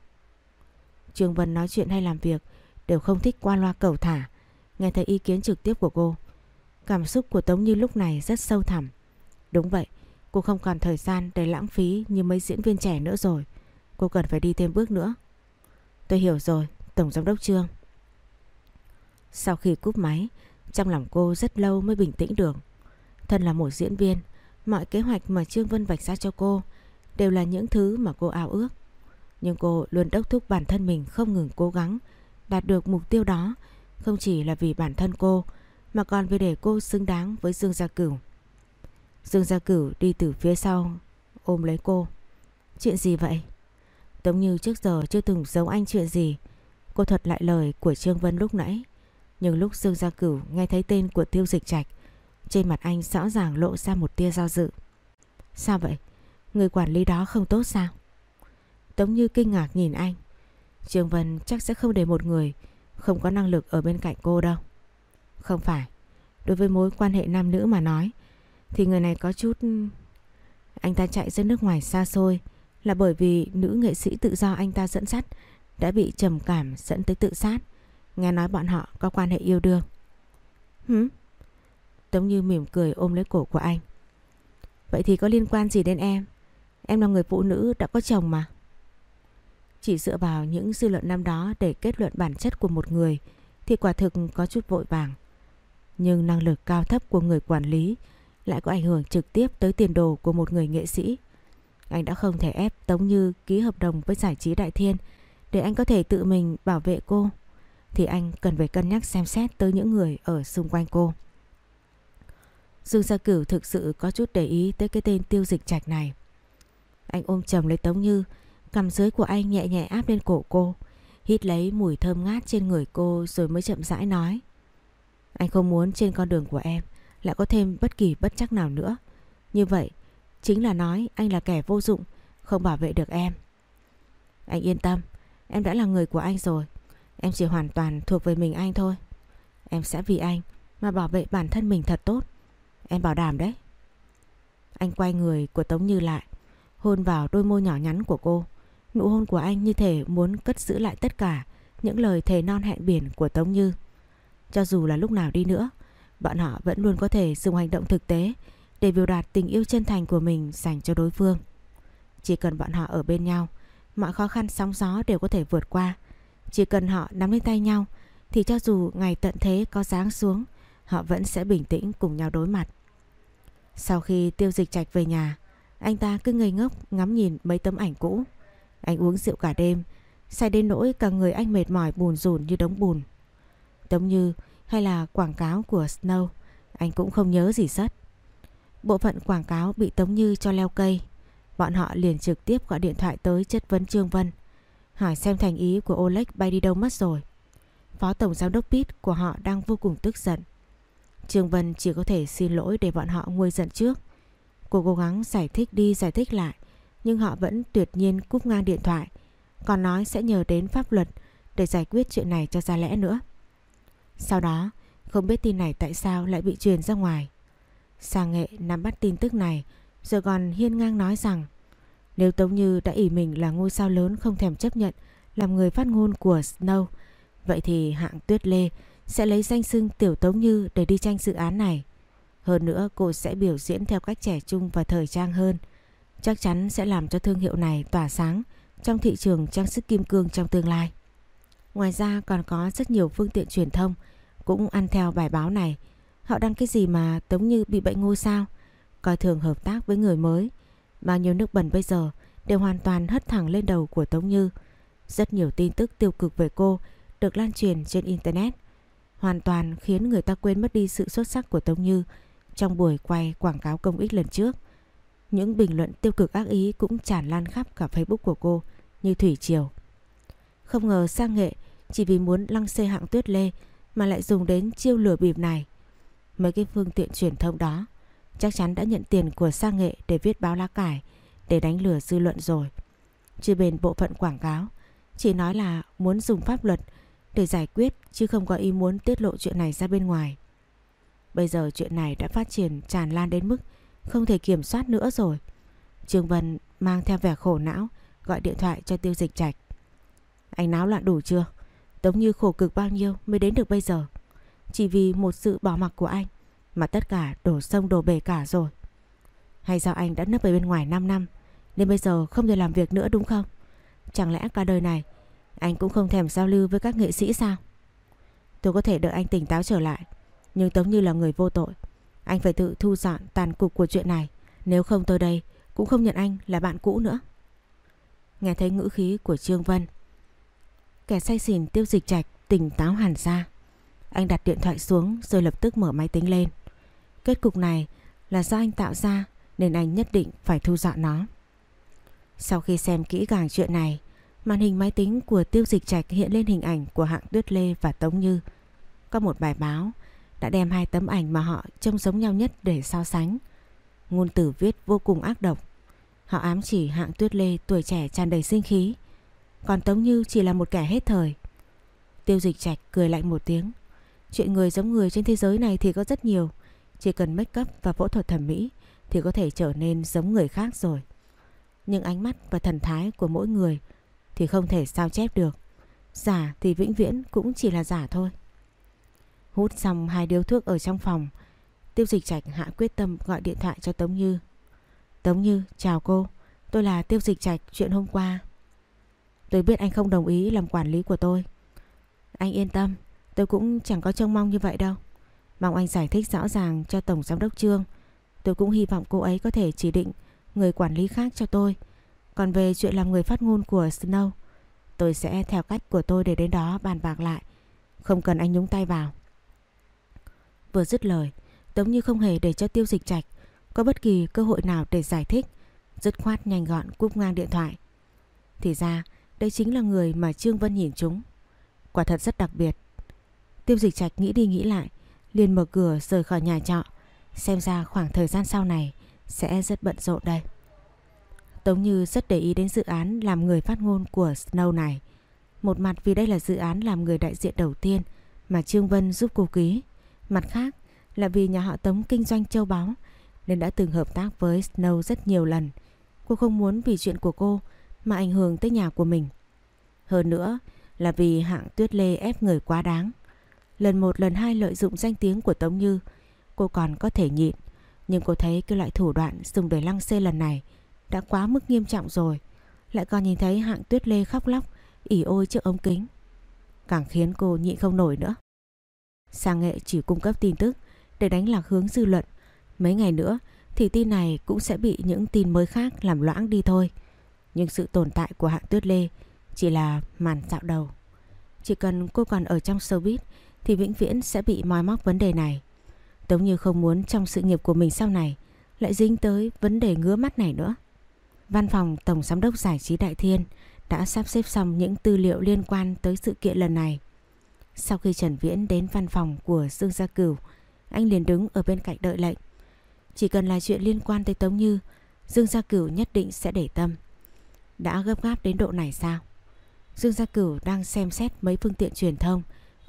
Trường Vân nói chuyện hay làm việc đều không thích qua loa cầu thả. Nghe thấy ý kiến trực tiếp của cô. Cảm xúc của Tống Như lúc này rất sâu thẳm. Đúng vậy, cô không còn thời gian để lãng phí như mấy diễn viên trẻ nữa rồi. Cô cần phải đi thêm bước nữa. Tôi hiểu rồi, Tổng Giám đốc Trương. Sau khi cúp máy, trong lòng cô rất lâu mới bình tĩnh được. Thân là một diễn viên, mọi kế hoạch mà Trương Vân vạch ra cho cô đều là những thứ mà cô ao ước. Nhưng cô luôn đốc thúc bản thân mình không ngừng cố gắng đạt được mục tiêu đó, không chỉ là vì bản thân cô mà còn vì để cô xứng đáng với Dương Gia Cửu. Dương Gia Cửu đi từ phía sau ôm lấy cô. Chuyện gì vậy? Tống như trước giờ chưa từng giấu anh chuyện gì. Cô thuật lại lời của Trương Vân lúc nãy. Nhưng lúc Dương Gia Cửu nghe thấy tên của Tiêu Dịch Trạch, trên mặt anh rõ ràng lộ ra một tia do dự. Sao vậy? Người quản lý đó không tốt sao? Tống Như kinh ngạc nhìn anh. Trương Vân chắc sẽ không để một người không có năng lực ở bên cạnh cô đâu. Không phải. Đối với mối quan hệ nam nữ mà nói thì người này có chút... Anh ta chạy ra nước ngoài xa xôi là bởi vì nữ nghệ sĩ tự do anh ta dẫn dắt đã bị trầm cảm dẫn tới tự sát. Nghe nói bọn họ có quan hệ yêu đương. Hử? Tống Như mỉm cười ôm lấy cổ của anh. Vậy thì có liên quan gì đến em? Em là người phụ nữ đã có chồng mà. Chỉ dựa vào những dư luận năm đó để kết luận bản chất của một người thì quả thực có chút vội vàng. Nhưng năng lực cao thấp của người quản lý lại có ảnh hưởng trực tiếp tới tiền đồ của một người nghệ sĩ. Anh đã không thể ép Tống Như ký hợp đồng với giải trí Đại Thiên để anh có thể tự mình bảo vệ cô. Thì anh cần phải cân nhắc xem xét tới những người ở xung quanh cô. Dương Gia Cửu thực sự có chút để ý tới cái tên tiêu dịch trạch này. Anh ôm chầm lấy Tống Như, cầm dưới của anh nhẹ nhẹ áp lên cổ cô, hít lấy mùi thơm ngát trên người cô rồi mới chậm rãi nói. Anh không muốn trên con đường của em lại có thêm bất kỳ bất chắc nào nữa. Như vậy, chính là nói anh là kẻ vô dụng, không bảo vệ được em. Anh yên tâm, em đã là người của anh rồi. Em chỉ hoàn toàn thuộc về mình anh thôi. Em sẽ vì anh mà bảo vệ bản thân mình thật tốt. Em bảo đảm đấy. Anh quay người của Tống Như lại, hôn vào đôi môi nhỏ nhắn của cô. Nụ hôn của anh như thể muốn cất giữ lại tất cả những lời thề non hẹn biển của Tống Như. Cho dù là lúc nào đi nữa, bọn họ vẫn luôn có thể dùng hành động thực tế để biểu đạt tình yêu chân thành của mình dành cho đối phương. Chỉ cần bọn họ ở bên nhau, mọi khó khăn sóng gió đều có thể vượt qua. Chỉ cần họ nắm lấy tay nhau thì cho dù ngày tận thế có giáng xuống, họ vẫn sẽ bình tĩnh cùng nhau đối mặt. Sau khi tiêu dịch trạch về nhà, anh ta cứ ngây ngốc ngắm nhìn mấy tấm ảnh cũ. Anh uống rượu cả đêm, say đến nỗi cả người anh mệt mỏi bùn rùn như đống bùn. Tống như hay là quảng cáo của Snow, anh cũng không nhớ gì sất. Bộ phận quảng cáo bị Tống Như cho leo cây. Bọn họ liền trực tiếp gọi điện thoại tới chất vấn Trương Vân. Hỏi xem thành ý của Oleg bay đi đâu mất rồi. Phó Tổng Giám đốc Pete của họ đang vô cùng tức giận. Trương Vân chỉ có thể xin lỗi để bọn họ nguôi giận trước. Cô cố gắng giải thích đi giải thích lại, nhưng họ vẫn tuyệt nhiên cúp ngang điện thoại, còn nói sẽ nhờ đến pháp luật để giải quyết chuyện này cho ra lẽ nữa. Sau đó, không biết tin này tại sao lại bị truyền ra ngoài. Sang nghệ nắm bắt tin tức này, rồi còn hiên ngang nói rằng nếu Tống Như đã ỷ mình là ngôi sao lớn không thèm chấp nhận làm người phát ngôn của Snow, vậy thì hạng Tuyết Lê sẽ lấy danh xưng Tiểu Tống Như để đi tranh dự án này. Hơn nữa cô sẽ biểu diễn theo cách trẻ trung và thời trang hơn. Chắc chắn sẽ làm cho thương hiệu này tỏa sáng trong thị trường trang sức kim cương trong tương lai. Ngoài ra còn có rất nhiều phương tiện truyền thông cũng ăn theo bài báo này. Họ đăng cái gì mà Tống Như bị bệnh ngôi sao, coi thường hợp tác với người mới. Bao nhiêu nước bẩn bây giờ đều hoàn toàn hất thẳng lên đầu của Tống Như. Rất nhiều tin tức tiêu cực về cô được lan truyền trên Internet hoàn toàn khiến người ta quên mất đi sự xuất sắc của Tống Như trong buổi quay quảng cáo công ích lần trước. Những bình luận tiêu cực ác ý cũng tràn lan khắp cả Facebook của cô như thủy triều. Không ngờ sang nghệ chỉ vì muốn lăng xê hạng tuyết lê mà lại dùng đến chiêu lừa bịp này. Mấy cái phương tiện truyền thông đó chắc chắn đã nhận tiền của sang nghệ để viết báo lá cải, để đánh lừa dư luận rồi. Chứ bên bộ phận quảng cáo, chỉ nói là muốn dùng pháp luật để giải quyết chứ không có ý muốn tiết lộ chuyện này ra bên ngoài. Bây giờ chuyện này đã phát triển tràn lan đến mức không thể kiểm soát nữa rồi. Trương Vân mang theo vẻ khổ não, gọi điện thoại cho tiêu dịch trạch. Anh náo loạn đủ chưa? Tống như khổ cực bao nhiêu mới đến được bây giờ. Chỉ vì một sự bỏ mặc của anh mà tất cả đổ sông đổ bể cả rồi. Hay sao anh đã nấp ở bên ngoài 5 năm, nên bây giờ không thể làm việc nữa đúng không? Chẳng lẽ cả đời này anh cũng không thèm giao lưu với các nghệ sĩ sao? Tôi có thể đợi anh tỉnh táo trở lại, Nhưng Tống Như là người vô tội Anh phải tự thu dọn tàn cục của chuyện này, Nếu không tôi đây Cũng không nhận anh là bạn cũ nữa Nghe thấy ngữ khí của Trương Vân, Kẻ say xỉn tiêu dịch trạch Tỉnh táo hẳn ra anh đặt điện thoại xuống rồi lập tức mở máy tính lên Kết cục này là do anh tạo ra Nên anh nhất định phải thu dọn nó Sau khi xem kỹ càng chuyện này, Màn hình máy tính của tiêu dịch trạch hiện lên hình ảnh của hạng Tuyết Lê và Tống Như. Có một bài báo đã đem hai tấm ảnh mà họ trông giống nhau nhất để so sánh. Ngôn tử viết vô cùng ác độc. Họ ám chỉ hạng Tuyết Lê tuổi trẻ tràn đầy sinh khí. Còn Tống Như chỉ là một kẻ hết thời. Tiêu dịch trạch cười lạnh một tiếng. Chuyện người giống người trên thế giới này thì có rất nhiều. Chỉ cần make up và phẫu thuật thẩm mỹ thì có thể trở nên giống người khác rồi. Nhưng ánh mắt và thần thái của mỗi người thì không thể sao chép được. Giả thì vĩnh viễn cũng chỉ là giả thôi. Hút xong hai điếu thuốc ở trong phòng, Tiêu Dịch Trạch hạ quyết tâm gọi điện thoại cho Tống Như. Tống Như, chào cô, tôi là Tiêu Dịch Trạch chuyện hôm qua. Tôi biết anh không đồng ý làm quản lý của tôi. Anh yên tâm, tôi cũng chẳng có trông mong như vậy đâu. Mong anh giải thích rõ ràng cho Tổng Giám đốc Trương. Tôi cũng hy vọng cô ấy có thể chỉ định người quản lý khác cho tôi. Còn về chuyện làm người phát ngôn của Snow, tôi sẽ theo cách của tôi để đến đó bàn bạc lại. Không cần anh nhúng tay vào. Vừa dứt lời, Tống Như không hề để cho tiêu dịch trạch có bất kỳ cơ hội nào để giải thích. Dứt khoát nhanh gọn cúp ngang điện thoại. Thì ra, đây chính là người mà Trương Vân nhìn chúng. Quả thật rất đặc biệt. Tiêu dịch trạch nghĩ đi nghĩ lại, liền mở cửa rời khỏi nhà trọ. Xem ra khoảng thời gian sau này sẽ rất bận rộn đây. Tống Như rất để ý đến dự án làm người phát ngôn của Snow này. Một mặt vì đây là dự án làm người đại diện đầu tiên mà Trương Vân giúp cô ký. Mặt khác là vì nhà họ Tống kinh doanh châu báu nên đã từng hợp tác với Snow rất nhiều lần. Cô không muốn vì chuyện của cô mà ảnh hưởng tới nhà của mình. Hơn nữa là vì hạng tuyết lê ép người quá đáng. Lần một lần hai lợi dụng danh tiếng của Tống Như cô còn có thể nhịn. Nhưng cô thấy cái loại thủ đoạn dùng để lăng xê lần này đã quá mức nghiêm trọng rồi. Lại còn nhìn thấy hạng tuyết lê khóc lóc, ỉ ôi trước ống kính. Càng khiến cô nhịn không nổi nữa. Sang nghệ chỉ cung cấp tin tức để đánh lạc hướng dư luận. Mấy ngày nữa thì tin này cũng sẽ bị những tin mới khác làm loãng đi thôi. Nhưng sự tồn tại của hạng tuyết lê chỉ là màn dạo đầu. Chỉ cần cô còn ở trong showbiz thì vĩnh viễn sẽ bị moi móc vấn đề này. Tống như không muốn trong sự nghiệp của mình sau này lại dính tới vấn đề ngứa mắt này nữa. Văn phòng Tổng Giám đốc Giải trí Đại Thiên đã sắp xếp xong những tư liệu liên quan tới sự kiện lần này. Sau khi Trần Viễn đến văn phòng của Dương Gia Cửu, anh liền đứng ở bên cạnh đợi lệnh. Chỉ cần là chuyện liên quan tới Tống Như, Dương Gia Cửu nhất định sẽ để tâm. Đã gấp gáp đến độ này sao? Dương Gia Cửu đang xem xét mấy phương tiện truyền thông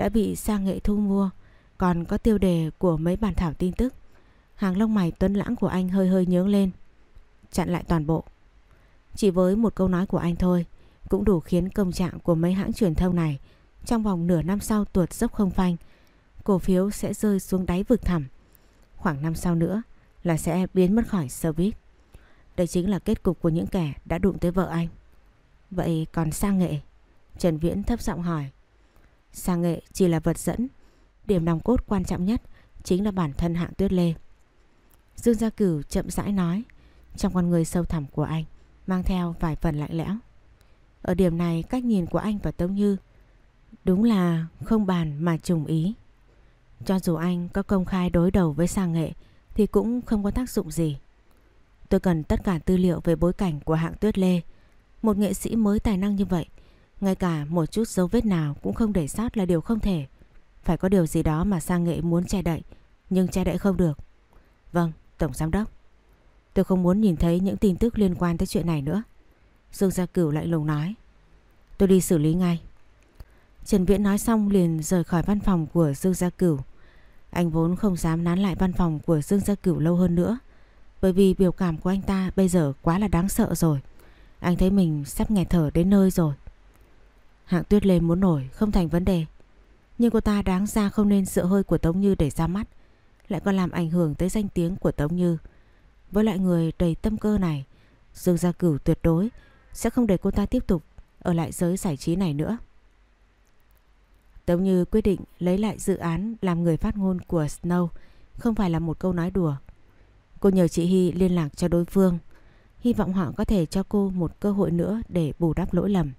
đã bị sang nghệ thu mua, còn có tiêu đề của mấy bản thảo tin tức. Hàng lông mày tuấn lãng của anh hơi hơi nhướng lên. Chặn lại toàn bộ. Chỉ với một câu nói của anh thôi, cũng đủ khiến công trạng của mấy hãng truyền thông này trong vòng nửa năm sau tuột dốc không phanh, cổ phiếu sẽ rơi xuống đáy vực thẳm. Khoảng năm sau nữa là sẽ biến mất khỏi service. Đây chính là kết cục của những kẻ đã đụng tới vợ anh. Vậy còn sang nghệ? Trần Viễn thấp giọng hỏi. Sang nghệ chỉ là vật dẫn. Điểm nòng cốt quan trọng nhất chính là bản thân hạng tuyết lê. Dương Gia Cửu chậm rãi nói. Trong con người sâu thẳm của anh mang theo vài phần lạnh lẽo. Ở điểm này cách nhìn của anh và Tống Như đúng là không bàn mà trùng ý. Cho dù anh có công khai đối đầu với sang nghệ thì cũng không có tác dụng gì. Tôi cần tất cả tư liệu về bối cảnh của hạng tuyết lê. Một nghệ sĩ mới tài năng như vậy, ngay cả một chút dấu vết nào cũng không để sót là điều không thể. Phải có điều gì đó mà sang nghệ muốn che đậy, nhưng che đậy không được. Vâng, Tổng Giám Đốc. Tôi không muốn nhìn thấy những tin tức liên quan tới chuyện này nữa. Dương Gia Cửu lại lùng nói. Tôi đi xử lý ngay. Trần Viễn nói xong liền rời khỏi văn phòng của Dương Gia Cửu. Anh vốn không dám nán lại văn phòng của Dương Gia Cửu lâu hơn nữa. Bởi vì biểu cảm của anh ta bây giờ quá là đáng sợ rồi. Anh thấy mình sắp nghẹt thở đến nơi rồi. Hạng tuyết lê muốn nổi không thành vấn đề. Nhưng cô ta đáng ra không nên sợ hơi của Tống Như để ra mắt. Lại còn làm ảnh hưởng tới danh tiếng của Tống Như. Với loại người đầy tâm cơ này, Dương Gia Cửu tuyệt đối sẽ không để cô ta tiếp tục ở lại giới giải trí này nữa. Tống Như quyết định lấy lại dự án làm người phát ngôn của Snow không phải là một câu nói đùa. Cô nhờ chị Hy liên lạc cho đối phương, hy vọng họ có thể cho cô một cơ hội nữa để bù đắp lỗi lầm.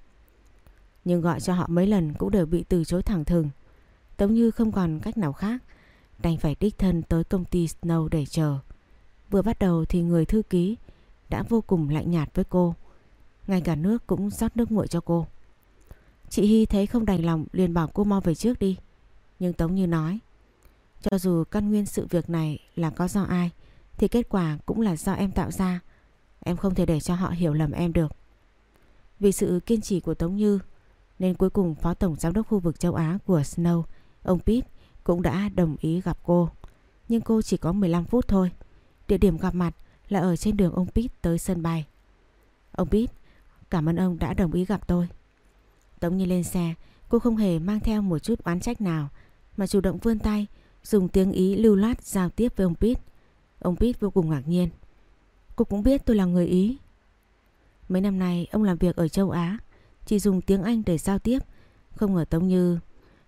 Nhưng gọi cho họ mấy lần cũng đều bị từ chối thẳng thừng. Tống Như không còn cách nào khác, đành phải đích thân tới công ty Snow để chờ. Vừa bắt đầu thì người thư ký đã vô cùng lạnh nhạt với cô. Ngay cả nước cũng rót nước nguội cho cô. Chị Hy thấy không đành lòng liền bảo cô mau về trước đi. Nhưng Tống Như nói, cho dù căn nguyên sự việc này là có do ai, thì kết quả cũng là do em tạo ra. Em không thể để cho họ hiểu lầm em được. Vì sự kiên trì của Tống Như, nên cuối cùng Phó Tổng Giám đốc khu vực châu Á của Snow, ông Pete cũng đã đồng ý gặp cô. Nhưng cô chỉ có 15 phút thôi. Địa điểm gặp mặt là ở trên đường ông Pete tới sân bay. Ông Pete, cảm ơn ông đã đồng ý gặp tôi. Tống Như lên xe, cô không hề mang theo một chút oán trách nào mà chủ động vươn tay, dùng tiếng Ý lưu loát giao tiếp với ông Pete. Ông Pete vô cùng ngạc nhiên. Cô cũng biết tôi là người Ý. Mấy năm nay ông làm việc ở châu Á, chỉ dùng tiếng Anh để giao tiếp. Không ngờ Tống Như...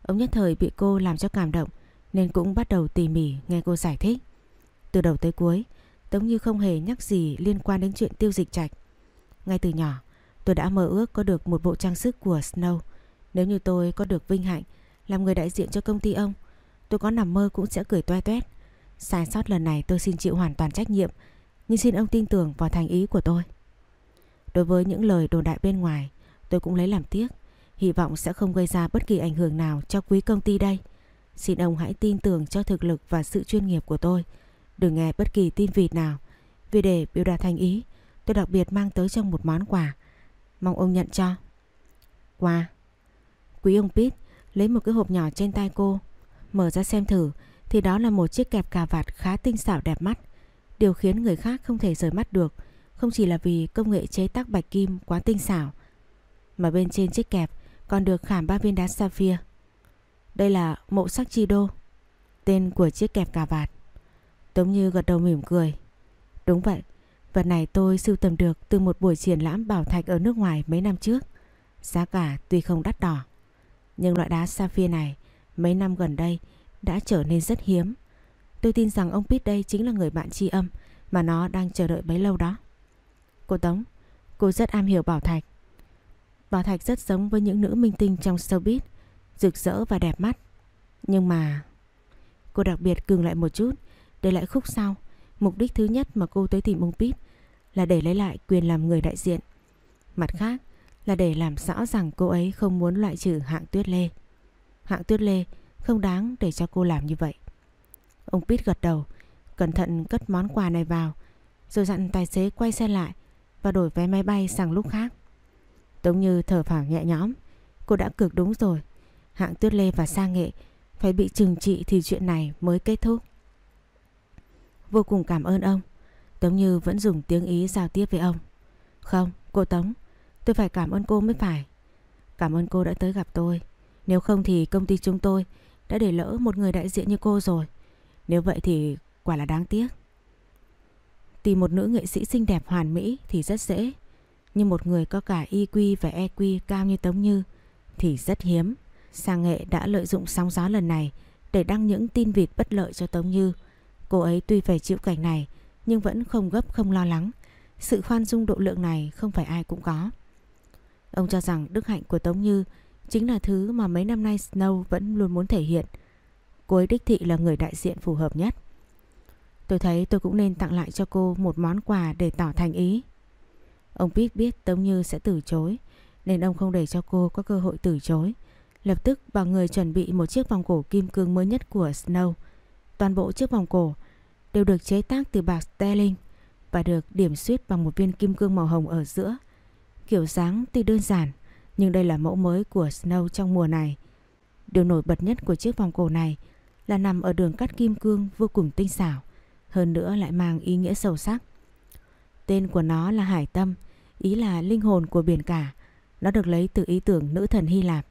Ông nhất thời bị cô làm cho cảm động nên cũng bắt đầu tỉ mỉ nghe cô giải thích. Từ đầu tới cuối, Tống Như không hề nhắc gì liên quan đến chuyện tiêu dịch trạch. Ngay từ nhỏ, tôi đã mơ ước có được một bộ trang sức của Snow. Nếu như tôi có được vinh hạnh làm người đại diện cho công ty ông, tôi có nằm mơ cũng sẽ cười toe toét. Sai sót lần này tôi xin chịu hoàn toàn trách nhiệm, nhưng xin ông tin tưởng vào thành ý của tôi. Đối với những lời đồn đại bên ngoài, tôi cũng lấy làm tiếc. Hy vọng sẽ không gây ra bất kỳ ảnh hưởng nào cho quý công ty đây. Xin ông hãy tin tưởng cho thực lực và sự chuyên nghiệp của tôi. Đừng nghe bất kỳ tin vịt nào. Vì để biểu đạt thành ý, tôi đặc biệt mang tới trong một món quà. Mong ông nhận cho. Quà. Quý ông Pete lấy một cái hộp nhỏ trên tay cô. Mở ra xem thử thì đó là một chiếc kẹp cà vạt khá tinh xảo đẹp mắt. Điều khiến người khác không thể rời mắt được không chỉ là vì công nghệ chế tác bạch kim quá tinh xảo mà bên trên chiếc kẹp còn được khảm ba viên đá sapphire. Đây là mộ sắc chi đô, tên của chiếc kẹp cà vạt. Tống Như gật đầu mỉm cười. Đúng vậy, vật này tôi sưu tầm được từ một buổi triển lãm bảo thạch ở nước ngoài mấy năm trước. Giá cả tuy không đắt đỏ, nhưng loại đá sapphire này mấy năm gần đây đã trở nên rất hiếm. Tôi tin rằng ông Pete đây chính là người bạn tri âm mà nó đang chờ đợi bấy lâu đó. Cô Tống, cô rất am hiểu bảo thạch. Bảo thạch rất giống với những nữ minh tinh trong showbiz, rực rỡ và đẹp mắt. Nhưng mà... Cô đặc biệt cường lại một chút, để lại khúc sau. Mục đích thứ nhất mà cô tới tìm ông Pip là để lấy lại quyền làm người đại diện. Mặt khác là để làm rõ rằng cô ấy không muốn loại trừ hạng tuyết lê. Hạng tuyết lê không đáng để cho cô làm như vậy. Ông Pete gật đầu, cẩn thận cất món quà này vào, rồi dặn tài xế quay xe lại và đổi vé máy bay sang lúc khác. Tống Như thở phào nhẹ nhõm, cô đã cực đúng rồi. Hạng Tuyết Lê và Sa Nghệ phải bị trừng trị thì chuyện này mới kết thúc. Vô cùng cảm ơn ông. Tống Như vẫn dùng tiếng Ý giao tiếp với ông. Không, cô Tống, tôi phải cảm ơn cô mới phải. Cảm ơn cô đã tới gặp tôi. Nếu không thì công ty chúng tôi đã để lỡ một người đại diện như cô rồi. Nếu vậy thì quả là đáng tiếc. Tìm một nữ nghệ sĩ xinh đẹp hoàn mỹ thì rất dễ. Nhưng một người có cả IQ và EQ cao như Tống Như, thì rất hiếm. Sang nghệ đã lợi dụng sóng gió lần này để đăng những tin vịt bất lợi cho Tống Như. Cô ấy tuy phải chịu cảnh này, nhưng vẫn không gấp không lo lắng. Sự khoan dung độ lượng này không phải ai cũng có. Ông cho rằng đức hạnh của Tống Như chính là thứ mà mấy năm nay Snow vẫn luôn muốn thể hiện. Cô ấy đích thị là người đại diện phù hợp nhất. Tôi thấy tôi cũng nên tặng lại cho cô một món quà để tỏ thành ý. Ông Pete biết Tống Như sẽ từ chối nên ông không để cho cô có cơ hội từ chối. Lập tức bảo người chuẩn bị một chiếc vòng cổ kim cương mới nhất của Snow. Toàn bộ chiếc vòng cổ đều được chế tác từ bạc sterling và được điểm xuyết bằng một viên kim cương màu hồng ở giữa. Kiểu dáng tuy đơn giản nhưng đây là mẫu mới của Snow trong mùa này. Điều nổi bật nhất của chiếc vòng cổ này là nằm ở đường cắt kim cương vô cùng tinh xảo, hơn nữa lại mang ý nghĩa sâu sắc. Tên của nó là Hải Tâm, ý là linh hồn của biển cả. Nó được lấy từ ý tưởng nữ thần Hy Lạp.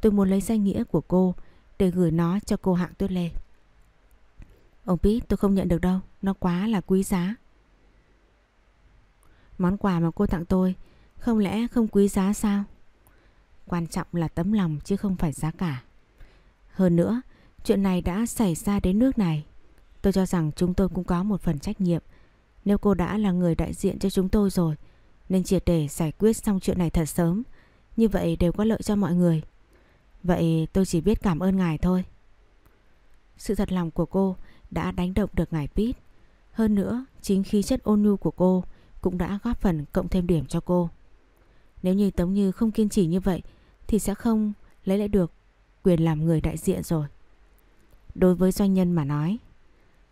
Tôi muốn lấy danh nghĩa của cô để gửi nó cho cô hạng tuyết lê. Ông Pít tôi không nhận được đâu, nó quá là quý giá. Món quà mà cô tặng tôi không lẽ không quý giá sao? Quan trọng là tấm lòng chứ không phải giá cả. Hơn nữa, chuyện này đã xảy ra đến nước này. Tôi cho rằng chúng tôi cũng có một phần trách nhiệm. Nếu cô đã là người đại diện cho chúng tôi rồi, nên triệt để giải quyết xong chuyện này thật sớm. Như vậy đều có lợi cho mọi người. Vậy tôi chỉ biết cảm ơn ngài thôi. Sự thật lòng của cô đã đánh động được ngài Pít Hơn nữa, chính khí chất ôn nhu của cô cũng đã góp phần cộng thêm điểm cho cô. Nếu như Tống Như không kiên trì như vậy thì sẽ không lấy lại được quyền làm người đại diện rồi. Đối với doanh nhân mà nói,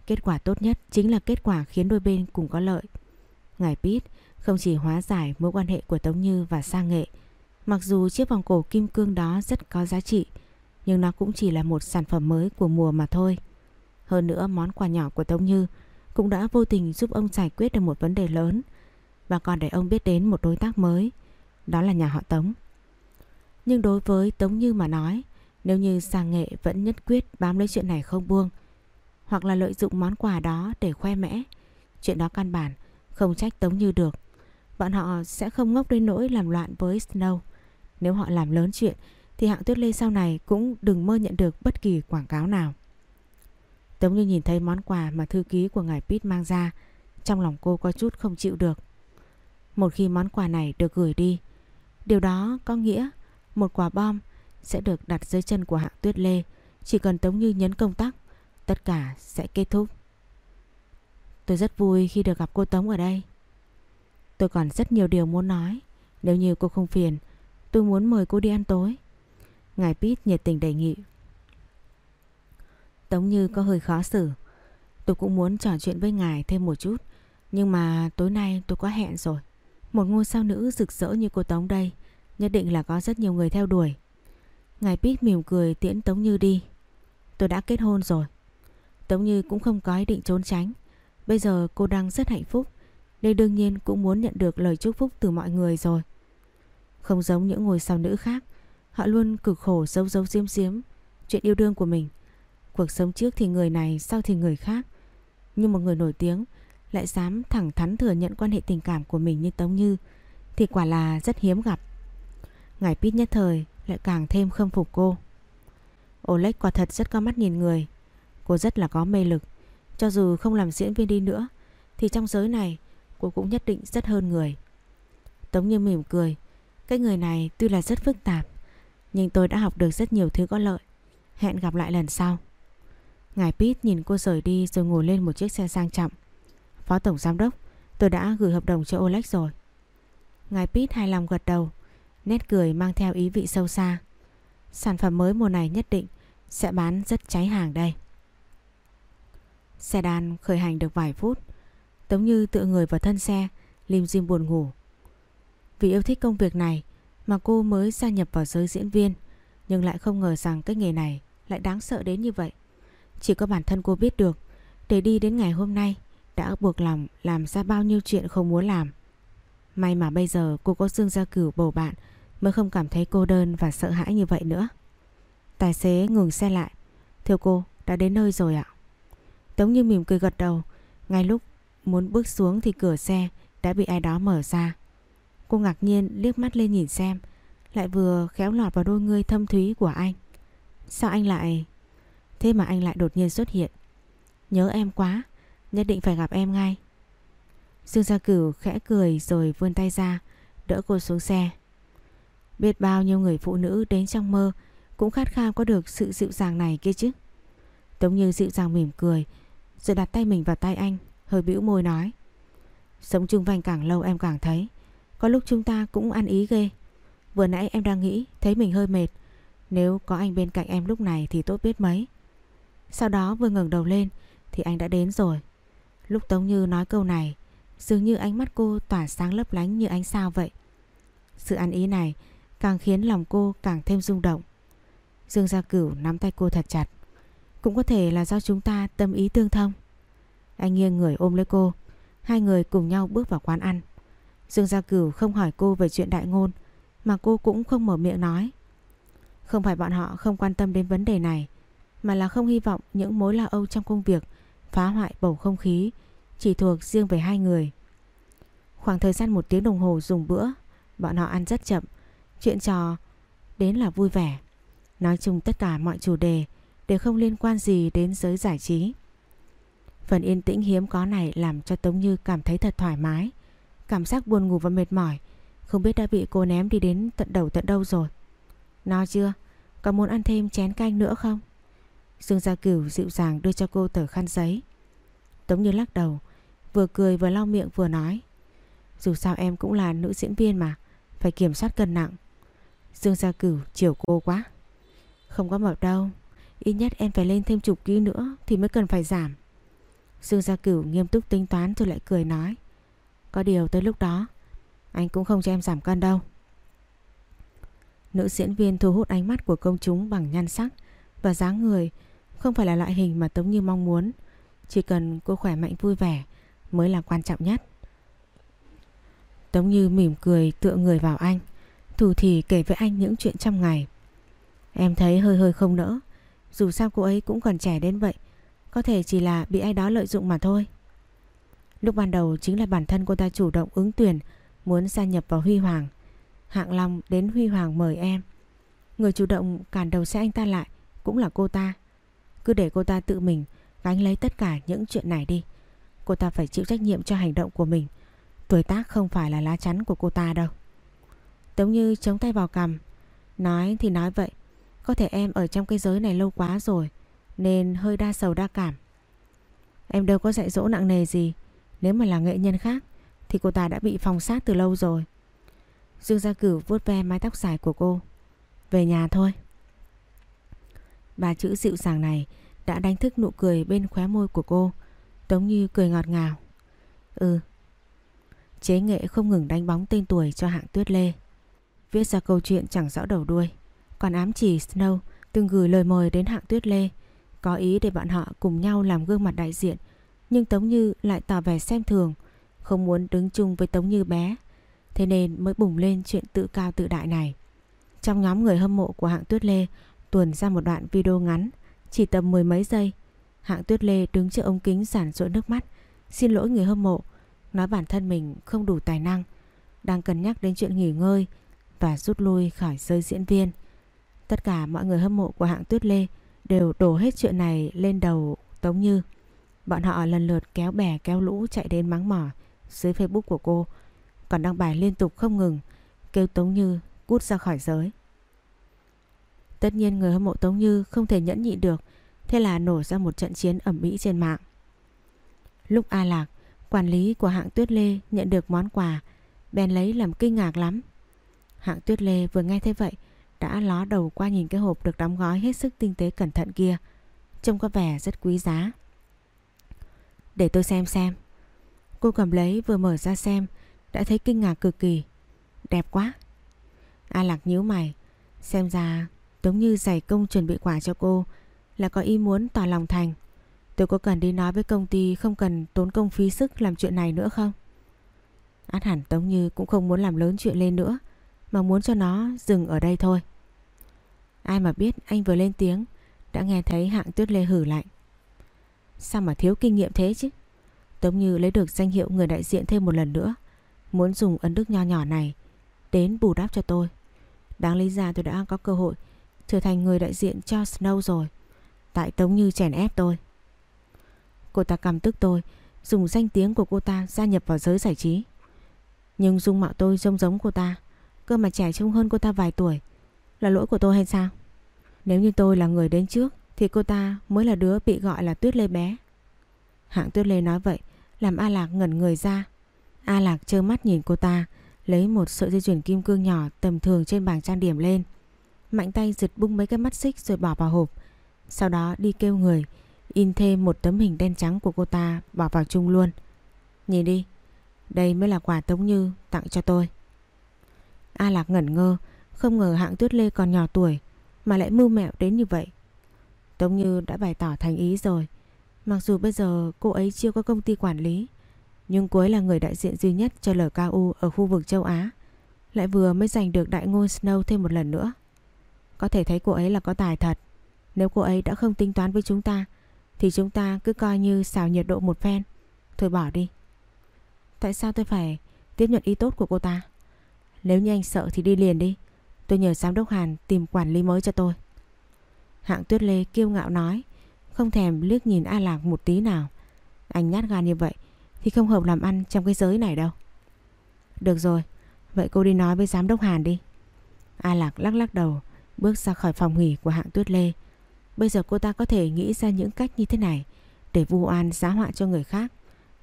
kết quả tốt nhất chính là kết quả khiến đôi bên cùng có lợi. Ngài Pít không chỉ hóa giải mối quan hệ của Tống Như và Sang Nghệ, mặc dù chiếc vòng cổ kim cương đó rất có giá trị, nhưng nó cũng chỉ là một sản phẩm mới của mùa mà thôi. Hơn nữa món quà nhỏ của Tống Như cũng đã vô tình giúp ông giải quyết được một vấn đề lớn và còn để ông biết đến một đối tác mới, đó là nhà họ Tống. Nhưng đối với Tống Như mà nói, nếu như Sang Nghệ vẫn nhất quyết bám lấy chuyện này không buông, hoặc là lợi dụng món quà đó để khoe mẽ, chuyện đó căn bản không trách Tống Như được. Bọn họ sẽ không ngốc đến nỗi làm loạn với Snow Nếu họ làm lớn chuyện thì hạng Tuyết Lê sau này cũng đừng mơ nhận được bất kỳ quảng cáo nào. Tống như nhìn thấy món quà mà thư ký của ngài Pete mang ra, trong lòng cô có chút không chịu được. Một khi món quà này được gửi đi, điều đó có nghĩa một quả bom sẽ được đặt dưới chân của hạng Tuyết Lê. Chỉ cần Tống Như nhấn công tắc, tất cả sẽ kết thúc. Tôi rất vui khi được gặp cô Tống ở đây. Tôi còn rất nhiều điều muốn nói. Nếu như cô không phiền, tôi muốn mời cô đi ăn tối. Ngài Pít nhiệt tình đề nghị. Tống Như có hơi khó xử. Tôi cũng muốn trò chuyện với ngài thêm một chút. Nhưng mà tối nay tôi có hẹn rồi. Một ngôi sao nữ rực rỡ như cô Tống đây Nhất định là có rất nhiều người theo đuổi Ngài Pít mỉm cười tiễn Tống Như đi Tôi đã kết hôn rồi Tống Như cũng không có ý định trốn tránh Bây giờ cô đang rất hạnh phúc nên đương nhiên cũng muốn nhận được lời chúc phúc từ mọi người rồi. Không giống những ngôi sao nữ khác, Họ luôn cực khổ giấu giấu diếm diếm Chuyện yêu đương của mình. Cuộc sống trước thì người này, sau thì người khác. Nhưng một người nổi tiếng Lại dám thẳng thắn thừa nhận quan hệ tình cảm của mình như Tống Như, Thì quả là rất hiếm gặp. Ngài Pít nhất thời lại càng thêm khâm phục cô. Oleg quả thật rất có mắt nhìn người. Cô rất là có mê lực. Cho dù không làm diễn viên đi nữa, Thì trong giới này cô cũng nhất định rất hơn người. Tống như mỉm cười. Cái người này tuy là rất phức tạp, Nhưng tôi đã học được rất nhiều thứ có lợi. Hẹn gặp lại lần sau. Ngài Pít nhìn cô rời đi rồi ngồi lên một chiếc xe sang trọng. Phó Tổng Giám Đốc, Tôi đã gửi hợp đồng cho Oleg rồi. Ngài Pít hài lòng gật đầu, Nét cười mang theo ý vị sâu xa. Sản phẩm mới mùa này nhất định Sẽ bán rất cháy hàng đây. Xe đan khởi hành được vài phút Tống như tựa người vào thân xe, Lim dim buồn ngủ. Vì yêu thích công việc này Mà cô mới gia nhập vào giới diễn viên, Nhưng lại không ngờ rằng cái nghề này Lại đáng sợ đến như vậy. Chỉ có bản thân cô biết được, Để đi đến ngày hôm nay Đã buộc lòng làm ra bao nhiêu chuyện không muốn làm. May mà bây giờ cô có Dương Gia Cửu bầu bạn Mới không cảm thấy cô đơn và sợ hãi như vậy nữa. Tài xế ngừng xe lại. Thưa cô, đã đến nơi rồi ạ. Tống như mỉm cười gật đầu. Ngay lúc muốn bước xuống thì cửa xe Đã bị ai đó mở ra. Cô ngạc nhiên liếc mắt lên nhìn xem, Lại vừa khéo lọt vào đôi ngươi thâm thúy của anh. Sao anh lại, Thế mà anh lại đột nhiên xuất hiện? Nhớ em quá, Nhất định phải gặp em ngay. Dương Gia Cửu khẽ cười rồi vươn tay ra, Đỡ cô xuống xe. Biết bao nhiêu người phụ nữ đến trong mơ Cũng khát khao có được sự dịu dàng này kia chứ. Tống Như dịu dàng mỉm cười, Rồi đặt tay mình vào tay anh. Hơi bĩu môi nói Sống chung vanh càng lâu em càng thấy, Có lúc chúng ta cũng ăn ý ghê Vừa nãy em đang nghĩ, Thấy mình hơi mệt Nếu có anh bên cạnh em lúc này thì tốt biết mấy Sau đó vừa ngẩng đầu lên Thì anh đã đến rồi Lúc Tống Như nói câu này, Dường như ánh mắt cô tỏa sáng lấp lánh như ánh sao vậy Sự ăn ý này càng khiến lòng cô càng thêm rung động. Dương Gia Cửu nắm tay cô thật chặt. Cũng có thể là do chúng ta tâm ý tương thông. Anh nghiêng người ôm lấy cô. Hai người cùng nhau bước vào quán ăn. Dương Gia Cửu không hỏi cô về chuyện đại ngôn, mà cô cũng không mở miệng nói. Không phải bọn họ không quan tâm đến vấn đề này, mà là không hy vọng những mối lo âu trong công việc phá hoại bầu không khí chỉ thuộc riêng về hai người. Khoảng thời gian một tiếng đồng hồ dùng bữa, bọn họ ăn rất chậm, Chuyện trò đến là vui vẻ. Nói chung tất cả mọi chủ đề đều không liên quan gì đến giới giải trí. Phần yên tĩnh hiếm có này làm cho Tống Như cảm thấy thật thoải mái. Cảm giác buồn ngủ và mệt mỏi. Không biết đã bị cô ném đi đến tận đầu tận đâu rồi. No chưa? Có muốn ăn thêm chén canh nữa không? Dương Gia Cửu dịu dàng đưa cho cô tờ khăn giấy. Tống Như lắc đầu. Vừa cười vừa lau miệng vừa nói. Dù sao em cũng là nữ diễn viên mà. Phải kiểm soát cân nặng. Dương Gia Cửu chiều cô quá Không có mập đâu, Ít nhất em phải lên thêm chục ký nữa Thì mới cần phải giảm Dương Gia Cửu nghiêm túc tính toán rồi lại cười nói. Có điều tới lúc đó, Anh cũng không cho em giảm cân đâu. Nữ diễn viên thu hút ánh mắt của công chúng bằng nhan sắc Và dáng người Không phải là loại hình mà Tống Như mong muốn. Chỉ cần cô khỏe mạnh vui vẻ Mới là quan trọng nhất. Tống Như mỉm cười tựa người vào anh, Thủ thì kể với anh những chuyện trong ngày. Em thấy hơi hơi không nỡ, Dù sao cô ấy cũng còn trẻ đến vậy có thể chỉ là bị ai đó lợi dụng mà thôi Lúc ban đầu chính là bản thân cô ta chủ động ứng tuyển, Muốn gia nhập vào Huy Hoàng Hạng Long đến Huy Hoàng mời em. Người chủ động cản đầu xe anh ta lại, cũng là cô ta. Cứ để cô ta tự mình gánh lấy tất cả những chuyện này đi. Cô ta phải chịu trách nhiệm cho hành động của mình. Tuổi tác không phải là lá chắn của cô ta đâu. Tống Như chống tay vào cằm. Nói thì nói vậy. Có thể em ở trong cái giới này lâu quá rồi. Nên hơi đa sầu đa cảm. Em đâu có dạy dỗ nặng nề gì. Nếu mà là nghệ nhân khác, thì cô ta đã bị phòng sát từ lâu rồi. Dương Gia Cửu vuốt ve mái tóc dài của cô. Về nhà thôi. Bà chữ dịu dàng này đã đánh thức nụ cười bên khóe môi của cô. Tống Như cười ngọt ngào. Ừ. Chế nghệ không ngừng đánh bóng tên tuổi cho hạng tuyết lê. Viết ra câu chuyện chẳng rõ đầu đuôi. Còn ám chỉ Snow từng gửi lời mời đến hạng tuyết lê. Có ý để bọn họ cùng nhau làm gương mặt đại diện. Nhưng Tống Như lại tỏ vẻ xem thường. Không muốn đứng chung với Tống Như bé. Thế nên mới bùng lên chuyện tự cao tự đại này. Trong nhóm người hâm mộ của hạng tuyết lê, tuần ra một đoạn video ngắn, chỉ tầm mười mấy giây. Hạng tuyết lê đứng trước ống kính sản rỗi nước mắt xin lỗi người hâm mộ, nói bản thân mình không đủ tài năng, đang cân nhắc đến chuyện nghỉ ngơi và rút lui khỏi giới diễn viên. Tất cả mọi người hâm mộ của hạng tuyết lê đều đổ hết chuyện này lên đầu Tống Như. Bọn họ lần lượt kéo bè, kéo lũ chạy đến mắng mỏ dưới Facebook của cô còn đăng bài liên tục không ngừng, kêu Tống Như cút ra khỏi giới. Tất nhiên người hâm mộ Tống Như không thể nhẫn nhịn được, Thế là nổ ra một trận chiến ẩm mỹ trên mạng Lúc A Lạc, Quản lý của hạng Tuyết Lê, nhận được món quà, Bèn lấy làm kinh ngạc lắm Hạng Tuyết Lê vừa nghe thế vậy đã ló đầu qua nhìn cái hộp được đóng gói hết sức tinh tế cẩn thận kia. Trông có vẻ rất quý giá. Để tôi xem xem. Cô cầm lấy vừa mở ra xem, Đã thấy kinh ngạc cực kỳ. Đẹp quá. A Lạc nhíu mày, Xem ra giống Như giải công chuẩn bị quà cho cô, là có ý muốn tỏ lòng thành. Tôi có cần đi nói với công ty không cần tốn công phí sức làm chuyện này nữa không? Át hẳn Tống Như cũng không muốn làm lớn chuyện lên nữa mà muốn cho nó dừng ở đây thôi. Ai mà biết anh vừa lên tiếng đã nghe thấy hạng tuyết lê hử lạnh. Sao mà thiếu kinh nghiệm thế chứ? Tống Như lấy được danh hiệu người đại diện thêm một lần nữa muốn dùng ấn đức nho nhỏ này đến bù đắp cho tôi. Đáng lý ra tôi đã có cơ hội trở thành người đại diện cho Snow rồi. Tại Tống Như chèn ép tôi. Cô ta cầm tức tôi, dùng danh tiếng của cô ta gia nhập vào giới giải trí. Nhưng dung mạo tôi trông giống cô ta, cơ mà trẻ trông hơn cô ta vài tuổi. Là lỗi của tôi hay sao? Nếu như tôi là người đến trước thì cô ta mới là đứa bị gọi là Tuyết Lê bé. Hạng Tuyết Lê nói vậy làm A Lạc ngẩn người ra. A Lạc trơ mắt nhìn cô ta lấy một sợi dây chuyền kim cương nhỏ tầm thường trên bảng trang điểm lên. Mạnh tay giật bung mấy cái mắt xích rồi bỏ vào hộp. Sau đó đi kêu người in thêm một tấm hình đen trắng của cô ta bỏ vào chung luôn. Nhìn đi, đây mới là quà Tống Như tặng cho tôi. A Lạc ngẩn ngơ, không ngờ hạng tuyết lê còn nhỏ tuổi mà lại mưu mẹo đến như vậy. Tống Như đã bày tỏ thành ý rồi. Mặc dù bây giờ cô ấy chưa có công ty quản lý, nhưng cô ấy là người đại diện duy nhất cho LKU ở khu vực châu Á. Lại vừa mới giành được đại ngôi Snow thêm một lần nữa. Có thể thấy cô ấy là có tài thật. Nếu cô ấy đã không tính toán với chúng ta thì chúng ta cứ coi như xào nhiệt độ một phen. Thôi bỏ đi. Tại sao tôi phải tiếp nhận ý tốt của cô ta? Nếu như anh sợ thì đi liền đi. Tôi nhờ giám đốc Hàn tìm quản lý mới cho tôi. Hạng Tuyết Lê kiêu ngạo nói, không thèm liếc nhìn A Lạc một tí nào. Anh nhát gan như vậy thì không hợp làm ăn trong cái giới này đâu. Được rồi, vậy cô đi nói với giám đốc Hàn đi. A Lạc lắc lắc đầu, bước ra khỏi phòng nghỉ của hạng Tuyết Lê. Bây giờ cô ta có thể nghĩ ra những cách như thế này để vu oan giá họa cho người khác.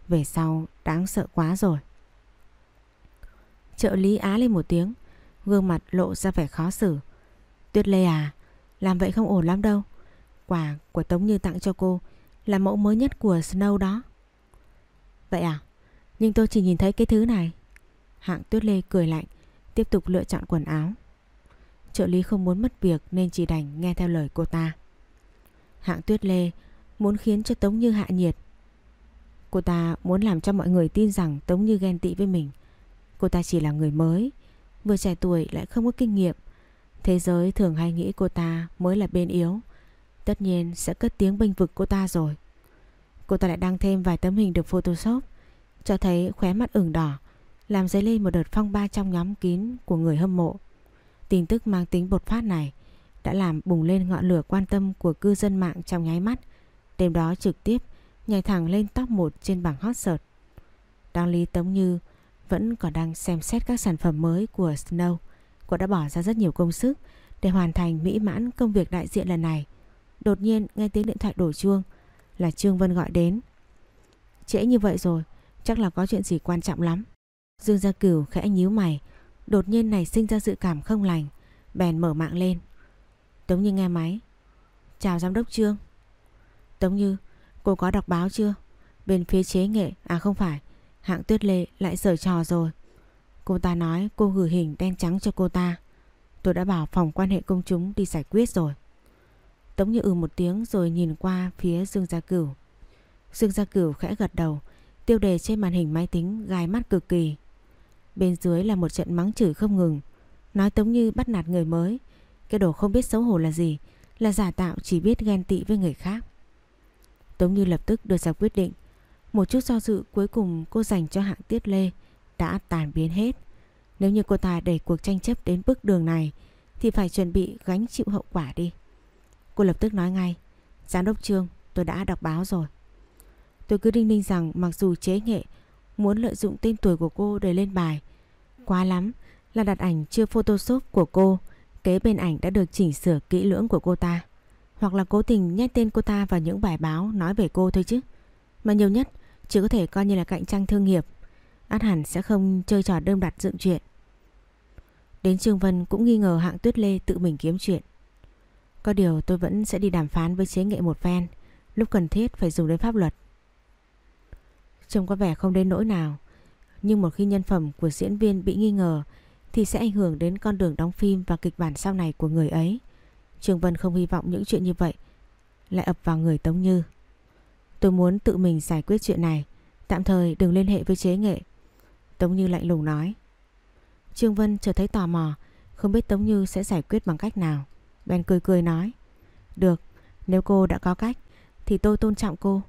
Về sau đáng sợ quá rồi. Trợ lý á lên một tiếng, gương mặt lộ ra vẻ khó xử. Tuyết Lê à, làm vậy không ổn lắm đâu. Quà của Tống Như tặng cho cô là mẫu mới nhất của Snow đó. Vậy à? Nhưng tôi chỉ nhìn thấy cái thứ này. Hạng Tuyết Lê cười lạnh, tiếp tục lựa chọn quần áo. Trợ lý không muốn mất việc nên chỉ đành nghe theo lời cô ta. Hạng Tuyết Lê muốn khiến cho Tống Như hạ nhiệt. Cô ta muốn làm cho mọi người tin rằng Tống Như ghen tị với mình. Cô ta chỉ là người mới, vừa trẻ tuổi lại không có kinh nghiệm. Thế giới thường hay nghĩ cô ta mới là bên yếu. Tất nhiên sẽ cất tiếng bênh vực cô ta rồi. Cô ta lại đăng thêm vài tấm hình được photoshop cho thấy khóe mắt ửng đỏ làm dấy lên một đợt phong ba trong nhóm kín của người hâm mộ. Tin tức mang tính bột phát này đã làm bùng lên ngọn lửa quan tâm của cư dân mạng trong nháy mắt. Đêm đó trực tiếp nhảy thẳng lên top 1 trên bảng hot search. đăng Lý Tống Như vẫn còn đang xem xét các sản phẩm mới của Snow. Cô đã bỏ ra rất nhiều công sức để hoàn thành mỹ mãn công việc đại diện lần này. Đột nhiên nghe tiếng điện thoại đổ chuông là Trương Vân gọi đến. Trễ như vậy rồi, chắc là có chuyện gì quan trọng lắm. Dương Gia Cửu khẽ nhíu mày, đột nhiên này sinh ra dự cảm không lành, bèn mở mạng lên. Tống Như nghe máy. Chào giám đốc Trương. Tống Như, cô có đọc báo chưa? Bên phía chế nghệ, à không phải, hạng tuyết lệ lại sở trò rồi. Cô ta nói cô gửi hình đen trắng cho cô ta. Tôi đã bảo phòng quan hệ công chúng đi giải quyết rồi. Tống Như ừ một tiếng rồi nhìn qua phía Dương Gia Cửu. Dương Gia Cửu khẽ gật đầu, tiêu đề trên màn hình máy tính gai mắt cực kỳ. Bên dưới là một trận mắng chửi không ngừng, nói Tống Như bắt nạt người mới. Cái đồ không biết xấu hổ là gì, là giả tạo chỉ biết ghen tị với người khác. Tống Như lập tức đưa ra quyết định. Một chút do dự, cuối cùng cô dành cho hạng tiết lê, đã tàn biến hết. Nếu như cô ta đẩy cuộc tranh chấp đến bước đường này, thì phải chuẩn bị gánh chịu hậu quả đi. Cô lập tức nói ngay, Giám đốc Trương, tôi đã đọc báo rồi Tôi cứ đinh ninh rằng mặc dù chế nghệ Muốn lợi dụng tên tuổi của cô để lên bài, Quá lắm là đặt ảnh chưa photoshop của cô, Kế bên ảnh đã được chỉnh sửa kỹ lưỡng của cô ta Hoặc là cố tình nhét tên cô ta vào những bài báo nói về cô thôi chứ Mà nhiều nhất chỉ có thể coi như là cạnh tranh thương nghiệp. Át hẳn sẽ không chơi trò đơm đặt dựng chuyện. Đến Trương Vân cũng nghi ngờ hạng tuyết lê tự mình kiếm chuyện. Có điều tôi vẫn sẽ đi đàm phán với chế nghệ một phen, Lúc cần thiết phải dùng đến pháp luật. Trông có vẻ không đến nỗi nào, Nhưng một khi nhân phẩm của diễn viên bị nghi ngờ Thì sẽ ảnh hưởng đến con đường đóng phim và kịch bản sau này của người ấy. Trường Vân không hy vọng những chuyện như vậy Lại ập vào người Tống Như. Tôi muốn tự mình giải quyết chuyện này. Tạm thời đừng liên hệ với chế nghệ. Tống Như lạnh lùng nói. Trương Vân trở thấy tò mò Không biết Tống Như sẽ giải quyết bằng cách nào. Ben cười cười nói. Được, nếu cô đã có cách Thì tôi tôn trọng cô.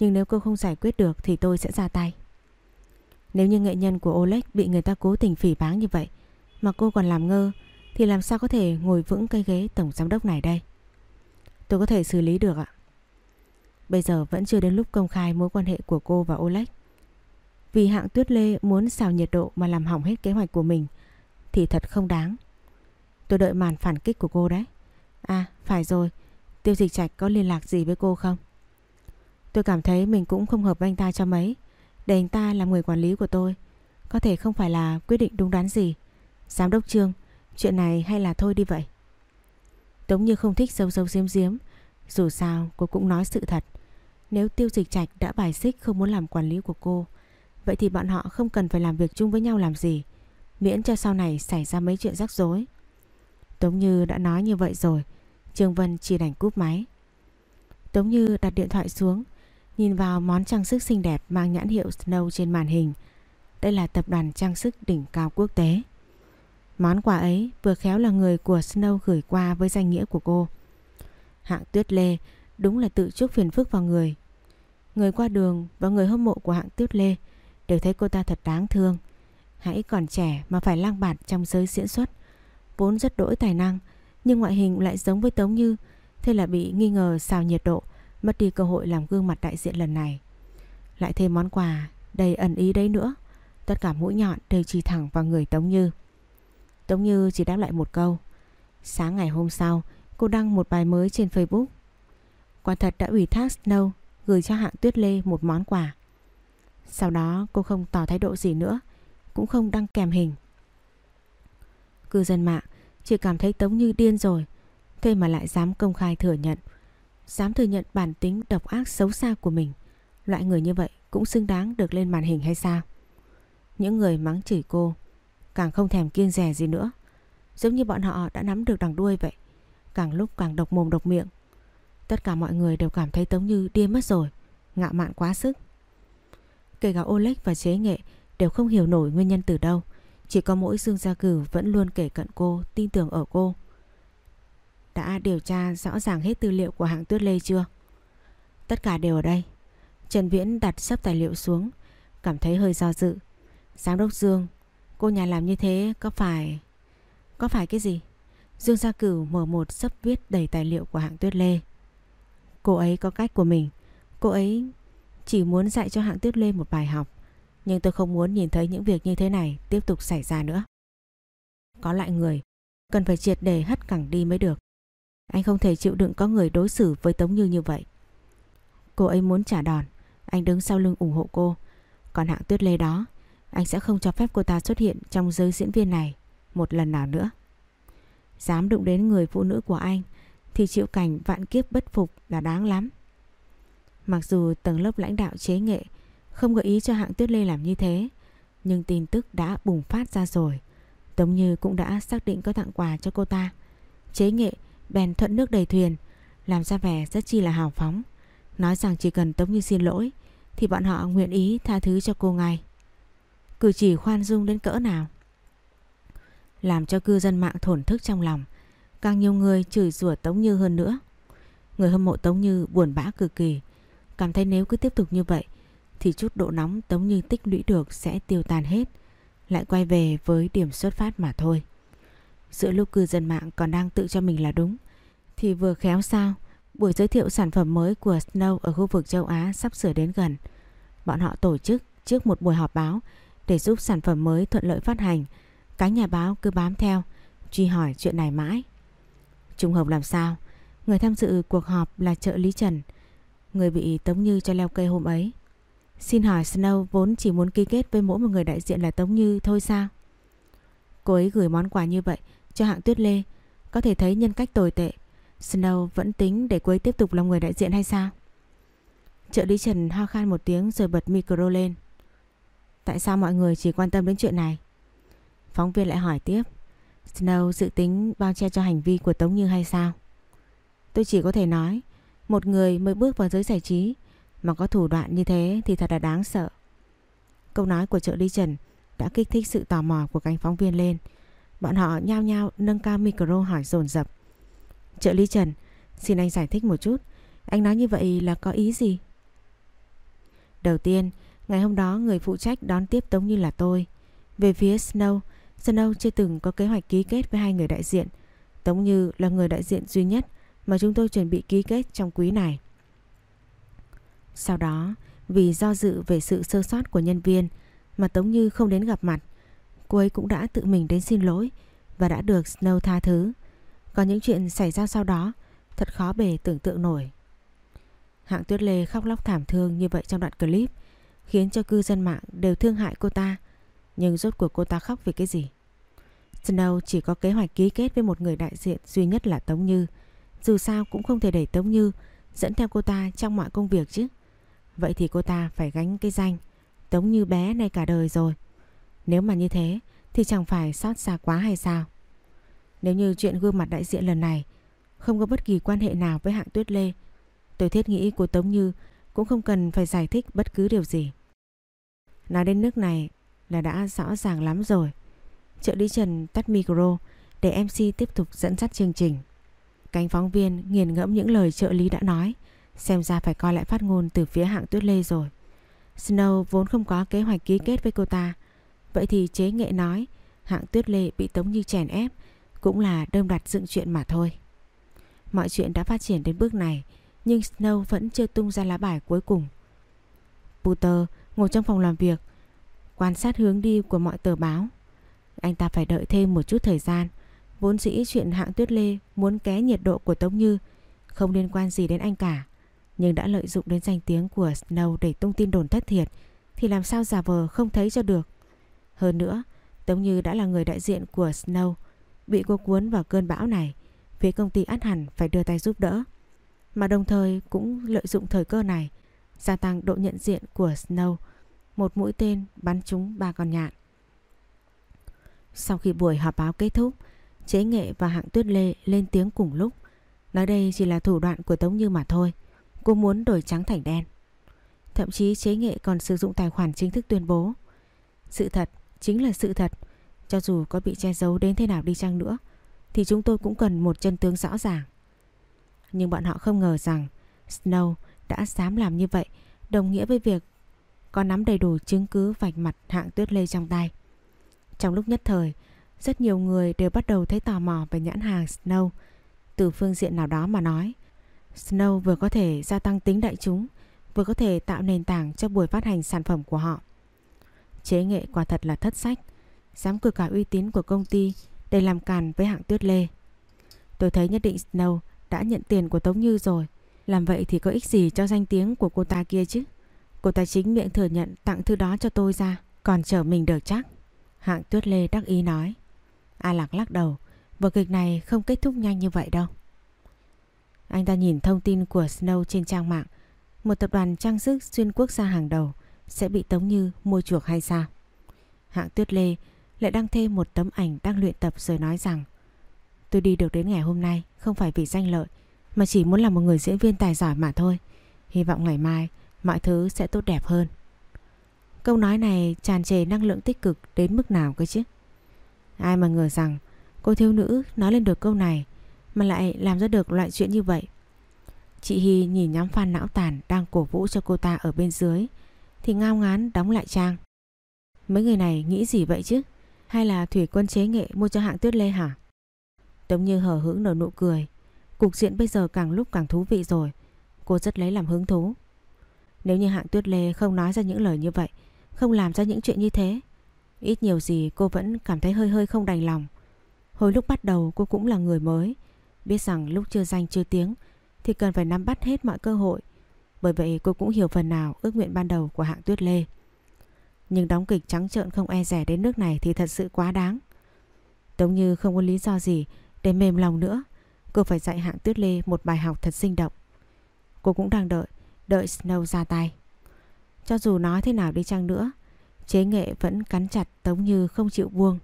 Nhưng nếu cô không giải quyết được thì tôi sẽ ra tay. Nếu như nghệ nhân của Oleg Bị người ta cố tình phỉ báng như vậy Mà cô còn làm ngơ Thì làm sao có thể ngồi vững cây ghế tổng giám đốc này đây? Tôi có thể xử lý được ạ. Bây giờ vẫn chưa đến lúc công khai mối quan hệ của cô và Oleg. Vì hạng tuyết lê muốn xào nhiệt độ mà làm hỏng hết kế hoạch của mình, Thì thật không đáng. Tôi đợi màn phản kích của cô đấy. À phải rồi. Tiêu dịch trạch có liên lạc gì với cô không? Tôi cảm thấy mình cũng không hợp với anh ta cho mấy. Để anh ta làm người quản lý của tôi, Có thể không phải là quyết định đúng đắn gì. Giám đốc Trương, Chuyện này hay là thôi đi vậy? Tống như không thích sâu sâu diếm diếm Dù sao cô cũng nói sự thật. Nếu tiêu dịch trạch đã bài xích không muốn làm quản lý của cô, Vậy thì bọn họ không cần phải làm việc chung với nhau làm gì, Miễn cho sau này xảy ra mấy chuyện rắc rối Tống Như đã nói như vậy rồi, Trương Vân chỉ đành cúp máy Tống Như đặt điện thoại xuống, Nhìn vào món trang sức xinh đẹp Mang nhãn hiệu Snow trên màn hình Đây là tập đoàn trang sức đỉnh cao quốc tế Món quà ấy vừa khéo là người của Snow gửi qua với danh nghĩa của cô. Hạng Tuyết Lê đúng là tự chuốc phiền phức vào người. Người qua đường và người hâm mộ của hạng Tuyết Lê đều thấy cô ta thật đáng thương. Hãy còn trẻ mà phải lang bạt trong giới diễn xuất. Vốn rất đỗi tài năng, nhưng ngoại hình lại giống với Tống Như, thế là bị nghi ngờ xào nhiệt độ, mất đi cơ hội làm gương mặt đại diện lần này. Lại thêm món quà đầy ẩn ý đấy nữa, tất cả mũi nhọn đều chỉ thẳng vào người Tống Như. Tống Như chỉ đáp lại một câu, sáng ngày hôm sau, cô đăng một bài mới trên Facebook. Quả thật đã ủy thác Snow gửi cho hạng Tuyết Lê một món quà. Sau đó, cô không tỏ thái độ gì nữa, cũng không đăng kèm hình. Cư dân mạng chỉ cảm thấy Tống Như điên rồi, Thế mà lại dám công khai thừa nhận, Dám thừa nhận bản tính độc ác xấu xa của mình. Loại người như vậy cũng xứng đáng được lên màn hình hay sao? Những người mắng chửi cô Càng không thèm kiêng rẻ gì nữa. Giống như bọn họ đã nắm được đằng đuôi vậy, Càng lúc càng độc mồm độc miệng. Tất cả mọi người đều cảm thấy Tống Như điên mất rồi Ngạo mạn quá sức Kể cả Oleg và chế nghệ Đều không hiểu nổi nguyên nhân từ đâu chỉ có mỗi Dương Gia cử vẫn luôn kể cận cô, tin tưởng ở cô. Đã điều tra rõ ràng hết tư liệu của hạng Tuyết Lê chưa? Tất cả đều ở đây. Trần Viễn đặt sắp tài liệu xuống, cảm thấy hơi do dự. Giám đốc Dương, cô nhà làm như thế có phải... Có phải cái gì? Dương Gia Cửu mở một sấp viết đầy tài liệu của hạng Tuyết Lê. Cô ấy có cách của mình. Cô ấy chỉ muốn dạy cho hạng Tuyết Lê một bài học. Nhưng tôi không muốn nhìn thấy những việc như thế này tiếp tục xảy ra nữa. Có lại người, cần phải triệt để hất cẳng đi mới được. Anh không thể chịu đựng có người đối xử với Tống Như như vậy. Cô ấy muốn trả đòn, anh đứng sau lưng ủng hộ cô. Còn hạng Tuyết Lê đó, anh sẽ không cho phép cô ta xuất hiện trong giới diễn viên này một lần nào nữa. Dám đụng đến người phụ nữ của anh thì chịu cảnh vạn kiếp bất phục là đáng lắm. Mặc dù tầng lớp lãnh đạo chế nghệ không gợi ý cho hạng Tuyết Lê làm như thế, nhưng tin tức đã bùng phát ra rồi. Tống Như cũng đã xác định có tặng quà cho cô ta. Chế nghệ bèn thuận nước đầy thuyền, làm ra vẻ rất chi là hào phóng. Nói rằng chỉ cần Tống Như xin lỗi thì bọn họ nguyện ý tha thứ cho cô ngay. Cử chỉ khoan dung đến cỡ nào làm cho cư dân mạng thổn thức trong lòng. Càng nhiều người chửi rủa Tống Như hơn nữa. Người hâm mộ Tống Như buồn bã cực kỳ, cảm thấy nếu cứ tiếp tục như vậy thì chút độ nóng Tống Như tích lũy được sẽ tiêu tan hết, lại quay về với điểm xuất phát mà thôi. Giữa lúc cư dân mạng còn đang tự cho mình là đúng, thì vừa khéo sao, buổi giới thiệu sản phẩm mới của Snow ở khu vực châu Á sắp sửa đến gần. Bọn họ tổ chức trước một buổi họp báo để giúp sản phẩm mới thuận lợi phát hành, cái nhà báo cứ bám theo Truy hỏi chuyện này mãi Trùng hợp làm sao? Người tham dự cuộc họp là trợ lý Trần. Người bị Tống Như cho leo cây hôm ấy. Xin hỏi Snow vốn chỉ muốn ký kết với mỗi một người đại diện là Tống Như thôi sao? Cô ấy gửi món quà như vậy cho hạng tuyết lê. Có thể thấy nhân cách tồi tệ. Snow vẫn tính để cô ấy tiếp tục làm người đại diện hay sao? Trợ lý Trần ho khan một tiếng rồi bật micro lên. Tại sao mọi người chỉ quan tâm đến chuyện này? Phóng viên lại hỏi tiếp. Snow dự tính bao che cho hành vi của Tống Như hay sao? Tôi chỉ có thể nói, Một người mới bước vào giới giải trí Mà có thủ đoạn như thế thì thật là đáng sợ Câu nói của trợ lý Trần Đã kích thích sự tò mò của cánh phóng viên lên Bọn họ nhao nhao nâng cao micro hỏi dồn dập Trợ lý Trần, Xin anh giải thích một chút, Anh nói như vậy là có ý gì? Đầu tiên, Ngày hôm đó người phụ trách đón tiếp Tống Như là tôi Về phía Snow Snow chưa từng có kế hoạch ký kết với hai người đại diện. Tống Như là người đại diện duy nhất mà chúng tôi chuẩn bị ký kết trong quý này. Sau đó, vì do dự về sự sơ sót của nhân viên mà Tống Như không đến gặp mặt, cô ấy cũng đã tự mình đến xin lỗi và đã được Snow tha thứ. Còn những chuyện xảy ra sau đó thật khó bề tưởng tượng nổi. Hạng Tuyết Lê khóc lóc thảm thương như vậy trong đoạn clip khiến cho cư dân mạng đều thương hại cô ta nhưng rốt cuộc cô ta khóc vì cái gì? Snow chỉ có kế hoạch ký kết với một người đại diện duy nhất là Tống Như. Dù sao cũng không thể đẩy Tống Như dẫn theo cô ta trong mọi công việc chứ. Vậy thì cô ta phải gánh cái danh Tống Như bé này cả đời rồi. Nếu mà như thế thì chẳng phải xót xa quá hay sao? Nếu như chuyện gương mặt đại diện lần này không có bất kỳ quan hệ nào với hạng tuyết lê, tôi thiết nghĩ của Tống Như cũng không cần phải giải thích bất cứ điều gì. Nói đến nước này là đã rõ ràng lắm rồi. Trợ lý Trần tắt micro để MC tiếp tục dẫn dắt chương trình. Cánh phóng viên nghiền ngẫm những lời trợ lý đã nói, xem ra phải coi lại phát ngôn từ phía hạng tuyết lê rồi. Snow vốn không có kế hoạch ký kết với cô ta, vậy thì chế nghệ nói hạng tuyết lê bị tống như chèn ép cũng là đơm đặt dựng chuyện mà thôi. Mọi chuyện đã phát triển đến bước này, nhưng Snow vẫn chưa tung ra lá bài cuối cùng. Puter ngồi trong phòng làm việc, quan sát hướng đi của mọi tờ báo. Anh ta phải đợi thêm một chút thời gian. Vốn dĩ chuyện hạng tuyết lê muốn ké nhiệt độ của Tống Như không liên quan gì đến anh cả. Nhưng đã lợi dụng đến danh tiếng của Snow để tung tin đồn thất thiệt thì làm sao giả vờ không thấy cho được. Hơn nữa, Tống Như đã là người đại diện của Snow bị cô cuốn vào cơn bão này. Phía công ty át hẳn phải đưa tay giúp đỡ. Mà đồng thời cũng lợi dụng thời cơ này gia tăng độ nhận diện của Snow một mũi tên bắn trúng ba con nhạn. Sau khi buổi họp báo kết thúc, Chế Nghệ và Hạng Tuyết Lê lên tiếng cùng lúc. Nói đây chỉ là thủ đoạn của Tống Như mà thôi. Cô muốn đổi trắng thành đen. Thậm chí Chế Nghệ còn sử dụng tài khoản chính thức tuyên bố. Sự thật chính là sự thật. Cho dù có bị che giấu đến thế nào đi chăng nữa, thì chúng tôi cũng cần một chân tướng rõ ràng. Nhưng bọn họ không ngờ rằng Snow đã dám làm như vậy đồng nghĩa với việc có nắm đầy đủ chứng cứ vạch mặt hạng tuyết lê trong tay. Trong lúc nhất thời, rất nhiều người đều bắt đầu thấy tò mò về nhãn hàng Snow. Từ phương diện nào đó mà nói, Snow vừa có thể gia tăng tính đại chúng, vừa có thể tạo nền tảng cho buổi phát hành sản phẩm của họ. Chế nghệ quả thật là thất sách, dám cược cả uy tín của công ty để làm càn với hạng tuyết lê. Tôi thấy nhất định Snow đã nhận tiền của Tống Như rồi, làm vậy thì có ích gì cho danh tiếng của cô ta kia chứ. Cô ta chính miệng thừa nhận tặng thư đó cho tôi ra, còn chờ mình được chắc. Hạng tuyết lê đắc ý nói. A Lạc lắc đầu, vở kịch này không kết thúc nhanh như vậy đâu. Anh ta nhìn thông tin của Snow trên trang mạng, một tập đoàn trang sức xuyên quốc gia hàng đầu sẽ bị Tống Như mua chuộc hay sao? Hạng Tuyết Lê lại đăng thêm một tấm ảnh đang luyện tập rồi nói rằng Tôi đi được đến ngày hôm nay không phải vì danh lợi mà chỉ muốn là một người diễn viên tài giỏi mà thôi. Hy vọng ngày mai mọi thứ sẽ tốt đẹp hơn. Câu nói này tràn trề năng lượng tích cực đến mức nào cơ chứ? Ai mà ngờ rằng cô thiếu nữ nói lên được câu này mà lại làm ra được loại chuyện như vậy. Chị Hy nhìn nhóm fan não tàn đang cổ vũ cho cô ta ở bên dưới, thì ngao ngán đóng lại trang. Mấy người này nghĩ gì vậy chứ? Hay là thủy quân chế nghệ mua cho hạng tuyết lê hả? Tống như hờ hững nở nụ cười. Cục diện bây giờ càng lúc càng thú vị rồi. Cô rất lấy làm hứng thú. Nếu như hạng tuyết lê không nói ra những lời như vậy, không làm ra những chuyện như thế, ít nhiều gì cô vẫn cảm thấy hơi hơi không đành lòng. Hồi lúc bắt đầu cô cũng là người mới, biết rằng lúc chưa danh chưa tiếng thì cần phải nắm bắt hết mọi cơ hội. Bởi vậy cô cũng hiểu phần nào ước nguyện ban đầu của hạng tuyết lê. Nhưng đóng kịch trắng trợn không e rẻ đến nước này thì thật sự quá đáng. Tống Như không có lý do gì để mềm lòng nữa. Cô phải dạy hạng tuyết lê một bài học thật sinh động. Cô cũng đang đợi, đợi Snow ra tay. Cho dù nói thế nào đi chăng nữa, chế nghệ vẫn cắn chặt Tống Như không chịu buông.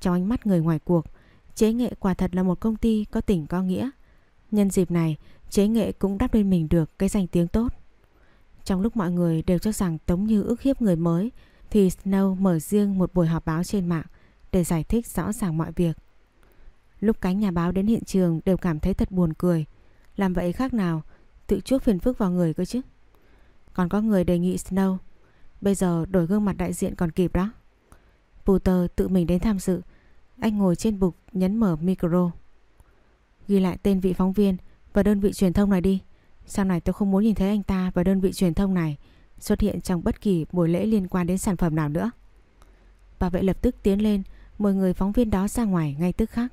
Trong ánh mắt người ngoài cuộc, chế nghệ quả thật là một công ty có tình có nghĩa. Nhân dịp này, chế nghệ cũng đắp lên mình được cái danh tiếng tốt. Trong lúc mọi người đều cho rằng Tống Như ức hiếp người mới, thì Snow mở riêng một buổi họp báo trên mạng để giải thích rõ ràng mọi việc. Lúc cánh nhà báo đến hiện trường đều cảm thấy thật buồn cười. Làm vậy khác nào tự chuốc phiền phức vào người cơ chứ. Còn có người đề nghị Snow, Bây giờ đổi gương mặt đại diện còn kịp đó. Puter tự mình đến tham dự. Anh ngồi trên bục nhấn mở micro. Ghi lại tên vị phóng viên Và đơn vị truyền thông này đi. Sau này tôi không muốn nhìn thấy anh ta và đơn vị truyền thông này Xuất hiện trong bất kỳ buổi lễ liên quan đến sản phẩm nào nữa. Bà vệ lập tức tiến lên, Mời người phóng viên đó ra ngoài ngay tức khắc.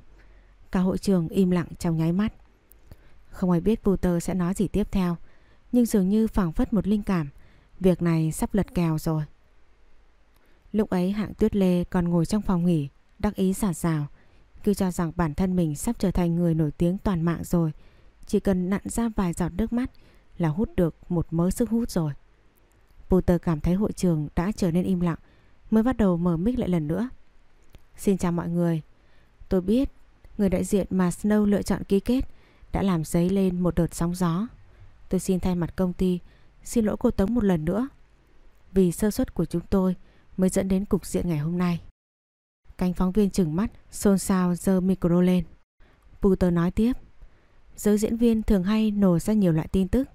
Cả hội trường im lặng trong nháy mắt. Không ai biết Puter sẽ nói gì tiếp theo Nhưng dường như phảng phất một linh cảm. Việc này sắp lật kèo rồi. Lúc ấy hạng tuyết lê còn ngồi trong phòng nghỉ Đắc ý xả rào, Cứ cho rằng bản thân mình sắp trở thành người nổi tiếng toàn mạng rồi Chỉ cần nặn ra vài giọt nước mắt Là hút được một mớ sức hút rồi. Puter cảm thấy hội trường đã trở nên im lặng Mới bắt đầu mở mic lại lần nữa. Xin chào mọi người. Tôi biết người đại diện mà Snow lựa chọn ký kết đã làm dấy lên một đợt sóng gió. Tôi xin thay mặt công ty, Xin lỗi cô Tống một lần nữa, Vì sơ suất của chúng tôi Mới dẫn đến cục diện ngày hôm nay. Cánh phóng viên chừng mắt, Xôn xao dơ micro lên. Puter nói tiếp, Giới diễn viên thường hay nổ ra nhiều loại tin tức,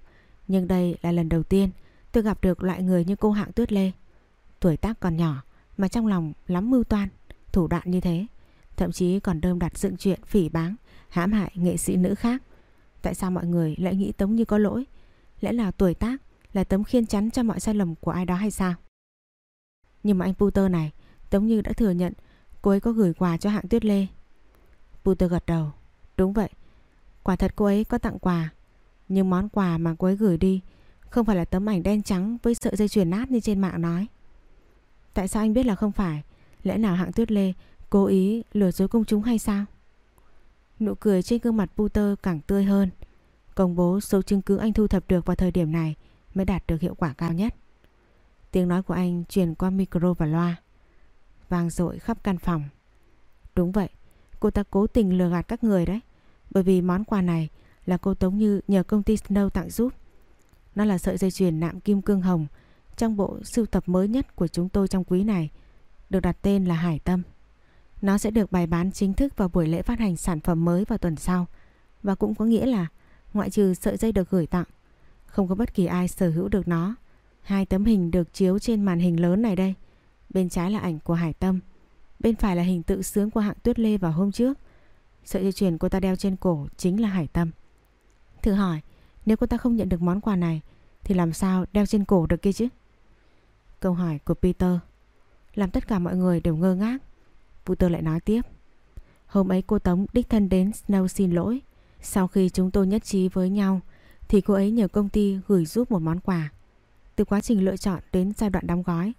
Nhưng đây là lần đầu tiên Tôi gặp được loại người như cô hạng tuyết lê. Tuổi tác còn nhỏ, Mà trong lòng lắm mưu toan, Thủ đoạn như thế, Thậm chí còn đơm đặt dựng chuyện phỉ báng hãm hại nghệ sĩ nữ khác Tại sao mọi người lại nghĩ Tống Như có lỗi Lẽ nào tuổi tác là tấm khiên chắn cho mọi sai lầm của ai đó hay sao? Nhưng mà anh Puter này, Tống Như đã thừa nhận cô ấy có gửi quà cho hạng Tuyết Lê. Puter gật đầu. Đúng vậy, quả thật cô ấy có tặng quà. Nhưng món quà mà cô ấy gửi đi không phải là tấm ảnh đen trắng với sợi dây chuyền nát như trên mạng nói. Tại sao anh biết là không phải? Lẽ nào hạng Tuyết Lê cố ý lừa dối công chúng hay sao? Nụ cười trên gương mặt Puter càng tươi hơn. Công bố số chứng cứ anh thu thập được vào thời điểm này mới đạt được hiệu quả cao nhất. Tiếng nói của anh truyền qua micro và loa, vang dội khắp căn phòng. Đúng vậy, cô ta cố tình lừa gạt các người đấy, bởi vì món quà này là cô Tống Như nhờ công ty Snow tặng giúp. Nó là sợi dây chuyền nạm kim cương hồng trong bộ sưu tập mới nhất của chúng tôi trong quý này, được đặt tên là Hải Tâm. Nó sẽ được bày bán chính thức vào buổi lễ phát hành sản phẩm mới vào tuần sau và cũng có nghĩa là ngoại trừ sợi dây được gửi tặng không có bất kỳ ai sở hữu được nó Hai tấm hình được chiếu trên màn hình lớn này đây. Bên trái là ảnh của Hải Tâm. Bên phải là hình tự sướng của hạng Tuyết Lê vào hôm trước. Sợi dây chuyền cô ta đeo trên cổ chính là Hải Tâm. Thử hỏi, nếu cô ta không nhận được món quà này thì làm sao đeo trên cổ được kia chứ? Câu hỏi của Peter làm tất cả mọi người đều ngơ ngác. Puter lại nói tiếp. Hôm ấy cô Tống đích thân đến Snow xin lỗi. Sau khi chúng tôi nhất trí với nhau, thì cô ấy nhờ công ty gửi giúp một món quà. Từ quá trình lựa chọn đến giai đoạn đóng gói,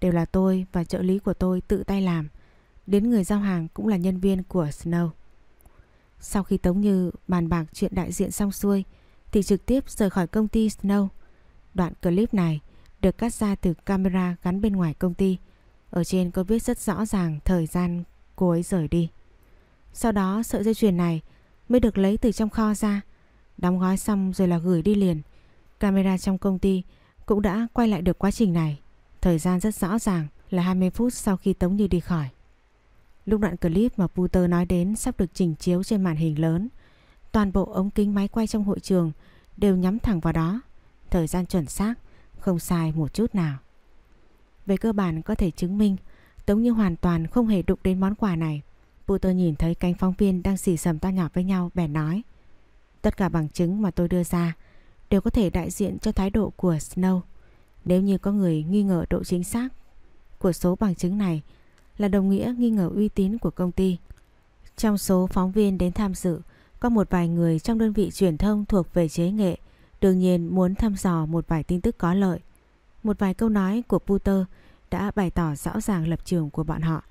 đều là tôi và trợ lý của tôi tự tay làm. Đến người giao hàng cũng là nhân viên của Snow. Sau khi Tống Như bàn bạc chuyện đại diện xong xuôi, thì trực tiếp rời khỏi công ty Snow. Đoạn clip này được cắt ra từ camera gắn bên ngoài công ty. Ở trên có viết rất rõ ràng thời gian cô ấy rời đi. Sau đó sợi dây chuyền này mới được lấy từ trong kho ra, đóng gói xong rồi là gửi đi liền. Camera trong công ty cũng đã quay lại được quá trình này. Thời gian rất rõ ràng là 20 phút sau khi Tống Như đi khỏi. Lúc đoạn clip mà Puter nói đến sắp được chỉnh chiếu trên màn hình lớn. Toàn bộ ống kính máy quay trong hội trường đều nhắm thẳng vào đó. Thời gian chuẩn xác, không sai một chút nào. Về cơ bản có thể chứng minh Tống Như hoàn toàn không hề đụng đến món quà này. Puter nhìn thấy cánh phóng viên đang xì sầm to nhỏ với nhau bèn nói. Tất cả bằng chứng mà tôi đưa ra đều có thể đại diện cho thái độ của Snow. Nếu như có người nghi ngờ độ chính xác của số bằng chứng này là đồng nghĩa nghi ngờ uy tín của công ty. Trong số phóng viên đến tham dự, có một vài người trong đơn vị truyền thông thuộc về chế nghệ, đương nhiên muốn thăm dò một vài tin tức có lợi. Một vài câu nói của Puter đã bày tỏ rõ ràng lập trường của bọn họ.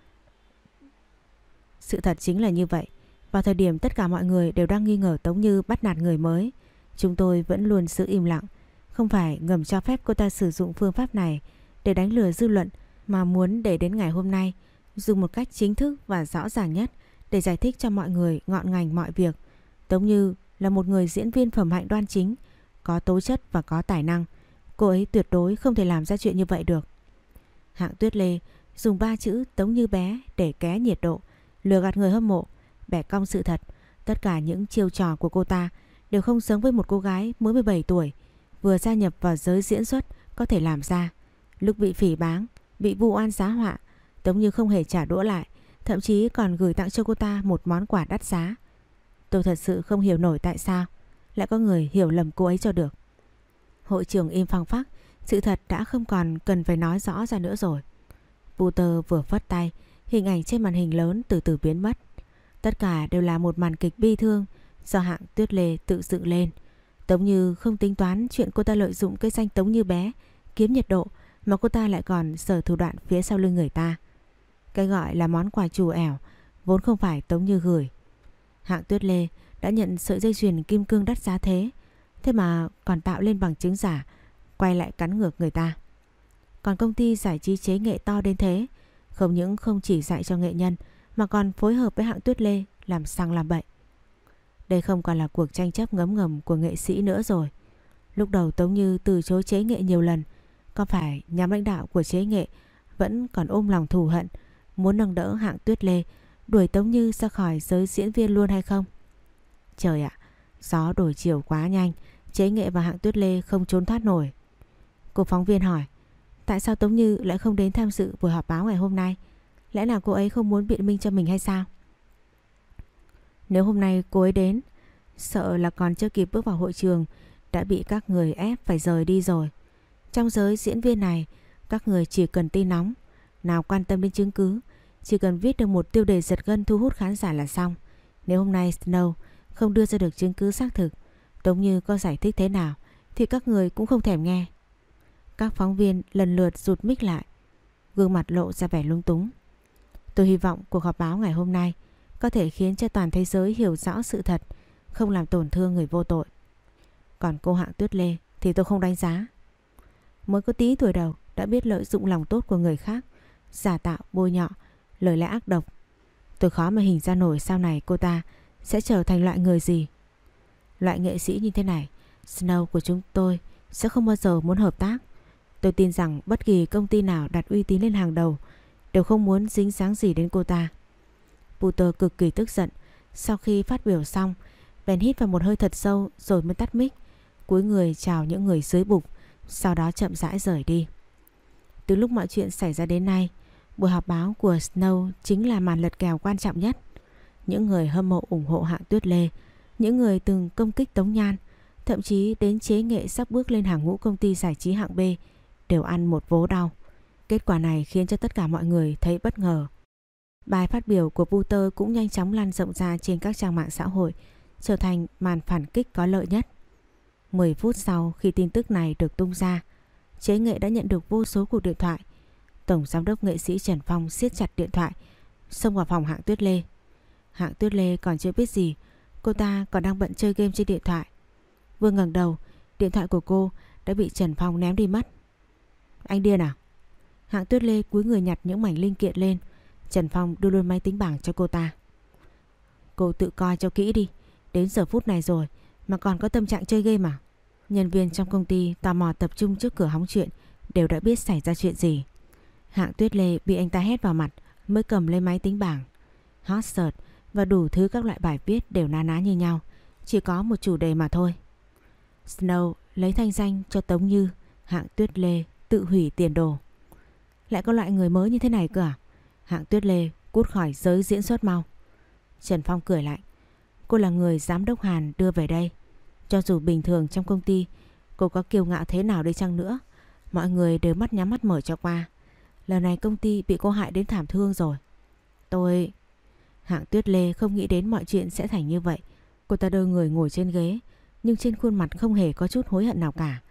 Sự thật chính là như vậy. Vào thời điểm tất cả mọi người đều đang nghi ngờ Tống Như bắt nạt người mới, chúng tôi vẫn luôn giữ im lặng. Không phải ngầm cho phép cô ta sử dụng phương pháp này để đánh lừa dư luận mà muốn để đến ngày hôm nay dùng một cách chính thức và rõ ràng nhất để giải thích cho mọi người ngọn ngành mọi việc. Tống Như là một người diễn viên phẩm hạnh đoan chính, có tố chất và có tài năng. Cô ấy tuyệt đối không thể làm ra chuyện như vậy được. Hạng Tuyết Lê dùng ba chữ Tống Như bé để ké nhiệt độ, lừa gạt người hâm mộ, bẻ cong sự thật. Tất cả những chiêu trò của cô ta đều không giống với một cô gái mới 17 tuổi, vừa gia nhập vào giới diễn xuất có thể làm ra. Lúc bị phỉ báng, bị vu oan giá họa, Tống Như không hề trả đũa lại, thậm chí còn gửi tặng cho cô ta một món quà đắt giá. Tôi thật sự không hiểu nổi tại sao lại có người hiểu lầm cô ấy cho được. Hội trưởng im phăng phắc, sự thật đã không còn cần phải nói rõ ra nữa rồi. Puter vừa phất tay, hình ảnh trên màn hình lớn từ từ biến mất. Tất cả đều là một màn kịch bi thương do hạng tuyết lê tự dựng lên. Tống Như không tính toán chuyện cô ta lợi dụng cái danh Tống Như bé kiếm nhiệt độ mà cô ta lại còn sở thủ đoạn phía sau lưng người ta. Cái gọi là món quà trù ẻo vốn không phải Tống Như gửi. Hạng Tuyết Lê đã nhận sợi dây chuyền kim cương đắt giá thế, thế mà còn tạo lên bằng chứng giả, quay lại cắn ngược người ta. Còn công ty giải trí chế nghệ to đến thế, không những không chỉ dạy cho nghệ nhân mà còn phối hợp với hạng Tuyết Lê làm sang làm bậy. Đây không còn là cuộc tranh chấp ngấm ngầm của nghệ sĩ nữa rồi. Lúc đầu Tống Như từ chối chế nghệ nhiều lần, có phải nhà lãnh đạo của chế nghệ vẫn còn ôm lòng thù hận, muốn nâng đỡ hạng Tuyết Lê, đuổi Tống Như ra khỏi giới diễn viên luôn hay không? Trời ạ, gió đổi chiều quá nhanh, chế nghệ và hạng Tuyết Lê không trốn thoát nổi. Cô phóng viên hỏi, tại sao Tống Như lại không đến tham dự buổi họp báo ngày hôm nay? Lẽ nào cô ấy không muốn biện minh cho mình hay sao? Nếu hôm nay cô ấy đến, sợ là còn chưa kịp bước vào hội trường đã bị các người ép phải rời đi rồi. Trong giới diễn viên này, các người chỉ cần tin nóng, nào quan tâm đến chứng cứ, chỉ cần viết được một tiêu đề giật gân thu hút khán giả là xong. Nếu hôm nay Snow không đưa ra được chứng cứ xác thực, Tống Như có giải thích thế nào thì các người cũng không thèm nghe. Các phóng viên lần lượt rụt mic lại, gương mặt lộ ra vẻ lung túng. Tôi hy vọng cuộc họp báo ngày hôm nay có thể khiến cho toàn thế giới hiểu rõ sự thật, không làm tổn thương người vô tội. Còn cô hạng tuyết lê thì tôi không đánh giá. Mới có tí tuổi đầu đã biết lợi dụng lòng tốt của người khác, giả tạo, bôi nhọ, lời lẽ ác độc. Tôi khó mà hình ra nổi sau này cô ta sẽ trở thành loại người gì. Loại nghệ sĩ như thế này, Snow của chúng tôi sẽ không bao giờ muốn hợp tác. Tôi tin rằng bất kỳ công ty nào đặt uy tín lên hàng đầu đều không muốn dính dáng gì đến cô ta. Puter cực kỳ tức giận. Sau khi phát biểu xong, bèn hít vào một hơi thật sâu rồi mới tắt mic. Cuối người chào những người dưới bục, Sau đó chậm rãi rời đi Từ lúc mọi chuyện xảy ra đến nay Buổi họp báo của Snow chính là màn lật kèo quan trọng nhất những người hâm mộ ủng hộ hạng tuyết lê Những người từng công kích Tống Nhan Thậm chí đến chế nghệ sắp bước lên hàng ngũ công ty giải trí hạng B Đều ăn một vố đau Kết quả này khiến cho tất cả mọi người thấy bất ngờ Bài phát biểu của Puter cũng nhanh chóng lan rộng ra trên các trang mạng xã hội trở thành màn phản kích có lợi nhất. 10 phút sau khi tin tức này được tung ra, chế nghệ đã nhận được vô số cuộc điện thoại. Tổng giám đốc nghệ sĩ Trần Phong siết chặt điện thoại, xông vào phòng hạng tuyết lê. Hạng tuyết lê còn chưa biết gì, cô ta còn đang bận chơi game trên điện thoại. Vừa ngẩng đầu, điện thoại của cô đã bị Trần Phong ném đi mất. Anh điên à? Hạng tuyết lê cúi người nhặt những mảnh linh kiện lên. Trần Phong đưa luôn máy tính bảng cho cô ta. Cô tự coi cho kỹ đi. Đến giờ phút này rồi mà còn có tâm trạng chơi game à? Nhân viên trong công ty tò mò tập trung trước cửa hóng chuyện đều đã biết xảy ra chuyện gì. Hạng tuyết lê bị anh ta hét vào mặt mới cầm lên máy tính bảng. Hot search và đủ thứ các loại bài viết đều na ná như nhau. Chỉ có một chủ đề mà thôi. Snow lấy thanh danh cho Tống Như, hạng tuyết lê tự hủy tiền đồ. Lại có loại người mới như thế này cơ à? Hạng tuyết lê cút khỏi giới diễn xuất mau. Trần Phong cười lạnh. Cô là người giám đốc Hàn đưa về đây. Cho dù bình thường trong công ty cô có kiêu ngạo thế nào đi chăng nữa, mọi người đều mắt nhắm mắt mở cho qua. Lần này công ty bị cô hại đến thảm thương rồi. Tôi... Hạng tuyết lê không nghĩ đến mọi chuyện sẽ thành như vậy. Cô ta đơ người ngồi trên ghế, nhưng trên khuôn mặt không hề có chút hối hận nào cả.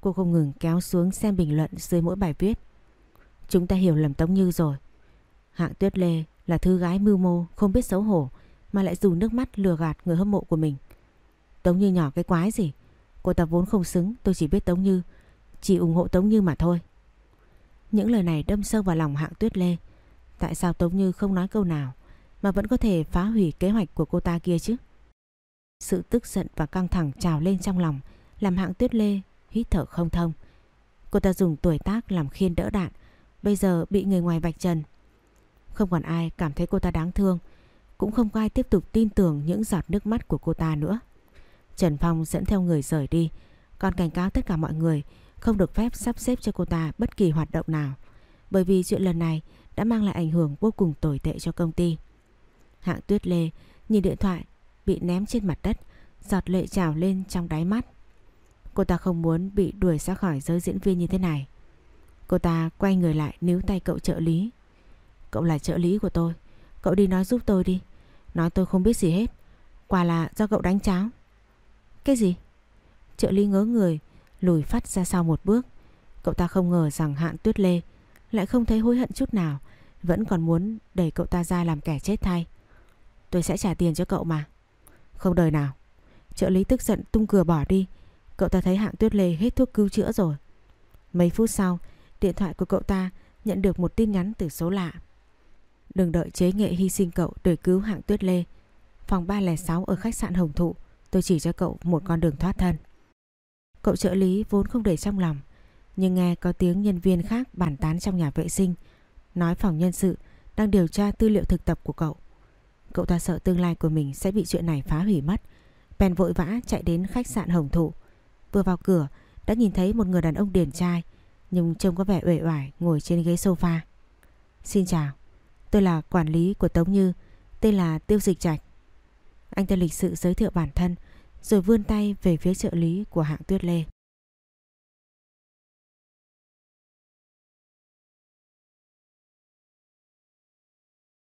Cô không ngừng kéo xuống xem bình luận dưới mỗi bài viết. Chúng ta hiểu lầm Tống Như rồi. Hạng tuyết lê là thư gái mưu mô, không biết xấu hổ, mà lại dùng nước mắt lừa gạt người hâm mộ của mình. Tống Như nhỏ cái quái gì? Cô ta vốn không xứng, tôi chỉ biết Tống Như, chỉ ủng hộ Tống Như mà thôi. Những lời này đâm sâu vào lòng hạng tuyết lê. Tại sao Tống Như không nói câu nào mà vẫn có thể phá hủy kế hoạch của cô ta kia chứ? Sự tức giận và căng thẳng trào lên trong lòng làm hạng tuyết lê hít thở không thông. Cô ta dùng tuổi tác làm khiên đỡ đạn, bây giờ bị người ngoài vạch trần. Không còn ai cảm thấy cô ta đáng thương, cũng không có ai tiếp tục tin tưởng những giọt nước mắt của cô ta nữa. Trần Phong dẫn theo người rời đi, còn cảnh cáo tất cả mọi người không được phép sắp xếp cho cô ta bất kỳ hoạt động nào. Bởi vì chuyện lần này đã mang lại ảnh hưởng vô cùng tồi tệ cho công ty. Hạng tuyết lê nhìn điện thoại bị ném trên mặt đất, giọt lệ trào lên trong đáy mắt. Cô ta không muốn bị đuổi ra khỏi giới diễn viên như thế này. Cô ta quay người lại níu tay cậu trợ lý. Cậu là trợ lý của tôi, cậu đi nói giúp tôi đi. Nói tôi không biết gì hết Quả là do cậu đánh cháo Cái gì? Trợ lý ngớ người Lùi phát ra sau một bước Cậu ta không ngờ rằng hạn tuyết lê Lại không thấy hối hận chút nào Vẫn còn muốn đẩy cậu ta ra làm kẻ chết thay Tôi sẽ trả tiền cho cậu mà Không đời nào Trợ lý tức giận tung cửa bỏ đi Cậu ta thấy hạng tuyết lê hết thuốc cứu chữa rồi Mấy phút sau Điện thoại của cậu ta nhận được một tin nhắn từ số lạ Đừng đợi chế nghệ hy sinh cậu để cứu hạng tuyết lê. Phòng 306 ở khách sạn Hồng Thụ, tôi chỉ cho cậu một con đường thoát thân. Cậu trợ lý vốn không để trong lòng, nhưng nghe có tiếng nhân viên khác bàn tán trong nhà vệ sinh, nói phòng nhân sự đang điều tra tư liệu thực tập của cậu. Cậu ta sợ tương lai của mình sẽ bị chuyện này phá hủy mất. Bèn vội vã chạy đến khách sạn Hồng Thụ. Vừa vào cửa đã nhìn thấy một người đàn ông điển trai nhưng trông có vẻ uể oải ngồi trên ghế sofa. Xin chào. Tôi là quản lý của Tống Như, tên là Tiêu Dịch Trạch. Anh ta lịch sự giới thiệu bản thân rồi vươn tay về phía trợ lý của hạng Tuyết Lê.